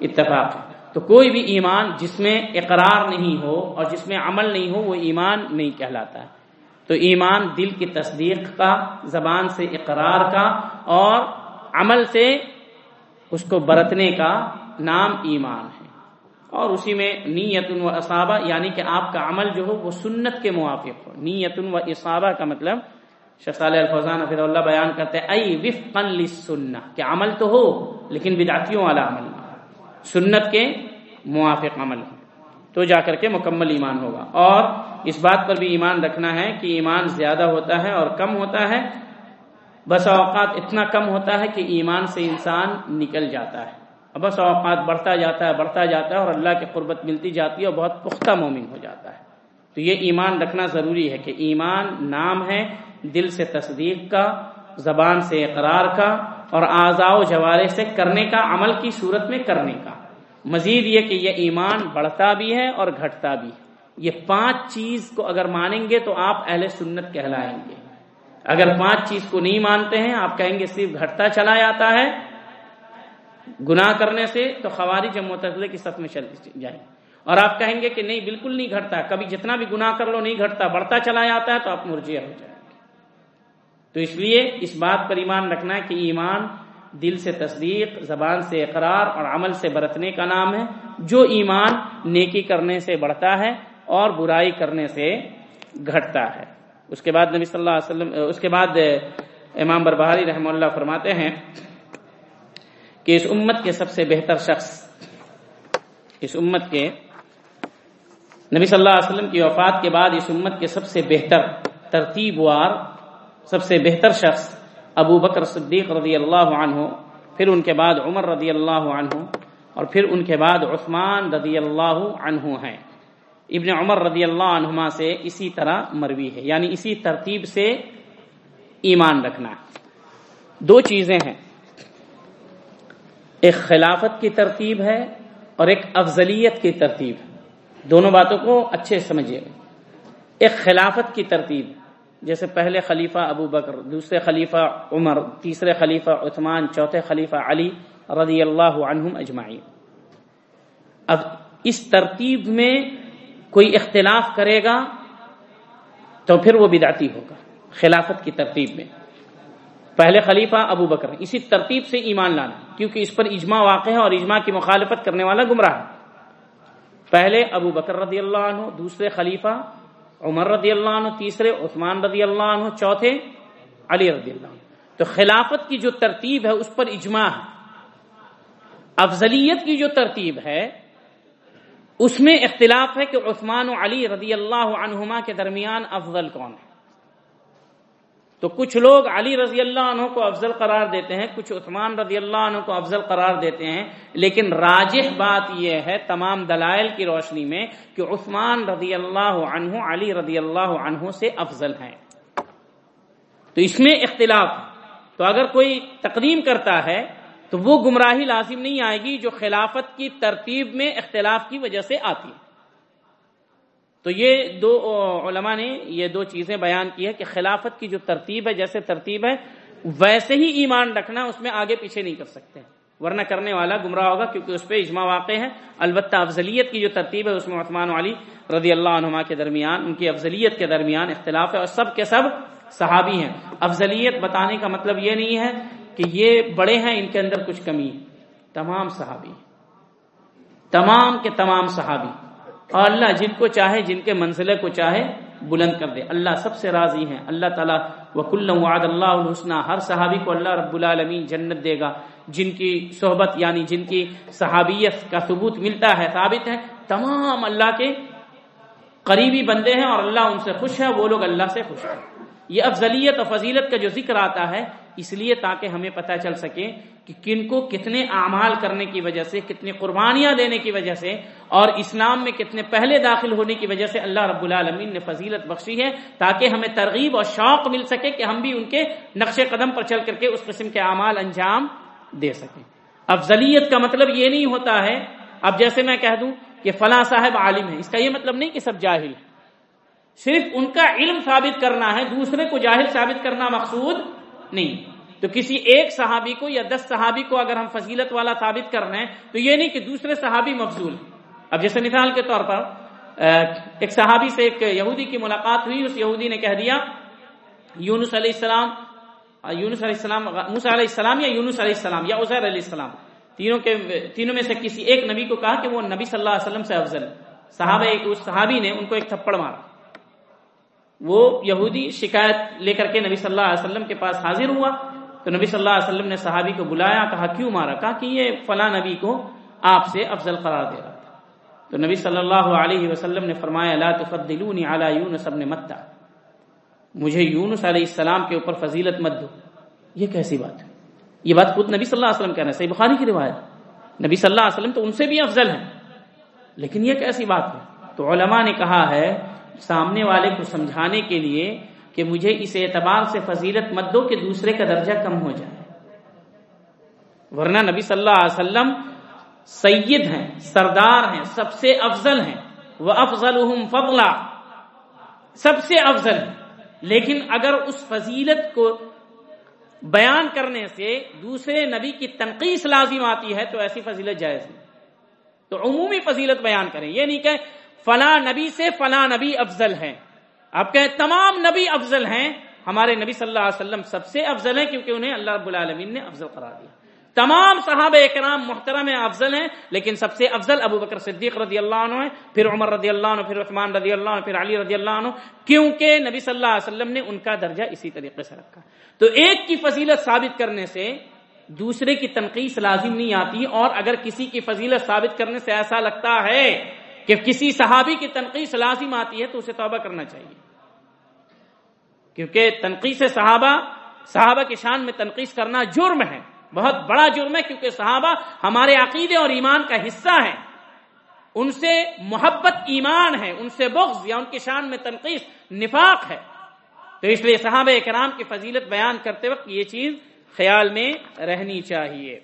اتفاق ہے۔ تو کوئی بھی ایمان جس میں اقرار نہیں ہو اور جس میں عمل نہیں ہو، وہ ایمان نہیں کہلاتا ہے۔ تو ایمان دل کی تصدیق کا، زبان سے اقرار کا اور عمل سے اس کو برتنے کا نام ایمان ہے۔ اور اسی میں نیت و اصابہ یعنی کہ آپ کا عمل جو ہو وہ سنت کے موافق ہو۔ نیت و اصابہ کا مطلب شخصال الفضان حفظ اللہ بیان کرتے ہیں، ای وفقا للسنہ، کہ عمل تو ہو لیکن بدعتیوں والا عمل سنت کے موافق عمل ہو۔ تو جا کر کے مکمل ایمان ہوگا۔ اور اس بات پر بھی ایمان رکھنا ہے کہ ایمان زیادہ ہوتا ہے اور کم ہوتا ہے۔ بس اوقات اتنا کم ہوتا ہے کہ ایمان سے انسان نکل جاتا ہے۔ بس اوقات بڑھتا جاتا ہے، بڑھتا جاتا ہے اور اللہ کی قربت ملتی جاتی ہے اور بہت پختہ مومن ہو جاتا ہے۔ تو یہ ایمان رکھنا ضروری ہے کہ ایمان نام ہے دل سے تصدیق کا، زبان سے اقرار کا اور اعضاء و جوارے سے کرنے کا، عمل کی صورت میں کرنے کا۔ مزید یہ کہ یہ ایمان بڑھتا بھی ہے اور گھٹتا بھی ہے۔ یہ پانچ چیز کو اگر مانیں گے تو آپ اہل سنت کہلائیں گے۔ اگر پانچ چیز کو نہیں مانتے ہیں، آپ کہیں گے صرف گھٹتا چلا جاتا ہے، گناہ کرنے سے تو خواری جب متضلے کی سب میں چل جائیں۔ اور آپ کہیں گے کہ نہیں، بالکل نہیں گھٹتا۔ کبھی جتنا بھی گناہ کر لو، نہیں گھٹتا۔ بڑھتا چلا جاتا ہے تو آپ مرجیہ ہو جائیں گے۔ تو اس لیے اس بات پر ایمان رکھنا ہے کہ ایمان دل سے تصدیق، زبان سے اقرار اور عمل سے برتنے کا نام ہے، جو ایمان نیکی کرنے سے بڑھتا ہے اور برائی کرنے سے گھٹتا ہے۔ اس کے بعد نبی صلی اللہ علیہ وسلم، اس کے بعد امام بربہاری رحمہ اللہ فرماتے ہیں کہ اس امت کے سب سے بہتر شخص، اس امت کے نبی صلی اللہ علیہ وسلم کی وفات کے بعد اس امت کے سب سے بہتر ترتیب وار، سب سے بہتر شخص ابو بکر صدیق رضی اللہ عنہ، پھر ان کے بعد عمر رضی اللہ عنہ، اور پھر ان کے بعد عثمان رضی اللہ عنہ ہیں۔ ابن عمر رضی اللہ عنہما سے اسی طرح مروی ہے یعنی اسی ترتیب سے ایمان رکھنا۔ دو چیزیں ہیں۔ ایک خلافت کی ترتیب ہے اور ایک افضلیت کی ترتیب۔ دونوں باتوں کو اچھے سمجھیے۔ ایک خلافت کی ترتیب۔ جیسے پہلے خلیفہ ابو بکر، دوسرے خلیفہ عمر، تیسرے خلیفہ عثمان، چوتھے خلیفہ علی رضی اللہ عنہم اجمعین۔ اب اس ترتیب میں کوئی اختلاف کرے گا تو پھر وہ بدعتی ہوگا، خلافت کی ترتیب میں۔ پہلے خلیفہ ابو بکر، اسی ترتیب سے ایمان لانا، کیونکہ اس پر اجماع واقع ہے اور اجماع کی مخالفت کرنے والا گمراہ پہلے ابو بکر رضی اللہ عنہ، دوسرے خلیفہ عمر رضی اللہ عنہ، تیسرے عثمان رضی اللہ عنہ، چوتھے علی رضی اللہ عنہ۔ تو خلافت کی جو ترتیب ہے، اس پر اجماع ہے۔ افضلیت کی جو ترتیب ہے، اس میں اختلاف ہے کہ عثمان و علی رضی اللہ عنہما کے درمیان افضل کون ہے۔ تو کچھ لوگ علی رضی اللہ عنہ کو افضل قرار دیتے ہیں، کچھ عثمان رضی اللہ عنہ کو افضل قرار دیتے ہیں۔ لیکن راجح بات یہ ہے تمام دلائل کی روشنی میں کہ عثمان رضی اللہ عنہ، علی رضی اللہ عنہ سے افضل ہیں۔ تو اس میں اختلاف۔ تو اگر کوئی تقدیم کرتا ہے، تو وہ گمراہی لازم نہیں آئے گی جو خلافت کی ترتیب میں اختلاف کی وجہ سے آتی ہے۔ تو یہ دو علماء نے یہ دو چیزیں بیان کی ہے کہ خلافت کی جو ترتیب ہے، جیسے ترتیب ہے، ویسے ہی ایمان رکھنا اس میں آگے پیچھے نہیں کر سکتے۔ ورنہ کرنے والا گمراہ ہوگا کیونکہ اس پہ اجماع واقع ہے۔ البتہ افضلیت کی جو ترتیب ہے، اس میں عثمان علی رضی اللہ عنہما کے درمیان، ان کی افضلیت کے درمیان اختلاف ہے اور سب کے سب صحابی ہیں۔ افضلیت بتانے کا مطلب یہ نہیں ہے کہ یہ بڑے ہیں، ان کے اندر کچھ کمی تمام صحابی تمام کے تمام صحابی۔ اور اللہ جن کو چاہے، جن کے منزلے کو چاہے، بلند کر دے۔ اللہ سب سے راضی ہیں۔ اللہ تعالیٰ وک وعد اللہ الحسن ہر صحابی کو اللہ رب العالمین جنت دے گا۔ جن کی صحبت یعنی جن کی صحابیت کا ثبوت ملتا ہے، ثابت ہے، تمام اللہ کے قریبی بندے ہیں اور اللہ ان سے خوش ہے، وہ لوگ اللہ سے خوش ہیں۔ یہ افضلیت اور فضیلت کا جو ذکر آتا ہے اس لیے تاکہ ہمیں پتہ چل سکے کہ کن کو کتنے اعمال کرنے کی وجہ سے، کتنی قربانیاں دینے کی وجہ سے اور اسلام میں کتنے پہلے داخل ہونے کی وجہ سے اللہ رب العالمین نے فضیلت بخشی ہے تاکہ ہمیں ترغیب اور شوق مل سکے کہ ہم بھی ان کے نقش قدم پر چل کر کے اس قسم کے اعمال انجام دے سکیں۔ افضلیت کا مطلب یہ نہیں ہوتا ہے۔ اب جیسے میں کہہ دوں کہ فلاں صاحب عالم ہے اس کا یہ مطلب نہیں کہ سب جاہل صرف ان کا علم ثابت کرنا ہے، دوسرے کو جاہل ثابت کرنا مقصود نہیں۔ تو کسی ایک صحابی کو یا دس صحابی کو اگر ہم فضیلت والا ثابت کر رہے ہیں، تو یہ نہیں کہ دوسرے صحابی مفضول۔ اب جیسے مثال کے طور پر ایک صحابی سے ایک یہودی کی ملاقات ہوئی، اس یہودی نے کہہ دیا، یونس علیہ السلام یونس علیہ السلام، موسیٰ علیہ السلام یا یونس علیہ السلام یا عزیر علیہ السلام؟ تینوں کے، تینوں میں سے کسی ایک نبی کو کہا کہ وہ نبی صلی اللہ علیہ وسلم سے افضل۔ صحابہ، اس صحابی نے ان کو ایک تھپڑ مارا۔ وہ یہودی شکایت لے کر کے نبی صلی اللہ علیہ وسلم کے پاس حاضر ہوا۔ تو نبی صلی اللہ علیہ وسلم نے صحابی کو بلایا، کہا، کیوں مارا؟ کہا کہ یہ فلاں نبی کو آپ سے افضل قرار دے رہا تھا۔ تو نبی صلی اللہ علیہ وسلم نے فرمایا، لا تفضلونی علی یونس ابن متہ۔ مجھے یونس علیہ السلام کے اوپر فضیلت مت دو۔ یہ کیسی بات ہے؟ یہ بات خود نبی صلی اللہ علیہ وسلم کہنا ہے صحیح بخاری کی روایت۔ نبی صلی اللہ علیہ وسلم تو ان سے بھی افضل ہیں۔ لیکن یہ کیسی بات ہے؟ تو علماء نے کہا ہے سامنے والے کو سمجھانے کے لیے کہ مجھے اس اعتبار سے فضیلت مت دو کہ دوسرے کا درجہ کم ہو جائے۔ ورنہ نبی صلی اللہ علیہ وسلم سید ہیں، سردار ہیں، سب سے افضل ہیں۔ وہ افضل فضلہ سب سے افضل لیکن اگر اس فضیلت کو بیان کرنے سے دوسرے نبی کی تنقید لازم آتی ہے تو ایسی فضیلت جائز نہیں۔ تو عمومی فضیلت بیان کریں۔ یہ نہیں کہ فلاں نبی سے فلاں نبی افضل ہے آپ کہیں تمام نبی افضل ہیں، ہمارے نبی صلی اللہ علیہ وسلم سب سے افضل ہیں کیونکہ انہیں اللہ رب العالمین نے افضل قرار دیا۔ تمام صحابہ اکرام محترم افضل ہیں، لیکن سب سے افضل ابو بکر صدیق رضی اللہ عنہ ہے پھر عمر رضی اللہ عنہ، پھر عثمان رضی اللہ عنہ، پھر علی رضی اللہ عنہ، کیونکہ نبی صلی اللہ علیہ وسلم نے ان کا درجہ اسی طریقے سے رکھا۔ تو ایک کی فضیلت ثابت کرنے سے دوسرے کی تنقید لازم نہیں آتی، اور اگر کسی کی فضیلت ثابت کرنے سے ایسا لگتا ہے کہ کسی صحابی کی تنقید لازم آتی ہے تو اسے توبہ کرنا چاہیے۔ کیونکہ تنقید سے صحابہ صحابہ کی شان میں تنقید کرنا جرم ہے۔ بہت بڑا جرم ہے کیونکہ صحابہ ہمارے عقیدے اور ایمان کا حصہ ہیں۔ ان سے محبت ایمان ہے، ان سے بغض یا ان کی شان میں تنقید نفاق ہے۔ تو اس لیے صحابہ کرام کی فضیلت بیان کرتے وقت یہ چیز خیال میں رہنی چاہیے۔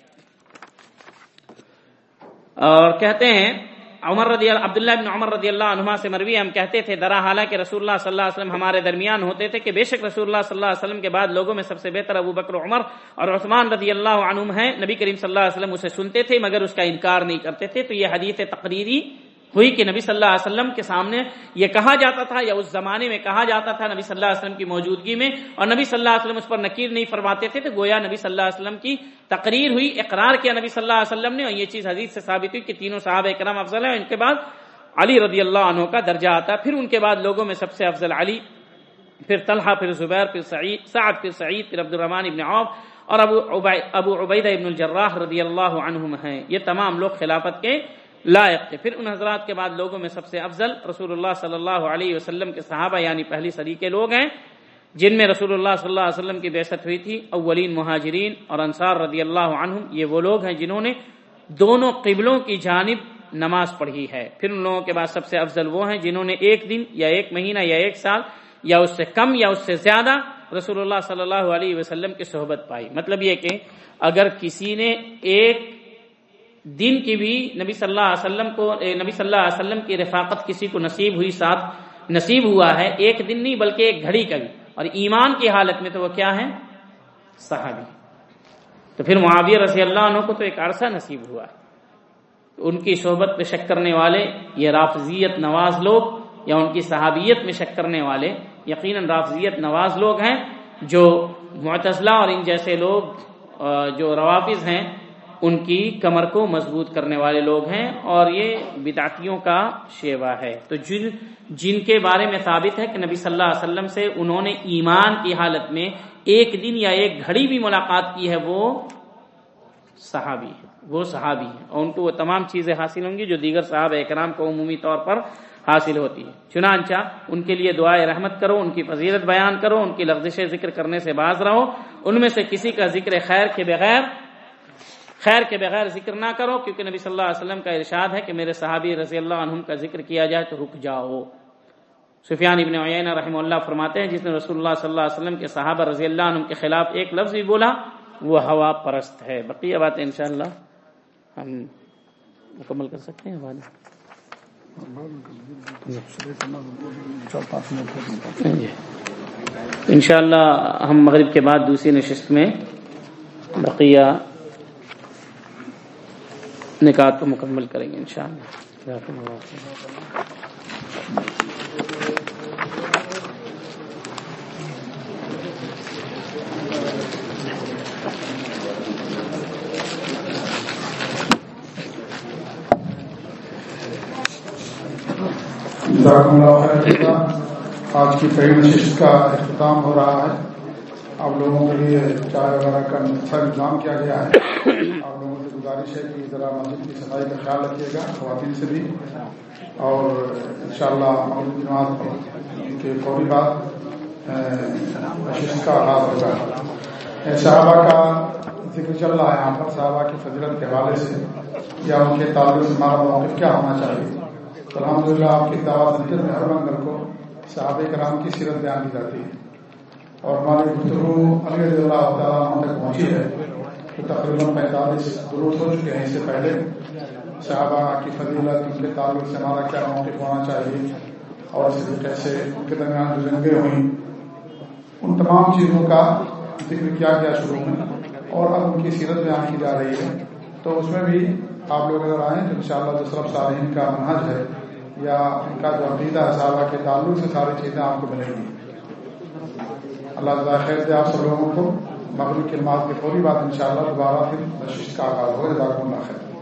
اور کہتے ہیں عمر رضی اللہ عبداللہ بن عمر رضی اللہ عنہ سے مروی ہم کہتے تھے، درا حالہ کہ رسول اللہ صلی اللہ علیہ وسلم ہمارے درمیان ہوتے تھے کہ بے شک رسول اللہ صلی اللہ علیہ وسلم کے بعد لوگوں میں سب سے بہتر ابو بکر، عمر اور عثمان رضی اللہ عنہ ہیں۔ نبی کریم صلی اللہ علیہ وسلم اسے سنتے تھے مگر اس کا انکار نہیں کرتے تھے۔ تو یہ حدیث تقریری ہوئی کہ نبی صلی اللہ علیہ وسلم کے سامنے یہ کہا جاتا تھا یا اس زمانے میں کہا جاتا تھا نبی صلی اللہ علیہ وسلم کی موجودگی میں اور نبی صلی اللہ علیہ وسلم اس پر نکیر نہیں فرماتے تھے تو گویا نبی صلی اللہ علیہ وسلم کی تقریر ہوئی، اقرار کیا نبی صلی اللہ علیہ وسلم نے اور یہ چیز حدیث سے ثابت ہوئی کہ تینوں صحابہ اکرام افضل ہیں۔ ان کے بعد علی رضی اللہ عنہ کا درجہ آتا، پھر ان کے بعد لوگوں میں سب سے افضل علی، پھر طلحہ، پھر زبیر، پھر سعید، سعد، پھر سعید، پھر عبد الرحمان ابن عوف اور ابو ابو عبیدہ ابن الجراح رضی اللہ عنہم ہیں۔ یہ تمام لوگ خلافت کے لائق تھے۔ پھر ان حضرات کے بعد لوگوں میں سب سے افضل رسول اللہ صلی اللہ علیہ وسلم کے صحابہ یعنی پہلی صدی کے لوگ ہیں، جن میں رسول اللہ صلی اللہ علیہ وسلم کی بحثت ہوئی تھی، اولین مہاجرین اور انصار رضی اللہ عنہم، یہ وہ لوگ ہیں جنہوں نے دونوں قبلوں کی جانب نماز پڑھی ہے۔ پھر ان لوگوں کے بعد سب سے افضل وہ ہیں جنہوں نے ایک دن یا ایک مہینہ یا ایک سال یا اس سے کم یا اس سے زیادہ رسول اللہ صلی اللہ علیہ وسلم کی صحبت پائی۔ مطلب یہ کہ اگر کسی نے ایک دن کی بھی نبی صلی اللہ علیہ وسلم کو نبی صلی اللہ علیہ وسلم کی رفاقت کسی کو نصیب ہوئی ساتھ نصیب ہوا ہے ایک دن نہیں بلکہ ایک گھڑی کا بھی۔ اور ایمان کی حالت میں تو وہ کیا ہے صحابی۔ تو پھر معاویہ رضی اللہ عنہ کو تو ایک عرصہ نصیب ہوا ہے۔ ان کی صحبت میں شک کرنے والے، یہ رافضیت نواز لوگ، یا ان کی صحابیت میں شک کرنے والے، یقیناً رافضیت نواز لوگ ہیں جو معتزلہ اور ان جیسے لوگ جو روافظ ہیں ان کی کمر کو مضبوط کرنے والے لوگ ہیں اور یہ بدعتیوں کا شیوا ہے۔ تو جن جن کے بارے میں ثابت ہے کہ نبی صلی اللہ علیہ وسلم سے انہوں نے ایمان کی حالت میں ایک دن یا ایک گھڑی بھی ملاقات کی ہے، وہ صحابی ہے۔ وہ صحابی ہیں اور ان کو وہ تمام چیزیں حاصل ہوں گی جو دیگر صحابہ اکرام کو عمومی طور پر حاصل ہوتی ہے چنانچہ ان کے لیے دعائیں رحمت کرو، ان کی فضیلت بیان کرو، ان کی لفظش ذکر کرنے سے باز رہو، ان میں سے کسی کا ذکر خیر کے بغیر خیر کے بغیر ذکر نہ کرو، کیونکہ نبی صلی اللہ علیہ وسلم کا ارشاد ہے کہ میرے صحابی رضی اللہ عنہم کا ذکر کیا جائے تو رک جاؤ۔ سفیان ابن عیینہ رحمہ اللہ فرماتے ہیں، جس نے رسول اللہ صلی اللہ علیہ وسلم کے صحابہ رضی اللہ عنہ کے خلاف ایک لفظ بھی بولا، وہ ہوا پرست ہے۔ بقیہ بات انشاءاللہ ہم مکمل کر سکتے ہیں۔ بعد جی۔ ان شاء اللہ ہم مغرب کے بعد دوسری نشست میں بقیہ نکات کو مکمل کریں گے ان شاء اللہ آج کی پہلی نشست کا اختتام ہو رہا ہے۔ آپ لوگوں کے لیے چائے وغیرہ کا اچھا انتظام کیا گیا ہے۔ گزارش ہے کہ ذرا مسجد کی صفائی کا خیال رکھیے گا، خواتین سے بھی۔ اور ان شاء اللہ کے فوری بعد نشست کا آغاز ہوگا۔ صحابہ کا ذکر چل رہا ہے، یہاں پر صحابہ کی فضرت کے حوالے سے، یا ان کے تعلق سے ہمارا موقف کیا ہونا چاہیے۔ تو الحمد للہ آپ کی دعوت ذکر میں ہر منگل کو صحاب کرام کی سیرت بیان کی جاتی ہے۔ اور ہماری گفتگو علی اللہ تعالیٰ تک پہنچی ہے۔ تو تقریباً پینتالیس درست ہو چکے ہیں اس سے پہلے۔ صحابہ کی فضیلت، ان کے تعلق سے ہمارا کیا موقف ہونا چاہیے اور اسی طریقے سے ان کے درمیان جو جنگیں ہوئیں۔ ان تمام چیزوں کا ذکر کیا گیا شروع میں اور اب ان کی سیرت بیان کی جا رہی ہے۔ تو اس میں بھی آپ لوگ اگر آئیں تو ان شاء اللہ جو صالحین کا منحج ہے یا ان کا جو عقیدہ صحابہ کے تعلق سے ساری چیزیں آپ کو ملیں گی۔ اللہ تعالیٰ خیر دے آپ سب لوگوں کو۔ مغرب کے نماز کے فوری بات ان شاء اللہ دوبارہ پھر نشست کا آغاز ہو جزاک اللہ خیر۔